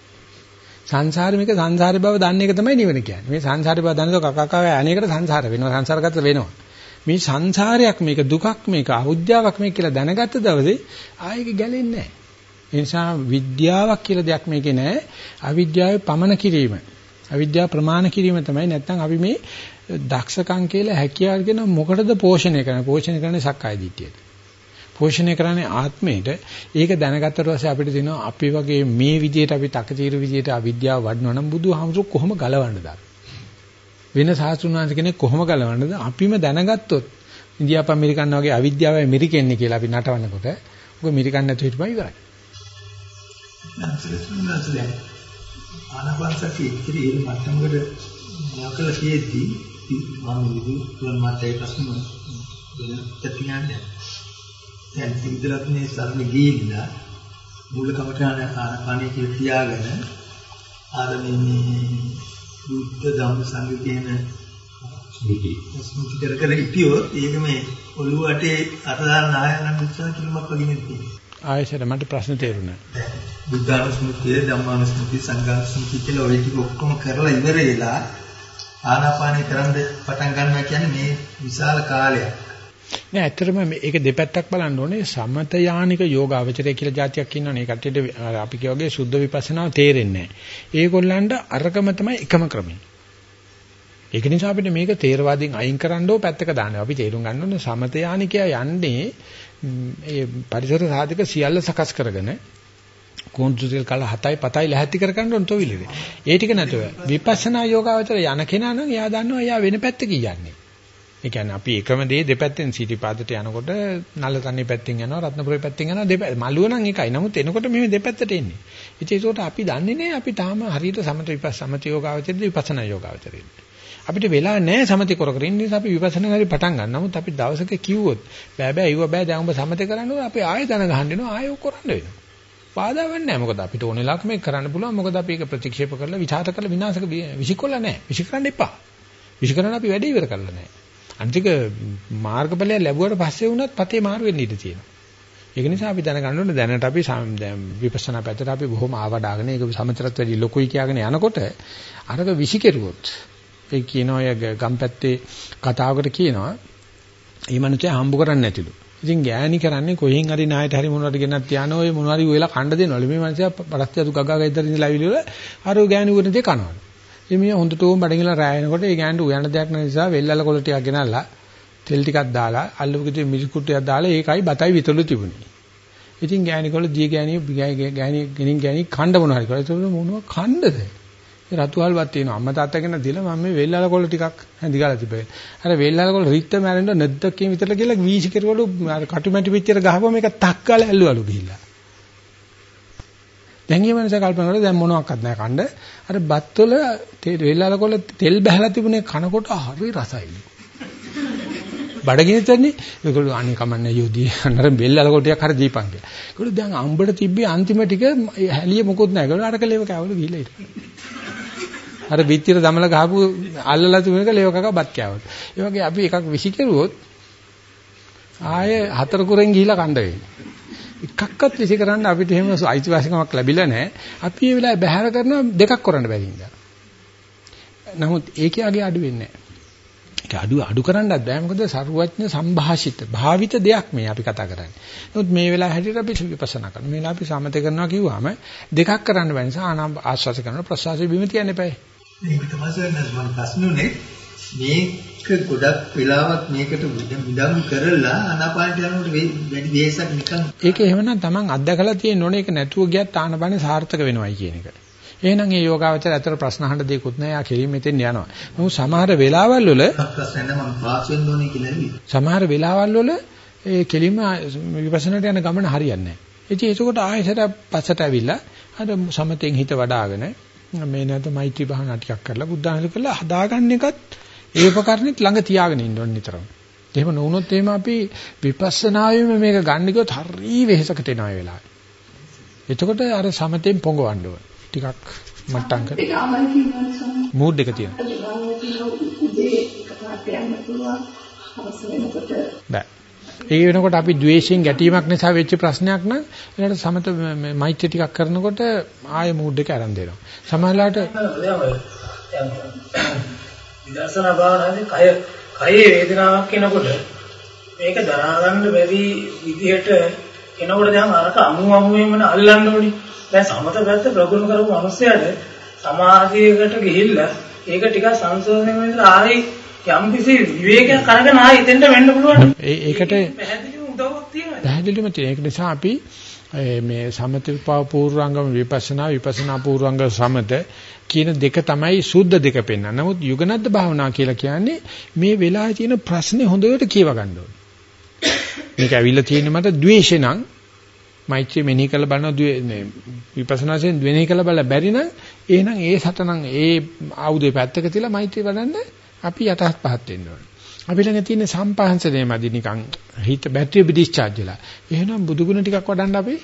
සංසාරෙ මේක සංසාරේ බව දන්න එක තමයි නිවන කියන්නේ. මේ සංසාරේ බව දන්නකොට කකකව අනේකට සංසාර වෙනවා. සංසාරගත වෙනවා. මේ සංසාරයක් මේක දුකක් මේක අහුද්ධාවක් මේක කියලා දැනගත්ත දවසේ ආයෙක ගැලෙන්නේ නැහැ. ඒ නිසා විද්‍යාවක් කියලා දෙයක් මේකේ නැහැ. අවිද්‍යාවේ පමන කිරීම. අවිද්‍යාව ප්‍රමාණ කිරීම තමයි නැත්නම් අපි මේ දක්ෂකම් කියලා හැකියාව කියන මොකටද පෝෂණය කරන්නේ? පෝෂණය කරන්නේ සක්කාය දිට්ඨියට. පෝෂණය කරන්නේ ආත්මයට. ඒක දැනගත්තට පස්සේ අපිට දෙනවා අපි වගේ මේ විදියට අපි තකතිරු විදියට අවිද්‍යාව වඩනවා නම් බුදුහාමුදුරු කොහොම ගලවන්නද? වෙන සාස්ත්‍රුණාංශ කෙනෙක් කොහොම ගලවන්නද? අපිම දැනගත්තොත් ඉන්දියාප ඇමරිකන් වගේ අවිද්‍යාවයි මිරිකෙන්නේ කියලා අපි නටවනකොට ඔක මිරිකන් නැතුව හිටපයි ඉවරයි. ආනාපානසති ඉතිරි ඒ මට්ටමකට මොකද කියෙද්දී මම විදුන් මට ඒ ප්‍රශ්න වෙන තත්ත්වයන්ද දැන් සිවිදලත් මේ සරණ ගිහිල්ලා මූල කමඨාන ආනාපානයේ කියලා තියාගෙන ආර මේ බුද්ධ ධම්ම කියන ස්මෘති ස්මෘති කර කර හිටියොත් ඒක මේ ඔළුව අටේ අත දාලා නායකයන් උත්සාහ කිරීමක් වගේ නෙවෙයි ආයෙසර මට ප්‍රශ්න තේරුණා. බුද්ධානුස්මෘතිය, ධම්මානුස්මෘතිය, සංඝානුස්මෘතිය කියලා ඔය ටික ඔක්කොම කරලා ඉවර වෙලා ආනාපානය කරන්ද පටන් ගන්නවා කියන්නේ මේ විශාල කාලයක්. නෑ ඇත්තටම මේක දෙපැත්තක් බලන්න ඕනේ. සමත යානික යෝගාවචරය කියලා જાතියක් ඉන්නවනේ. ඒ කට්ටියට අපි කියවගේ සුද්ධ විපස්සනාව තේරෙන්නේ නෑ. ඒගොල්ලන්ට අරකම තමයි එකම ක්‍රමය. ඒක නිසා අපිට මේක තේරවාදීන් අයින් කරන්න ඕ පැත්තක දානවා අපි තේරුම් ගන්න ඕනේ සමත යානිකයා යන්නේ ඒ පරිසර සාධක සියල්ල සකස් කරගෙන කෝන්තු තෙල් කල 7යි 7යි ලැහැත්ති කර ගන්න ඕන තොවිලේ. ඒ ටික නැතුව විපස්සනා යෝගාවචර යන කෙනා නම් එයා දන්නවා එයා වෙන පැත්තක යන්නේ. ඒ කියන්නේ අපි එකම දේ දෙපැත්තෙන් සිටිපාදට යනකොට නලතන්නේ පැත්තෙන් යනවා රත්නපුරේ පැත්තෙන් යනවා දෙපැත්ත. මළුව නම් එකයි. නමුත් එනකොට මෙහෙම දෙපැත්තට එන්නේ. ඉතින් ඒකට අපි දන්නේ නැහැ අපි තාම හරියට සමත විපස්ස සමත යෝගාවචරද විපස්සනා යෝගාවචරද. අපිට වෙලා නැහැ සමති කර කර ඉන්න නිසා අපි විපස්සනා හරි පටන් ගන්න. නමුත් අපි දවසක කිව්වොත් බෑ බෑ ඉව බෑ දැන් ඔබ සමතේ කරන්න ඕනේ අපි ආයෙ දන ගහන්න වෙනවා ආයෙ ඔක් කරන්න වෙනවා. බාධාවක් නැහැ. මොකද අපිට ඕන වෙලාවක මේක කරන්න පුළුවන්. මොකද අපි ඒක ප්‍රතික්ෂේප කරලා විචාර කරලා විනාශක විසිකොල්ල නැහැ. විසිකරන්න එපා. විසිකරන අපි වැඩේ ඉවර කරලා නැහැ. අන්තික මාර්ගඵලය ලැබුවට පස්සේ වුණත් පතේ මාරු වෙන්න ඉඩ තියෙනවා. ඒක නිසා අපි දැනගන්න ඕනේ දැනට අපි දැන් විපස්සනා පැත්තට අපි බොහොම ආවඩාගෙන ඒක සමතරත් වැඩි ලොකුයි කියලාගෙන යනකොට අරක විසිකරුවොත් ඒ කියනවා ඔය ගම්පැත්තේ කතාවකට කියනවා මේ මනුස්සයා හම්බ කරන්නේ නැතිලු. ඉතින් ගෑණි කරන්නේ කොහෙන් හරි නායට හරි මොනවද ගෙනත් තියාන ඔය මොනවාරි වෙලා කණ්ඩ දෙනවලු. මේ මනුස්සයා පරස්තිය අතු ගගා ගෙදර ඉඳලා ඇවිල්ලා අර ගෑණි උරන දේ කනවලු. ඉතින් මිනිහා හොඳටම බඩගිනලා රැයෙනකොට ඒ ගෑනට උයන්න දෙයක් නැති නිසා වෙල්ලල කොළ ටිකක් ගෙනල්ලා තෙල් ටිකක් දාලා අල්ලපු කිතුවේ මිරිස් කුට්ටියක් දාලා ඒකයි බතයි විතලු තිබුණේ. ඉතින් ගෑණිකොළ දිය ගෑණි ගෑණි ගෙනින් ගෑණි කණ්ඩ මොනවා හරි කරා. ඒක මොනවා කණ්ඩද? ඒ රතුවල්වත් තියෙනවා. අම්මා තාත්තා කෙනා දීලා මම මේ වෙල්ලල කොළ ටිකක් හැඳි ගාලා තිබේ. අර වෙල්ලල කොළ රිත්ත මැරෙන්න නැද්දකින් විතරලා කියලා වීසි කෙරුවලු අර කටුමැටි පිටියට ගහපුවා මේක තක් ගාලා ඇල්ලුවලු ගිහිල්ලා. දැන් මේ මනස කල්පනා කරලා දැන් මොනවත් නැහැ කණ්ඩ. අර බත්වල වෙල්ලල කොළ තෙල් බහැලා තිබුණේ කනකොට හරි රසයිලු. බඩගිනිතන්නේ ඒගොල්ලෝ අනේ කමන්නේ යෝදී අන්නර බෙල්ලල කොටියක් හරි දීපන් කියලා. ඒගොල්ලෝ දැන් අම්බට තිබ්බේ අන්තිම ටික හැලිය මොකොත් නැහැ. ඒගොල්ලෝ අරක ලේව කෑවලු ගිහලා ඉතින්. අර පිටියට දමලා ගහපු අල්ලලා තිබුණේක ලේව කකා බත් කෑවලු. ඒ වගේ අපි එකක් විසි කෙරුවොත් ආයේ හතර කුරෙන් ගිහිලා කණ්ඩ වෙන්නේ. එකක්වත් විසි කරන්න අපිට එහෙම අයිතිවාසිකමක් ලැබිලා නැහැ. අපි මේ වෙලාවේ බැහැර කරනවා දෙකක් කරන්න බැරි නිසා. නමුත් ඒකේ අගේ අඩු වෙන්නේ නැහැ. ඒක අඩු අඩු කරන්නත් බෑ මොකද සරුවඥ සම්භාෂිත භාවිත දෙයක් මේ අපි කතා කරන්නේ. නමුත් මේ වෙලාව හැටියට අපි විපස්සනා කරනවා. මේ වෙලාව අපි සමතේ කරනවා කිව්වම දෙකක් කරන්න බෑ නිසා ආනාප ආස්වාස කරනවා ප්‍රසවාසය බිම තියන්න එපායි. මේක තමයි සර් මම ප්‍රශ්නුනේ මේක ගොඩක් වෙලාවක් මේකට විදම් කරලා ආනාපානට යනකොට වැඩි වෙහසක් නිකන් ඒක එහෙමනම් Taman අත්දකලා තියෙන ඕනේ ඒක නැතුව ගියත් ආනාපානේ සාර්ථක වෙනවයි කියන එක. එහෙනම් ඒ යෝගාවචර ඇතර ප්‍රශ්න අහන්න දෙයක්වත් නැහැ. යා කෙලින් මෙතෙන් යනවා. නමුත් සමහර වෙලාවල් වල ප්‍රශ්න නැහැ මම පාස් වෙන්න ඕනේ කියලා නෙවෙයි. සමහර වෙලාවල් වල ඒ කෙලින්ම විපස්සනාට යන ගමන හරියන්නේ නැහැ. ඉතින් ඒකකොට ආයෙසට පස්සට ඇවිල්ලා අර සමතෙන් හිත වඩ아가න මේ නැත මෛත්‍රී භාවනා ටිකක් කරලා බුද්ධානුල කරලා හදාගන්න එකත් ඒ උපකරණෙත් ළඟ තියාගෙන ඉන්න ඕනේ නිතරම. එහෙම නොවුනොත් එහෙම අපි විපස්සනායෙම මේක ගන්න කිව්වොත් හරි වෙහෙසකට එනවා ඒ වෙලාවේ. එතකොට අර සමතෙන් පොඟවන්න ඕනේ. ටිකක් මට්ටම් කරලා මූඩ් එක තියෙනවා. බෑ. ඒ වෙනකොට අපි ද්වේෂයෙන් ගැටීමක් නිසා වෙච්ච ප්‍රශ්නයක් නම් ඒකට සමත මෛත්‍රී ටිකක් කරනකොට ආයෙ මූඩ් එක අරන් දෙනවා. සමහරලාට විදර්ශනා භාවනාවේ කය කයේ වේදනාවක් එනකොට මේක දරා ගන්න බැරි විදිහට එනකොට දැන් අරක අමු අමුවෙන්ම අල්ලන්න ඕනේ. දැන් සමත පැත්ත ප්‍රගුණ කරපු මිනිස්සයාට සමාධියකට ගිහිල්ලා ඒක ටිකක් සංශෝධනය වෙලා ආයි යම් කිසි විවේකයක් අරගෙන ආයි එතෙන්ට වෙන්න පුළුවන්. ඒකට පැහැදිලිව උදව්වක් තියෙනවා. පැහැදිලිවම තියෙන. ඒක නිසා අපි මේ සමත පූර්වාංගම විපස්සනා විපස්සනා පූර්වාංග සමත කියන දෙක තමයි සුද්ධ දෙක පෙන්වන්නේ. නමුත් යුගනද්ද භාවනා කියලා කියන්නේ මේ වෙලාවේ තියෙන ප්‍රශ්නේ හොඳට කියව ගන්න ඕනේ. මේක ඇවිල්ලා තියෙන්නේ මට ද්වේෂේ නම් මෛත්‍රිය මෙනෙහි කළ බලන විපස්සනාසෙන් මෙනෙහි කළ බල බැරි නම් එහෙනම් ඒ සතනම් ඒ ආයුධය පැත්තක තියලා මෛත්‍රිය වඩන්න අපි යටහත් පහත් වෙන්න ඕනේ. අපි ළඟ තියෙන සම්පහන්සනේ මදි නිකන් හිත බැටරිය ඩිස්චාර්ජ් වෙලා. එහෙනම් බුදුගුණ ටිකක් වඩන්න අපි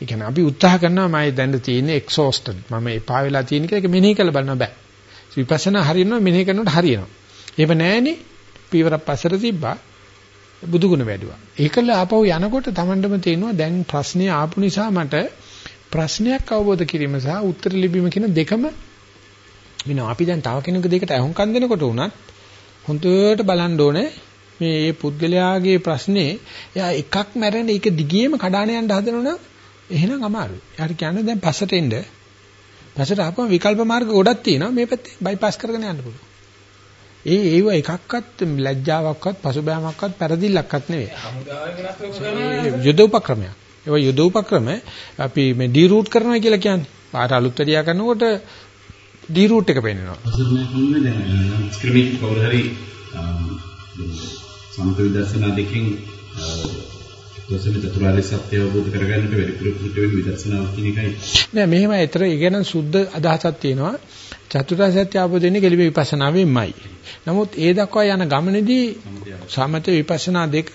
ඒ කියන්නේ අපි උත්සාහ කරනවා මම දැන් තියෙන්නේ එක්සෝස්ටඩ් මම එපා වෙලා තියෙන කියලා ඒක මෙනෙහි කළ බලන්න බෑ. විපස්සනා හරියනවා මෙනෙහි කරනකොට හරියනවා. එහෙම නැහෙනේ පීවරක් පස්සට තිබ්බා බුදුගුණ වැඩුවා. ඒකල ආපහු යනකොට Tamandම තේනවා දැන් ප්‍රශ්නේ ආපු නිසා මට ප්‍රශ්නයක් අවබෝධ කිරීම සහ උත්තර ලිබීම කියන දෙකම වෙනවා. අපි දැන් තව කෙනෙකුගේ දෙයකට අහුම්කම් දෙනකොට උනත් හොඳට බලන්න ඕනේ මේ මේ පුද්ගලයාගේ ප්‍රශ්නේ එයා එකක් මැරෙන එක දිගේම කඩාන යන්න හදනවනම් එහෙනම් අමාරුයි. යාට කියන්නේ දැන් පස්සට එන්න. පස්සට ආපුවම විකල්ප මාර්ග ගොඩක් තියෙනවා. මේ පැත්තේ බයිපාස් කරගෙන යන්න පුළුවන්. ඒ ඒව එකක්වත් ලැජ්ජාවක්වත් පසුබෑමක්වත් පෙරදිල්ලක්වත් නෙවෙයි. යුද උපක්‍රමයක්. ඒවා යුද උපක්‍රම අපි මේ ඩී රූට් කරනවා කියලා කියන්නේ. පාට අලුත් වැඩියා කරනකොට ඩී රූට් එක පෙන්නනවා. අසුරනේ කොහොමද දැන් ස්ක්‍රීමින් කවුරු හරි සමත විදර්ශනා දෙකෙන් දසම චතුරාර්ය සත්‍ය අවබෝධ කරගන්නට වැඩි පුරුදු වෙන විදර්ශනාවක් කියන එකයි. නෑ මෙහෙම ඇතර ඉගෙන සුද්ධ අදහසක් තියෙනවා. චතුරාර්ය සත්‍ය අවබෝධ වෙන්නේ කෙලිම විපස්සනාවෙන්මයි. නමුත් ඒ දක්වා යන ගමනේදී සමත විපස්සනා දෙක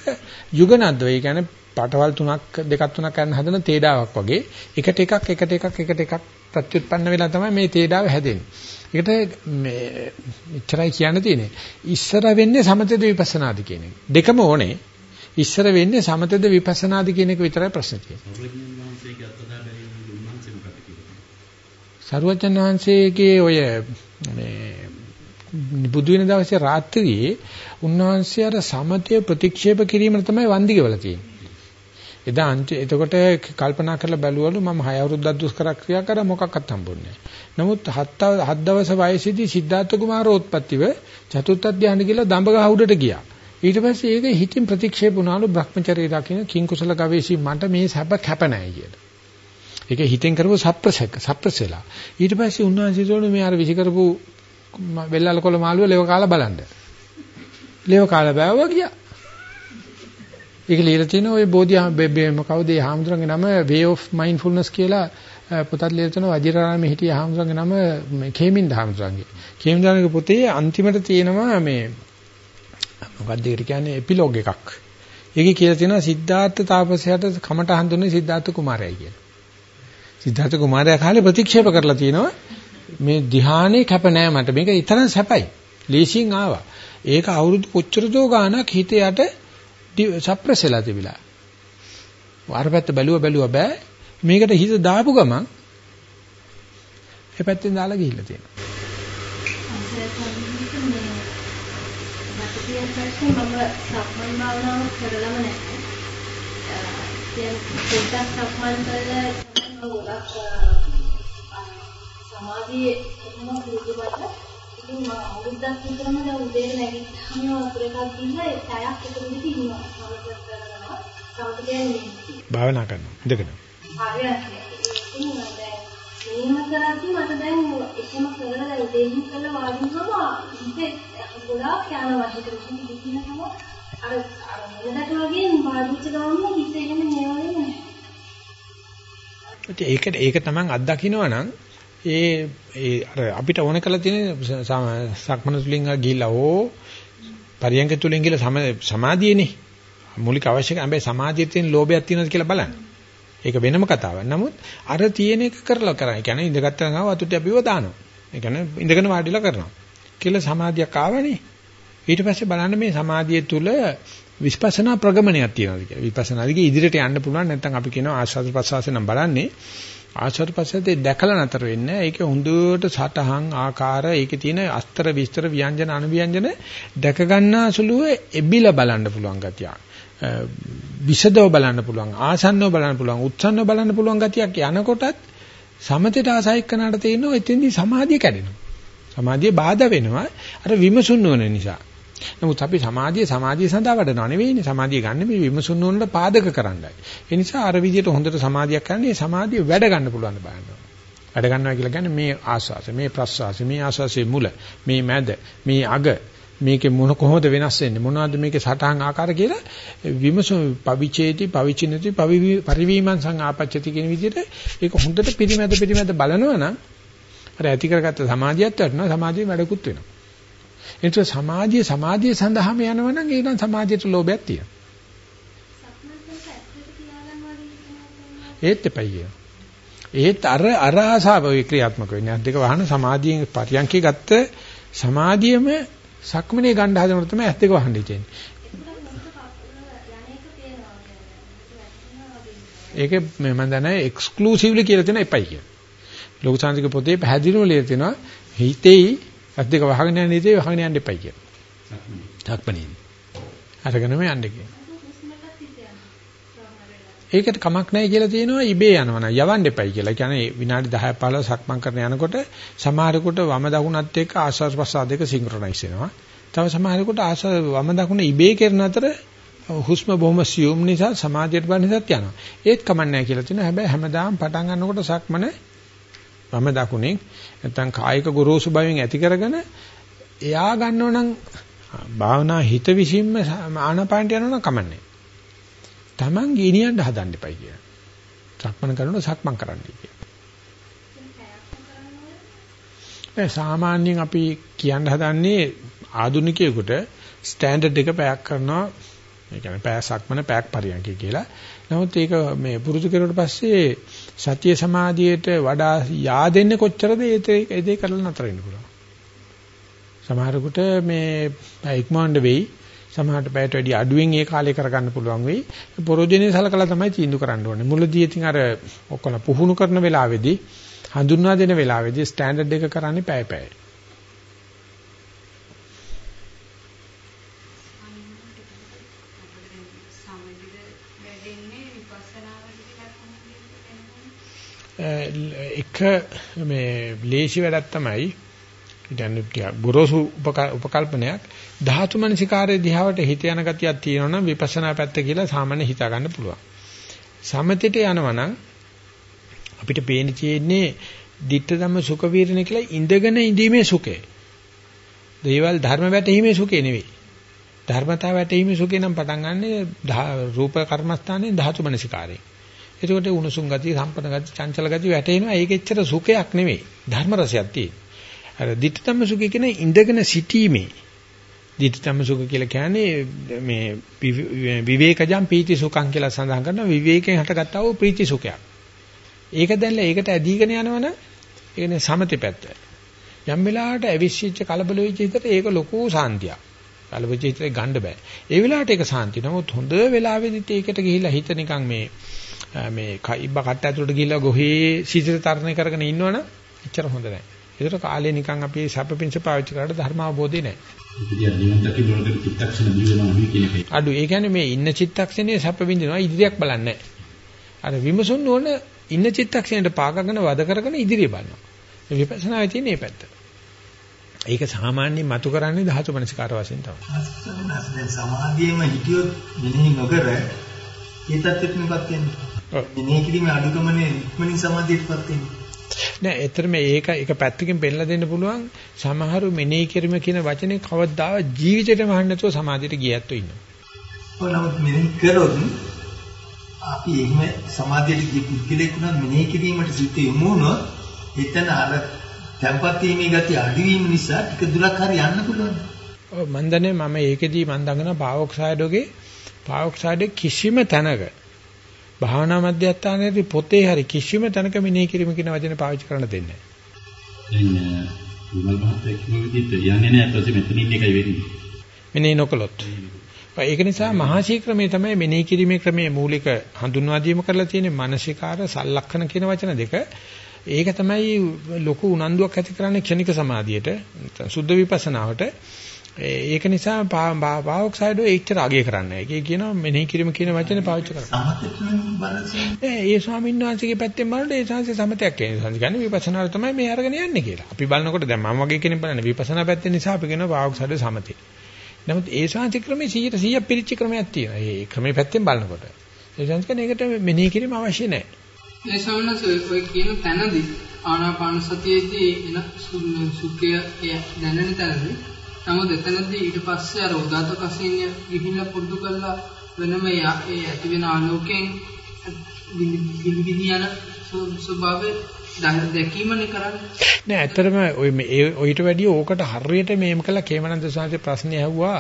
යුගනද්ද ඒ කියන්නේ පටවල් තුනක් දෙකක් තුනක් ගන්න හදන තේඩාවක් වගේ එකට එකක් එකට එකක් එකට එකක් ප්‍රත්‍යুৎපන්න වෙලා තමයි මේ තේඩාව හැදෙන්නේ. ඒකට මේ එච්චරයි කියන්න තියෙන්නේ. ඉස්සර වෙන්නේ සමතද විපස්සනාද කියන එක. දෙකම ඕනේ. ඉස්සර වෙන්නේ සමතද විපස්සනාද කියන එක විතරයි ප්‍රශ්නේ තියෙන්නේ. සරුවචන් වහන්සේගේ ඔය මේ බුදු වෙන දවසේ රාත්‍රියේ උන්වහන්සේ අර සමතය ප්‍රතික්ෂේප කිරීම තමයි වන්දිකවල තියෙන්නේ. එදා අන්ති එතකොට කල්පනා කරලා බැලුවලු මම 6 අවුරුද්දක් දුෂ්කර ක්‍රියා කරා මොකක්වත් හම්බුන්නේ නැහැ. නමුත් හත් හත් දවස් වයසේදී සිද්ධාර්ථ කුමාරෝත්පත්තිව චතුර්ථ ධ්‍යාන කියලා දඹගහ උඩට ගියා. ඊට පස්සේ ඒක හිතින් ප්‍රතික්ෂේප වුණාලු Brahmacharya දකින්න කිං කුසල ගවේෂී මට මේ සැප කැප නැහැ කියලා. ඒක හිතෙන් කරපු සප්‍රසක සප්‍රසෙලා. ඊට පස්සේ උන්වහන්සේ තෝරන මේ අර විසි කරපු වෙල්ලාල කොළ මාළුව ලෙව කාලා බලන්න. ලෙව කාලා බෑවා ගියා. ඒක ලියලා තියෙනවා ওই බෝධි කවුද ඒ හාමුදුරන්ගේ නම way of mindfulness කියලා පොතක් ලියලා තියෙනවා වජිරාරාමේ හිටිය හාමුදුරන්ගේ නම මේ කේමින්ද හාමුදුරන්ගේ. කේමින්දගේ පොතේ අන්තිමට තියෙනවා මේ මොකක්ද ඒකට කියන්නේ එපිලොග් එකක්. ඒකේ කියලා තියෙනවා සිද්ධාර්ථ තාපසයාට කමට හඳුන්නේ සිද්ධාර්ථ කුමාරයයි කියලා. සිද්ධාර්ථ කුමාරයා කාලේ ප්‍රතික්ෂේප කරලා තියෙනවා මේ ධ්‍යානෙ කැප නෑ මට මේක ඊතරම් සැපයි. ලේසියෙන් ආවා. ඒක අවුරුදු කොච්චර දෝ ගානක් හිතයට සප්‍රෙස්ලා තිබිලා. අර පැත්ත බැලුව බැලුව බෑ. මේකට හිත දාපු ගමන් ඒ පැත්තෙන් දාලා ගිහිල්ලා තියෙනවා. ප්‍රශ්නේ මම සක්මන් භාවනාව කරලම නැහැ. දැන් පොඩ්ඩක් සක්මන් කරලා තමයි ගොඩක් සමාධියේ කොහොම පුරුදුවට ඉතින් මම අවුරුද්දක් විතරම දැන් උදේ නැගිට්ටාම වතුර එකක් දීලා ඒ පැයක් එක විදිහට ඉන්නවා. සමථ කරනවා. සමථ කියන්නේ භාවනා කරනවා. ඉඳගෙන. මට දැන් එහෙම කරලා දැන් උදේම කරලා වාඩි වුණාම හිතේ ගොඩාක් යනවා හිතේ විශ්ින් දිනනම අර අර වෙනකට වගේ වාඩිච්ච ගමන් හිත එහෙම නේවන්නේ නැහැ. ඒක ඒක තමයි අත්දකින්නවා නම් ඒ ඒ අර අපිට ඕන කරලා තියෙන සක්මන තුලින් ගිහිල්ලා ඕ පරියංග තුලින් ගිහිල්ලා සමාධියනේ මූලික අවශ්‍යක හැබැයි සමාධියේ තියෙන ලෝභයක් තියෙනවද කියලා බලන්න. ඒක වෙනම කතාවක්. නමුත් අර තියෙන එක කරලා කරා. ඒ කියන්නේ ඉඳගත්තා ගාව වතුටි අපිව දානවා. ඒ කියන්නේ ඉඳගෙන වාඩිලා කරනවා. කියලා සමාධියක් ආවනේ. ඊට පස්සේ බලන්න මේ සමාධිය තුල විස්පස්සනා ප්‍රගමනයක් තියෙනවද කියලා. විපස්සනා දිගේ ඉදිරියට යන්න පුළුවන් නැත්නම් අපි කියනවා ආස්වාද ප්‍රසවාසය නම් බලන්නේ ආශ්‍රද පස්සතේ දැකලා නතර වෙන්නේ. ඒක හොඳට සටහන් ආකාර ඒකේ තියෙන අස්තර විස්තර ව්‍යංජන අනුව්‍යංජන දැක ගන්නා සුළුව එබිලා බලන්න පුළුවන් ගතියක්. විසදව බලන්න පුළුවන් ආසන්නව බලන්න පුළුවන් උත්සන්නව බලන්න පුළුවන් ගතියක් යනකොටත් සමතේට ආසයික් කරනාට තියෙනවා එතෙන්දී සමාධිය කැඩෙනවා සමාධිය බාධා වෙනවා අර විමසුන් නොවන නිසා නමුත් අපි සමාධිය සමාධිය සඳහා වඩනව නෙවෙයිනේ. සමාධිය ගන්න මේ විමසුන් නොවනට පාදක කරන්නයි. ඒ නිසා අර විදිහට හොඳට සමාධියක් කරන්නේ සමාධිය වැඩ ගන්න පුළුවන් බලන්න. වැඩ ගන්නවා කියලා කියන්නේ මේ ආස්වාස මේ ප්‍රස්වාස මේ ආස්වාසයේ මුල මේ මැද මේ අග මේකේ මොන කොහොමද වෙනස් වෙන්නේ? මොනවද මේකේ සටහන් ආකාර කියලා විමසු පවිචේති පවිචිනති පරිවීමං සංආපච්චති කියන විදිහට ඒක හොඳට පිරිමැද පිරිමැද බලනවා නම් අර ඇති කරගත්ත සමාධියත් වටනවා සමාධිය වැඩකුත් වෙනවා. එතකොට සමාධිය සමාධිය සඳහාම යනවා නම් ඒ නම් සමාධියට ලෝභයක් තියෙනවා ඒත් එපයි ඒත් අර අර ආසාව ක්‍රියාත්මක වෙන්නේ අත් දෙක වහන සමාධියෙන් පරියන්කේ ගත්ත සමාධියම සක්මනේ ගන්න හදනකොට තමයි ඇස් දෙක වහන්නේ තියෙන්නේ. ඒක මම දන්නේ එක්ස්ක්ලූසිව්ලි කියලා තියෙන එපයි කියලා. ලෝක සාන්තික පොතේ පැහැදිලිවම ලියලා තියෙනවා හිතේයි ඇස් දෙක වහගෙන යන හිතේ වහගෙන යන්න එපයි කියලා. සක්මනේ. අරගෙනම යන්න කියලා. ඒකට කමක් නැහැ කියලා තියෙනවා ඉබේ යනවා නේද යවන්න එපයි කියලා. කියන්නේ විනාඩි 10 15 සක්මන් කරන යනකොට සමහරෙකුට වම දකුණත් එක්ක ආස්වාස් ප්‍රසආද දෙක සින්ක්‍රොනයිස් වෙනවා. තව සමහරෙකුට ආස්වාස් වම දකුණ ඉබේ කරන අතර හුස්ම බොහොම සියුම් නිසා සමාධියට බඳිනසත් යනවා. ඒත් කමක් නැහැ කියලා තියෙනවා. හැබැයි හැමදාම පටන් ගන්නකොට සක්මන වම දකුණෙන් නැත්තම් කායික ගොරෝසු බවින් ඇති කරගෙන එයා ගන්නව නම් භාවනා හිත විසින්ම ආනපානට යනවා නම් කමන්නේ. Taman ගෙනියන්න හදන්න එපයි කියලා. සක්මන් කරනකොට සක්මන් කරන්න කියලා. ඒ සාමාන්‍යයෙන් අපි කියන්න හදන්නේ ආදුනිකයෙකුට ස්ටෑන්ඩඩ් එක පැයක් කරනවා ඒ කියන්නේ පැය සක්මන පැයක් පරියන්කය කියලා. නමුත් ඒක මේ පුරුදු කරුවට පස්සේ සතිය සමාධියට වඩා yaadෙන්නේ කොච්චරද ඒ දේ කරලා නතර වෙන්න පුළුවන්. සමහරකට මේ ඉක්මනට වෙයි සමහරට පැයට වැඩි අඩුවෙන් ඒ කාලේ කරගන්න පුළුවන් වෙයි. පොරොජනේ සලකලා තමයි තීන්දුව කරන්න ඕනේ. මුලදී ඉතින් අර ඔක්කොම පුහුණු කරන වෙලාවේදී හඳුන්වා දෙන වෙලාවේදී ස්ටෑන්ඩඩ් එක කරන්නේ පැය පැය. එක මේ ලේසි වැඩක් තමයි කියන්නේ ටික ගොරෝසු උපකල්පනයක් ධාතු මනසිකාරයේ දිහාවට හිත යන ගතියක් තියෙනවා නම් විපස්සනා පැත්ත කියලා සාමාන්‍ය හිතා ගන්න පුළුවන්. සමතෙට යනවනම් අපිට පේන තියෙන්නේ ditta ධම්ම සුඛ වීරණ කියලා ඉඳගෙන ඉඳීමේ සුඛය. දේවල් ධර්ම වැටීමේ සුඛය නෙවෙයි. ධර්මතාව වැටීමේ සුඛය නම් පටන් ගන්නෙ රූප කර්මස්ථානයේ ධාතු මනසිකාරයෙන්. එතකොට උණුසුම් ගතිය, සම්පන ගතිය, චංචල ගතිය වැටෙනවා. ඒක එච්චර සුඛයක් නෙවෙයි. ධර්ම රසයක් තියෙන. අර ditta ධම්ම සුඛය කියන ඉඳගෙන සිටීමේ ditta ධම්ම සුඛ කියලා කියන්නේ මේ විවේකජම් පීති සුඛං කියලා සඳහන් කරනවා. විවේකයෙන් හටගත්තා වූ ප්‍රීති සුඛයක්. ඒක දැන්ලා ඒකට ඇදීගෙන යනවනම් ඒකනේ සමති පැත්ත. යම් වෙලාවට ඇවිස්සිච්ච කලබල වෙච්ච හිතට ඒක ලොකු සාන්තියක්. කලබල වෙච්ච හිතේ ගන්න බෑ. ඒ වෙලාවට ඒක සාන්තිය. නමුත් හොඳ වෙලාවෙදිත් ඒකට ගිහිල්ලා හිත නිකන් මේ මේ කයිබ්බ කට්ට ඇතුළට ගිහිල්ලා ගොහේ සිසිර තරණය කරගෙන ඉන්නවනම් එච්චර හොඳ නැහැ. ඒකට කාලේ නිකන් අපි සැපපින්ස පාවිච්චි කරලා ධර්ම අවබෝධය නැහැ. අඩු ඒ කියන්නේ මේ ඉන්න චිත්තක්ෂණයේ සැප විඳිනවා ඉදිරියක් බලන්නේ අර විමසුන් ඕන ඉන්න චිත්තක්ෂණයට පාකගෙන වද කරගෙන ඉදිරිය බලනවා. මේ විපස්සනාවේ තියෙන මේ පැත්ත. ඒක සාමාන්‍යයෙන් මතු කරන්නේ ධාතු මනසිකාර වශයෙන් තමයි. සමාධියේම හිටියොත් මෙනෙහි නොකර ඒ තත්ත්වෙට නිපත් වෙන්නේ. මෙනෙහි කිරීමේ අඩුකමනේ ඉක්මනින් සමාධියටපත් වෙන්නේ. නෑ ඇත්තටම මේක එක පැත්තකින් පෙන්නලා දෙන්න පුළුවන් සමහරු මෙනෙහි කිරීම කියන වචනේ කවදාව ජීවිතේටම අහන්න නැතුව සමාධියට ගියැත්තෝ ඉන්නවා. ඔය නමුත් මෙනෙහි කරොත් අපි එහෙම සමාධියට ගිය පුද්ගලෙක් උනත් මෙනෙහි කිරීමට සිත් යොමු වුණොත් එතන අර tempat වීමේ ගතිය අඩු වීම නිසා ටික දුරක් හරි යන්න පුළුවන්. ඔව් මන් දන්නේ මම ඒකෙදී මන් දඟන පාවොක්සයිඩෝගේ පාවොක්සයිඩේ කිසිම තැනක භාවනා මධ්‍යස්ථානයේදී පොතේ හරි කිසිම තැනක මෙනෙහි කිරීම කියන වචනේ පාවිච්චි කරන්න දෙන්නේ නැහැ. විමල් මහත්තයා කිව්ව විදිහට යන්නේ නැහැ ඊපස්සේ මෙතනින් එකයි වෙන්නේ. මෙනෙහි නොකළොත්. ඒක නිසා මහාශී ක්‍රමයේ තමයි මෙනෙහි කිරීමේ ක්‍රමයේ මූලික හඳුන්වා දීම කරලා තියෙන්නේ මානසිකාර සලලක්ෂණ කියන වචන දෙක. ඒක තමයි ලොකු උනන්දුවක් ඇති කරන්නේ ක්ෂණික සමාධියට සුද්ධ විපස්සනාවට. ඒක නිසා පාවොක්සයිඩෝ ඒච්චර අගය කරන්නේ. ඒකේ කියනවා මෙනෙහි කිරීම කියන වචනේ පාවිච්චි කරනවා. ඒ ස්වාමීන් වහන්සේගේ පැත්තෙන් බලනකොට ඒ සංසේ සමතයක් කියන්නේ. සංසේ කියන්නේ විපස්සනාට තමයි මේ අරගෙන යන්නේ කියලා. අපි බලනකොට දැන් මම වගේ කෙනෙක් බලන්නේ විපස්සනා පැත්තෙන් නිසා අපි කියනවා පාවොක්සයිඩෝ සමතේ. නමුත් ඒ සංසේ ක්‍රමේ 100 100 පිළිච්ච ක්‍රමයක් තියෙනවා. ඒ ක්‍රමේ පැත්තෙන් බලනකොට. ඒ සංසේ කියන්නේ ඒකට මෙනෙහි කිරීම අවශ්‍ය නැහැ. ඒ සමනස ඔය කියන තැනදී ආනාපාන සතියේදී එන සුඛය දැනෙන තැනදී නමුත් එතනදී ඊට පස්සේ අර උදාත කසිනිය ගිහිල්ලා පුරුදු කරලා වෙනම ඒ ඇති වෙන ආලෝකයෙන් විවිධ යන ස්වභාවය දැකීමනේ කරන්නේ. නෑ ඇත්තටම ඔය මේ ඔయిత වැඩිය ඕකට හරියට මේම කළා කේමනන්ද සාන්ති ප්‍රශ්නේ ඇහුවා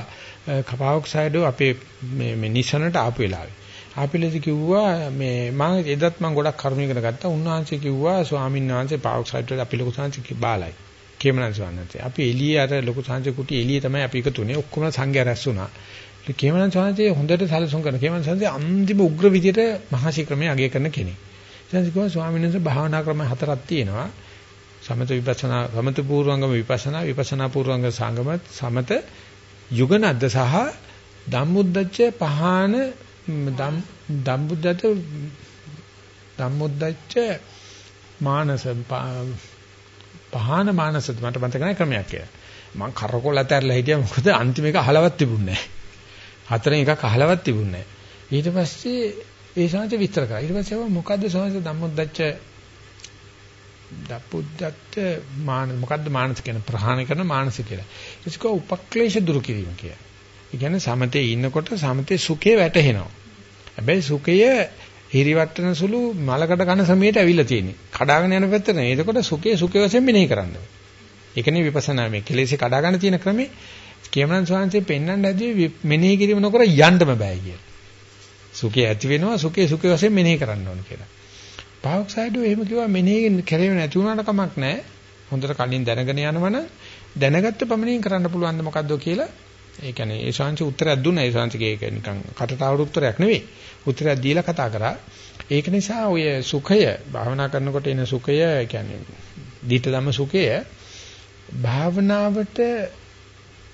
කපාවොක්සයිඩෝ අපේ මේ මේ නිසනට ආපු වෙලාවේ. ආපිලදී කිව්වා මේ මම එදත් මම ගොඩක් කරුණු ඉගෙන ගත්තා. උන්වහන්සේ කිව්වා ස්වාමීන් වහන්සේ පාවොක්සයිඩ් වල අපි ලොකු සංසි බාලයි. කේමනන් ස්වාමීන් අපි එළියේ අර ලොකු සංසි කුටි එළියේ තමයි අපි එකතු වෙන්නේ. ඔක්කොම සංඝයා රැස් වුණා. කේමනන් ස්වාමීන් හොඳට සැලසුම් කරන කේමනන් ස්වාමීන් අන්තිම උග්‍ර විදියට මහසි ක්‍රමයේ අගය කරන කෙනෙක්. ඊට පස්සේ ස්වාමීන් වහන්සේ භාවනා ක්‍රම හතරක් තියෙනවා. සමත විපස්සනා සමත පූර්වංගම විපස්සනා විපස්සනා පූර්වංග සංගමත් සමත යුගනද්ද සහ ධම්මුද්දච්ච පහාන ධම්මුද්දච්ච ධම්මුද්දච්ච මානස පහාන මානසද මට මතක නැහැ ක්‍රමයක් කියලා. මං කරකොල ඇතැරලා හිටියා මොකද අන්තිම එක අහලවත් තිබුණේ නැහැ. හතරෙන් එකක් අහලවත් තිබුණේ නැහැ. ඊට පස්සේ ඒ ශාන්ති විස්තර කරා. ඊට පස්සේ ආව මොකද්ද සෝමස ධම්මොද්දච්ච දපුද්දච්ච මාන මොකද්ද මානස කියන ප්‍රහාණය කරන මානස කියලා. ඒක උපක්ලේශ දුරු කිරීම කියලා. ඒ කියන්නේ සමතේ ඉන්නකොට සමතේ සුඛේ වැටහෙනවා. හැබැයි සුඛය හිරිවට්ටන සුළු මලකඩ කන සමයට ඇවිල්ලා තියෙන්නේ. කඩාගෙන යන පැත්තට නේ. එතකොට සුඛේ සුඛේ වශයෙන් මෙනෙහි කරන්න ඕනේ. ඒකනේ විපස්සනා මේ කෙලෙසේ කඩා ගන්න තියෙන ක්‍රමේ කියමනන් ස්වාමීන් පෙන්වන්න හැදුවේ මෙනෙහි කිරීම නොකර යන්නම බෑ කියලා. සුඛය ඇති වෙනවා සුඛේ සුඛේ වශයෙන් මෙනෙහි කරන්න ඕන කියලා. පාවොක්සයිඩෝ එහෙම කිව්වා මෙනෙහි කරේ නැති වුණාට කමක් නැහැ. හොඳට කලින් දැනගෙන යනවනම් දැනගත්ත පමණින් කරන්න පුළුවන් ද මොකද්ද කියලා ඒ කියන්නේ ඒ ශාංශ උත්තරයක් දුන්නා ඒ ශාංශගේ ඒක නිකන් කටට ආවුරු උත්තරයක් නෙවෙයි. උත්තරයක් දීලා කතා කරා. ඒක නිසා ඔය සුඛය භාවනා කරනකොට එන සුඛය කියන්නේ දීත ධම්ම සුඛය භාවනාවට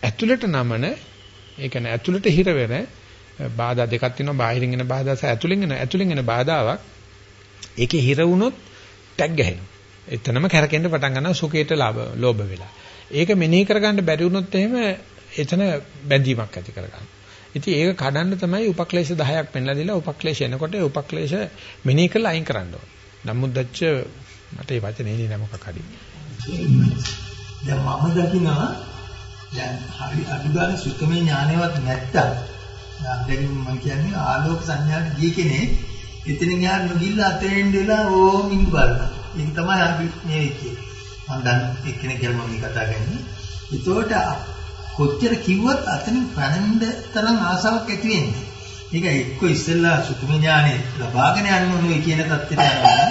ඇතුළට නමන ඒ කියන්නේ ඇතුළට හිර වෙන බාධා දෙකක් තියෙනවා බාහිරින් එන බාධා සහ ඇතුලින් එන ඇතුලින් එන බාධාවක් ඒකේ හිර වුණොත් ටැග් ගහනවා. එතනම කැරකෙන්න පටන් ගන්නවා සුඛයට ලෝභ වෙලා. ඒක මෙනෙහි කරගන්න බැරි වුණොත් එහෙම එතන බැඳීමක් ඇති කරගන්නවා. ඉතින් ඒක කඩන්න තමයි උපක්ලේශ 10ක් පෙන්ලා දීලා උපක්ලේශ එනකොට ඒ උපක්ලේශ මෙනෙහි කරලා අයින් කරන්න ඕනේ. නමුද්දච්ච මට ඒ වචනේ එන්නේ නැහැ මොකක් හරි. දැන් මම දකිනවා දැන් හරි අදුගානේ සුත්තමේ ඥානවත් නැත්තම් දැන් මම කියන්නේ ආලෝක සංඥාට ගිය කෙනෙක් එතනින් යාර නොගිල්ලා අතෙන් දෙලා ඕම් ඉන්න බලනවා. ඒක තමයි අපි මේ කියන්නේ. මම දන්න එක්කෙනෙක් කියලා මම කතා කරන්නේ. ඒතකොට කොච්චර කිව්වත් අතනින් පැනෙන්න තරම් ආසාවක් ඇති වෙන්නේ. ඒක එක්ක ඉස්සෙල්ලා සුතුම ඥානෙ ලබාගෙන යන්න ඕනේ කියන தත්ත්වයට යනවා.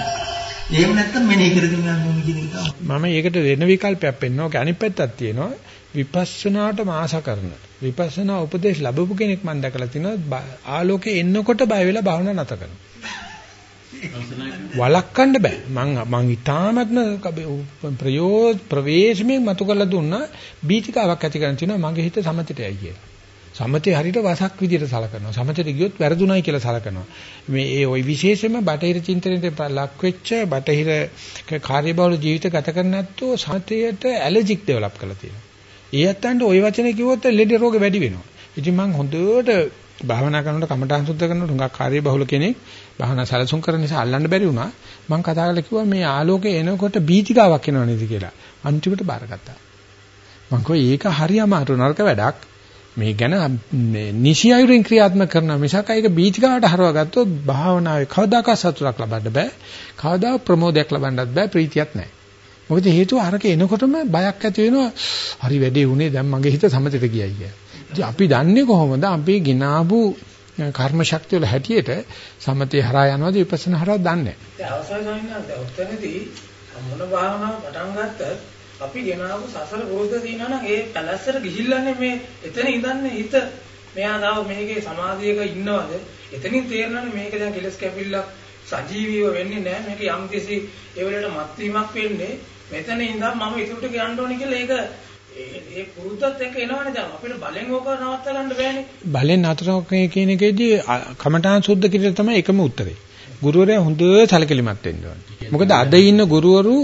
එහෙම නැත්නම් මෙනෙහි කරගෙන යන්න ඕනේ කියන එක තමයි. මම ඒකට වෙන විකල්පයක් පෙන්නනවා. ඒක අනිත් පැත්තක් තියෙනවා. විපස්සනාට මාස කරන. විපස්සනා උපදේශ ලැබපු කෙනෙක් මම දැකලා තිනවා ආලෝකේ එන්නකොට බය වෙලා භාවනා නැත කරනවා. වළක්වන්න බෑ. මං මං ඊටාමත්ම ප්‍රයෝජ ප්‍රවේශමේ මතු කරලා දුන්නා බීතිකාවක් ඇති කරන් තිනවා මගේ හිත සමතටයි කියලා. සමතේ හරියට වසක් විදියට සලකනවා. සමතේට ගියොත් වැරදුණයි කියලා සලකනවා. මේ ඒ ওই විශේෂයෙන්ම බටහිර චින්තනයේ ලක් වෙච්ච බටහිර කාර්යබහුල ජීවිත ගත කරන නැත්තෝ සමතේට ඇලර්ජික් ඩෙවලොප් කරලා තියෙනවා. ඒ ඇත්තන්ට ওই වචනේ කිව්වොත් ලෙඩ රෝග වැඩි වෙනවා. ඉතින් මං හොඳට භාවනා කරනකොට කමඨාන් සුද්ධ කරනකොට හුඟක් කාර්යබහුල කෙනෙක් භාවනා සැලසුම් කරන නිසා අල්ලන්න බැරි වුණා. මං කතා කරලා කිව්වා මේ ආලෝකය එනකොට බීතිකාවක් එනව නේද කියලා. අන්තිමට බාරගත්තා. මං කිව්වා ඒක හරි අමාරු නරක වැඩක්. මේ ගැන නිසි අයුරින් ක්‍රියාත්මක කරන මිසක් ඒක බීතිකාවට හරව ගත්තොත් භාවනාවේ කවදාකවත් සතුටක් ලබන්න බෑ. කවදා ප්‍රමෝදයක් ලබන්නත් බෑ ප්‍රීතියක් නැහැ. මොකද හේතුව අරක එනකොටම බයක් ඇති වෙනවා. හරි වැඩේ උනේ දැන් මගේ හිත සමතෙට ගියයි කියලා. අපි දන්නේ කොහොමද අපි ගినాපු කර්ම ශක්තිය වල හැටියට සමතේ හරහා යනවාද විපස්සනා හරහා දන්නේ නැහැ. ඒ අවසන් ගාමිනා ඔතනදී මොන භාවනාව පටන් ගත්තත් අපි ගෙනාවු සසර පුරුද්ද තියෙනවා නම් ඒ පැලැස්සට ගිහිල්ලානේ මේ එතන ඉඳන්නේ හිත මෙයා තාම මේකේ සමාධියක ඉන්නවද? එතනින් තේරෙනවානේ මේක දැන් කෙලස් කැපිල්ලක් සජීවීව වෙන්නේ නැහැ. මේක යම් කිසි ඒ වෙලට මත්වීමක් වෙන්නේ. මෙතන ඉඳන් මම ඉතුරුට කියන්න ඕනේ කියලා ඒක ඒ පුරුද්දත් එක්ක එනවනේ දැන් අපිට බලෙන් ඕක නවත්ත ගන්න බෑනේ. බලෙන් නතර කියන එකේදී කමඨාන් සුද්ධ කිරීම තමයි එකම උත්තරේ. ගුරුවරයා හොඳ සැලකිලිමත් වෙන්න ඕනේ. මොකද අද ඉන්න ගුරුවරු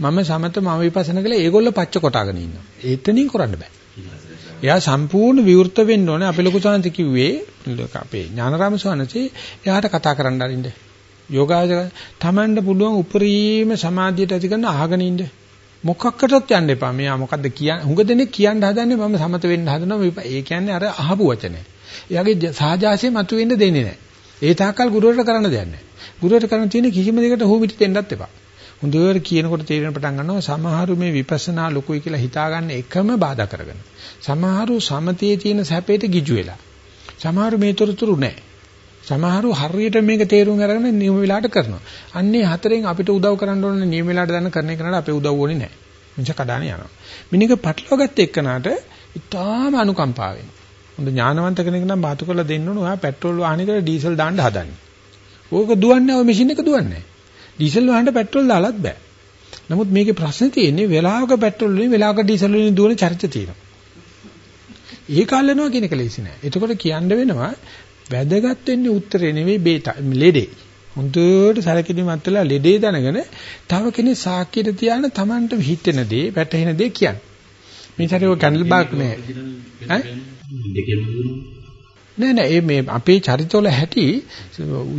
මම සමත මම විපස්සනා කළා ඒගොල්ලෝ පච්ච කොටාගෙන ඉන්නවා. එතනින් කරන්න බෑ. එයා සම්පූර්ණ විවෘත වෙන්න ඕනේ. අපේ ලොකු සාන්ති කිව්වේ අපේ ඥානරාම සානසී එයාට කතා කරන්න අරින්න. යෝගාචර තමන්ට පුළුවන් උපරිම සමාධියට ඇති කරන අහගෙන ඉන්න. මොකක්කටත් යන්න එපා. මෙයා මොකද්ද කියන්නේ? හුඟ දෙනෙක් කියන්න හදන්නේ මම සමත වෙන්න හදනවා. ඒ කියන්නේ අර අහපු වචනේ. එයාගේ සාජාසය මතුවෙන්න දෙන්නේ නැහැ. ඒ තාක්කල් ගුරුවරට කරන්න දෙයක් නැහැ. ගුරුවරට කරන්න තියෙන කිසිම දෙයකට හොමිටි දෙන්නත් එපා. හොඳට කියනකොට තේරෙන පටන් ගන්නවා සමහරු මේ විපස්සනා ලොකුයි කියලා හිතාගන්න එකම බාධා කරගෙන. සමහරු සමතේ තියෙන සැපේට ගිජු වෙලා. සමහරු මේ තොරතුරු නැහැ. සමහරු හරියට මේක තේරුම් අරගෙන නියම වෙලාවට කරනවා. අන්නේ හතරෙන් අපිට උදව් කරන්න ඕනේ නියම වෙලාවට දන්න කරන එකනට අපේ උදව් ඕනේ නැහැ. මිනිහ කඩානේ යනවා. මිනික පටලවා ගත්ත එක්කනට ඉතාම අනුකම්පාවෙන්. හොඳ ඥානවන්ත කෙනෙක් නම් බාතු කරලා දෙන්න ඕන ඔයා පෙට්‍රෝල් වාහනයකට ඩීසල් දාන්න හදන්නේ. ඕක දුවන්නේ ඔය මැෂින් එක දුවන්නේ නැහැ. ඩීසල් වාහනට පෙට්‍රෝල් දාලත් බෑ. නමුත් මේකේ ප්‍රශ්නේ තියෙන්නේ වෙලාවක පෙට්‍රෝල් වලින් වෙලාවක ඩීසල් වලින් දුවන චරිත තියෙනවා. ඒක අල්ලනවා කියන එක ලේසි නෑ. එතකොට කියන්න වෙනවා වැදගත් වෙන්නේ උත්තරේ නෙවෙයි බේතා ලෙඩේ. හොඳට සැලකිලිමත් වෙලා ලෙඩේ දැනගෙන තව කෙනෙක් සාක්කියට තියාන Tamanට හිතෙන දේ, වැටහෙන දේ කියන්න. මේ සැරේ ඔය කැන්ඩල් බාග් නෑ. ඈ? නෑ නෑ මේ අපේ චරිතවල හැටි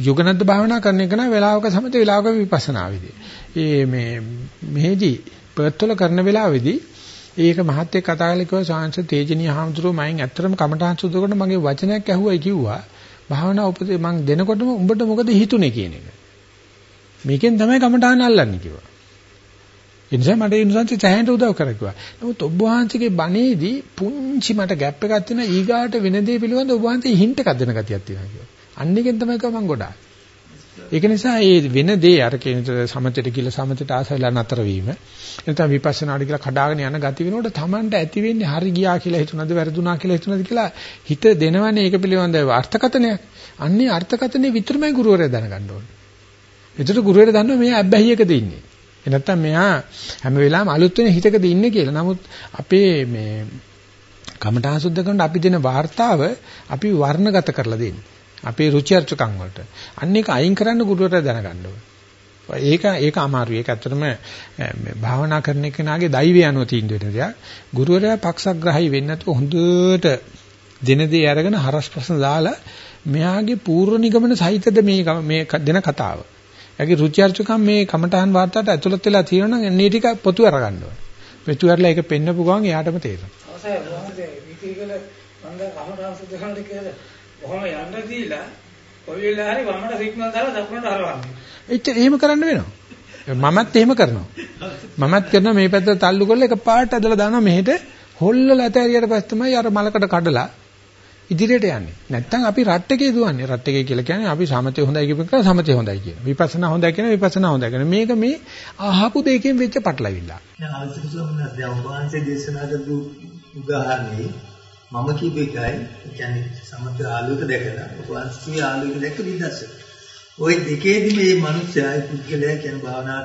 යුගනද්ද භාවනා කරන එක නා වෙලාවක සමත වෙලාවක විපස්සනා විදිය. ඒ මේ මෙහෙදි පර්ත්වල කරන වෙලාවේදී ඒක මහත් එක්ක කතා කරලා කිව්වා සාංශ තේජනීය හාමුදුරුවෝ මයින් ඇත්තටම කමඨාන් සුද්ධ කරන මගේ වචනයක් ඇහුවයි කිව්වා. භාවනා උපදේ මං දෙනකොටම උඹට මොකද හිතුනේ කියන එක. මේකෙන් තමයි කමඨාන අල්ලන්නේ කිව්වා. ඒ නිසා මට ඉන්සන්ති සෑහෙන උදව් කරගුවා. නමුත් ඔබ වහන්සේගේ බණේදී පුංචි මට ગેප් එකක් තියෙන ඊගාට වෙන දේ පිළිබඳ ඔබ වහන්සේ හින්ට් එකක් දෙන ගතියක් තියෙනවා කිව්වා. අන්න එකෙන් තමයි කව මං ගොඩාක්. ඒක නිසා ඒ වෙන දේ අර කියන සමතයට කියලා සමතයට ආසයිලා නතර වීම. නැත්නම් විපස්සනාට කියලා කඩාගෙන යන ගති වෙනකොට Tamanට ඇති වෙන්නේ හරි ගියා කියලා හිතුණද වැරදුනා කියලා හිතුණද කියලා හිත දෙනවනේ ඒක පිළිබඳව අර්ථකතනයක්. අන්නේ අර්ථකතනේ විතරමයි ගුරුවරයා දැනගන්න ඕනේ. විතර ගුරුවරයා දන්නවා මෙයා අබ්බැහියකද ඉන්නේ. ඒ නැත්තම් මෙයා හැම වෙලාවෙම අලුත් වෙන හිතකද ඉන්නේ කියලා. නමුත් අපේ මේ කමඨාසුද්ධ කරන අපි දෙන වார்த்தාව අපි වර්ණගත කරලා දෙන්නේ. අපේ රුචි අරුචිකම් වලට. අන්න ඒක අයින් කරන්න ගුරුවරයා දැනගන්න ඕනේ. ඒක ඒක අමාරුයි. ඒක ඇත්තටම භාවනා කරන කෙනාගේ දෛවය අනුව තීන්දුව වෙන දෙයක්. ගුරුවරයා පක්ෂග්‍රාහී වෙන්නේ නැතුව හොඳට දින දේ අරගෙන හරස් ප්‍රශ්න දාලා මෙයාගේ පූර්ව නිගමන සහිතද මේ මේ දෙන කතාව. එයාගේ රුචි අරුචිකම් මේ කමඨහන් වාර්තාවට ඇතුළත් වෙලා තියෙනවා නම් එන්නේ ටික පොතු අරගන්න ඕනේ. පොතු අරලා ඒක පෙන්නපු ගමන් එයාටම තේරෙනවා. දැන් කොහොම යන්න දීලා කොයි වෙලාව හරි වමට සිග්නල් දාලා දකුණට හරවන්නේ. එච්චර එහෙම කරන්න වෙනවා. මමත් එහෙම කරනවා. මමත් කරනවා මේ පැත්ත තල්ලු කරලා එක පාට ඇදලා දානවා මෙහෙට හොල්ලලා ඇතරියට පස්සේ තමයි අර මලකට කඩලා ඉදිරියට යන්නේ. නැත්තම් අපි රට් එකේ දුවන්නේ. රට් එකේ කියලා කියන්නේ අපි සමතේ හොඳයි කියපු එක සමතේ හොඳයි කියන. විපස්සනා හොඳයි කියන විපස්සනා හොඳයි කියන. මේක මේ අහපු දෙකෙන් වෙච්ච පටලවිල්ල. දැන් ආලෝචකසොම්න දැන් ඔබ වහන්සේ දේශනා කරපු උදාහරණේ මම කියපු එකයි කියන්නේ සමත ආලෝක දැකලා ඔබ වහන්සේ ආලෝක දැක්ක විදර්ශන. ওই දෙකේදී මේ මිනිස්සයා පුද්ගලයා කියන භාවනා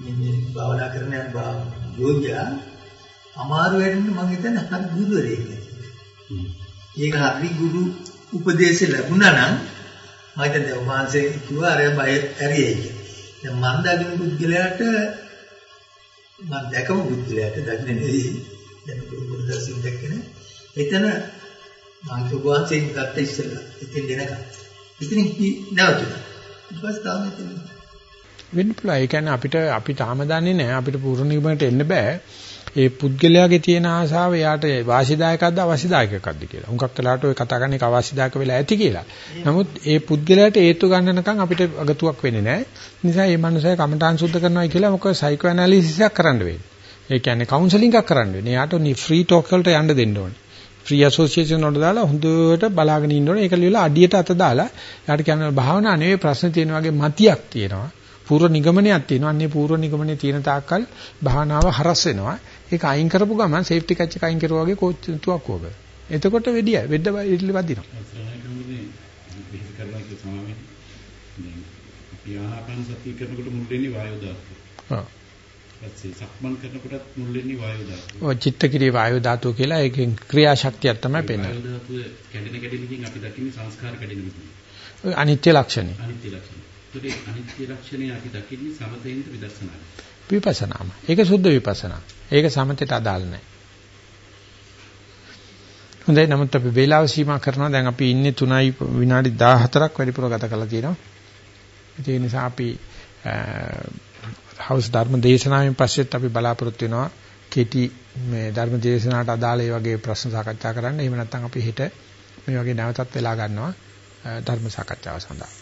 මේ භාවනා කරන යන යෝග්‍යයා අමාරු වෙන්නේ මම හිතන්නේ හරි ගුරුවරයෙක්. ඒක හරි ගුරු උපදේශ ලැබුණා නම් මම හිතන්නේ ඔබ වහන්සේ කිව්වා අර බය ඇරියයි කියලා. දැන් මම දකින පුද්ගලයාට මම දැකපු පුද්ගලයාට දකින්නේ නෙවෙයි. දැන් ගුරු දර්ශන දැක්කනේ. එතන වහන්සේ ගත්ත ඉස්සෙල්ලා ඉතින් දෙනකම්. ඉතින් නැවතුණා. ඊට පස්සේ තාම එතන වෙන්න පුළුවන්. ඒ කියන්නේ අපිට අපි තාම දන්නේ නැහැ අපිට පූර්ණ නිගමනට එන්න බෑ. ඒ පුද්ගලයාගේ තියෙන ආසාව එයාට වාසිදායකක්ද අවශ්‍යදායකක්ද කියලා. හුඟක් වෙලාවට ඔය කතා කරන්නේ අවශ්‍යදායක වෙලා ඇති කියලා. නමුත් ඒ පුද්ගලයාට හේතු ගන්නනකම් අපිට අගතුවක් වෙන්නේ නැහැ. නිසා මේ මනුස්සයා කමඨාන් සුද්ධ කරනවා කියලා මොකද සයිකෝ ඇනලිසිස් එකක් කරන්න වෙන්නේ. ඒ කියන්නේ කවුන්සලින් එකක් කරන්න වෙන්නේ. එයාට ෆ්‍රී ටෝක් වලට යන්න දෙන්න ඕනේ. ෆ්‍රී ඇසෝසියේෂන් වලට දාලා හොඳට බලාගෙන ඉන්න ඕනේ. ඒක ලියලා අඩියට අත දාලා එයාට කියනවා භාවනා නෙවෙයි ප්‍රශ්න තියෙන වගේ මතියක් තියෙනවා. පූර්ව නිගමනයක් තියෙනවා. අන්නේ පූර්ව නිගමනයේ තියෙන තාක්කල් භාවනාව හරස් වෙනවා. ඒක අයින් කරපු ගමන් සේෆ්ටි කැච් එක අයින් කරුවා වගේ කෝච්චුවක් වග. එතකොට වෙඩිය වෙද්ද ඉල්ල වදිනවා. අපි ආනාපාන සතිය කරනකොට මුල් වෙන්නේ වායු ධාතුව. ඔව්. ඊපස්සේ සක්මන් කරනකොටත් මුල් වෙන්නේ වායු ධාතුව. ඔය චිත්තක්‍රිය වායු ධාතුව කියලා ඒකෙන් ක්‍රියාශක්තියක් තමයි පෙන්වන්නේ. වායු ධාතුව කැඩෙන කැඩෙනකින් අපි දකින්නේ සංස්කාර කැඩෙන විදිහ. අනිත්‍ය ලක්ෂණය. අනිත්‍ය ලක්ෂණය. ඒකේ අනිත්‍ය ලක්ෂණය අපි දකින්නේ සමතේන්ද විදර්ශනාද. විපස්සනාම. ඒක සුද්ධ විපස්සනා. ඒක සමතේට අදාළ නැහැ. හොඳයි නමුත් අපි වේලාව සීමා කරනවා. දැන් අපි ඉන්නේ 3යි විනාඩි 14ක් වැඩිපුර ගත කරලා තියෙනවා. ඒ නිසා අපි හවුස් ධර්ම දේශනාවෙන් පස්සෙත් අපි බලාපොරොත්තු වෙනවා කෙටි මේ ධර්ම දේශනාවට අදාළ ඒ වගේ ප්‍රශ්න සාකච්ඡා කරන්න. එහෙම නැත්නම් අපි හෙට මේ වගේ නැවතත් වෙලා ගන්නවා ධර්ම සාකච්ඡාව සඳහා.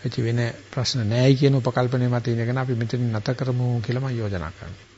ඇති වෙන ප්‍රශ්න නැහැයි කියන උපකල්පනය මත ඉඳගෙන අපි මෙතනින් නැත කරමු කියලා මම යෝජනා කරනවා.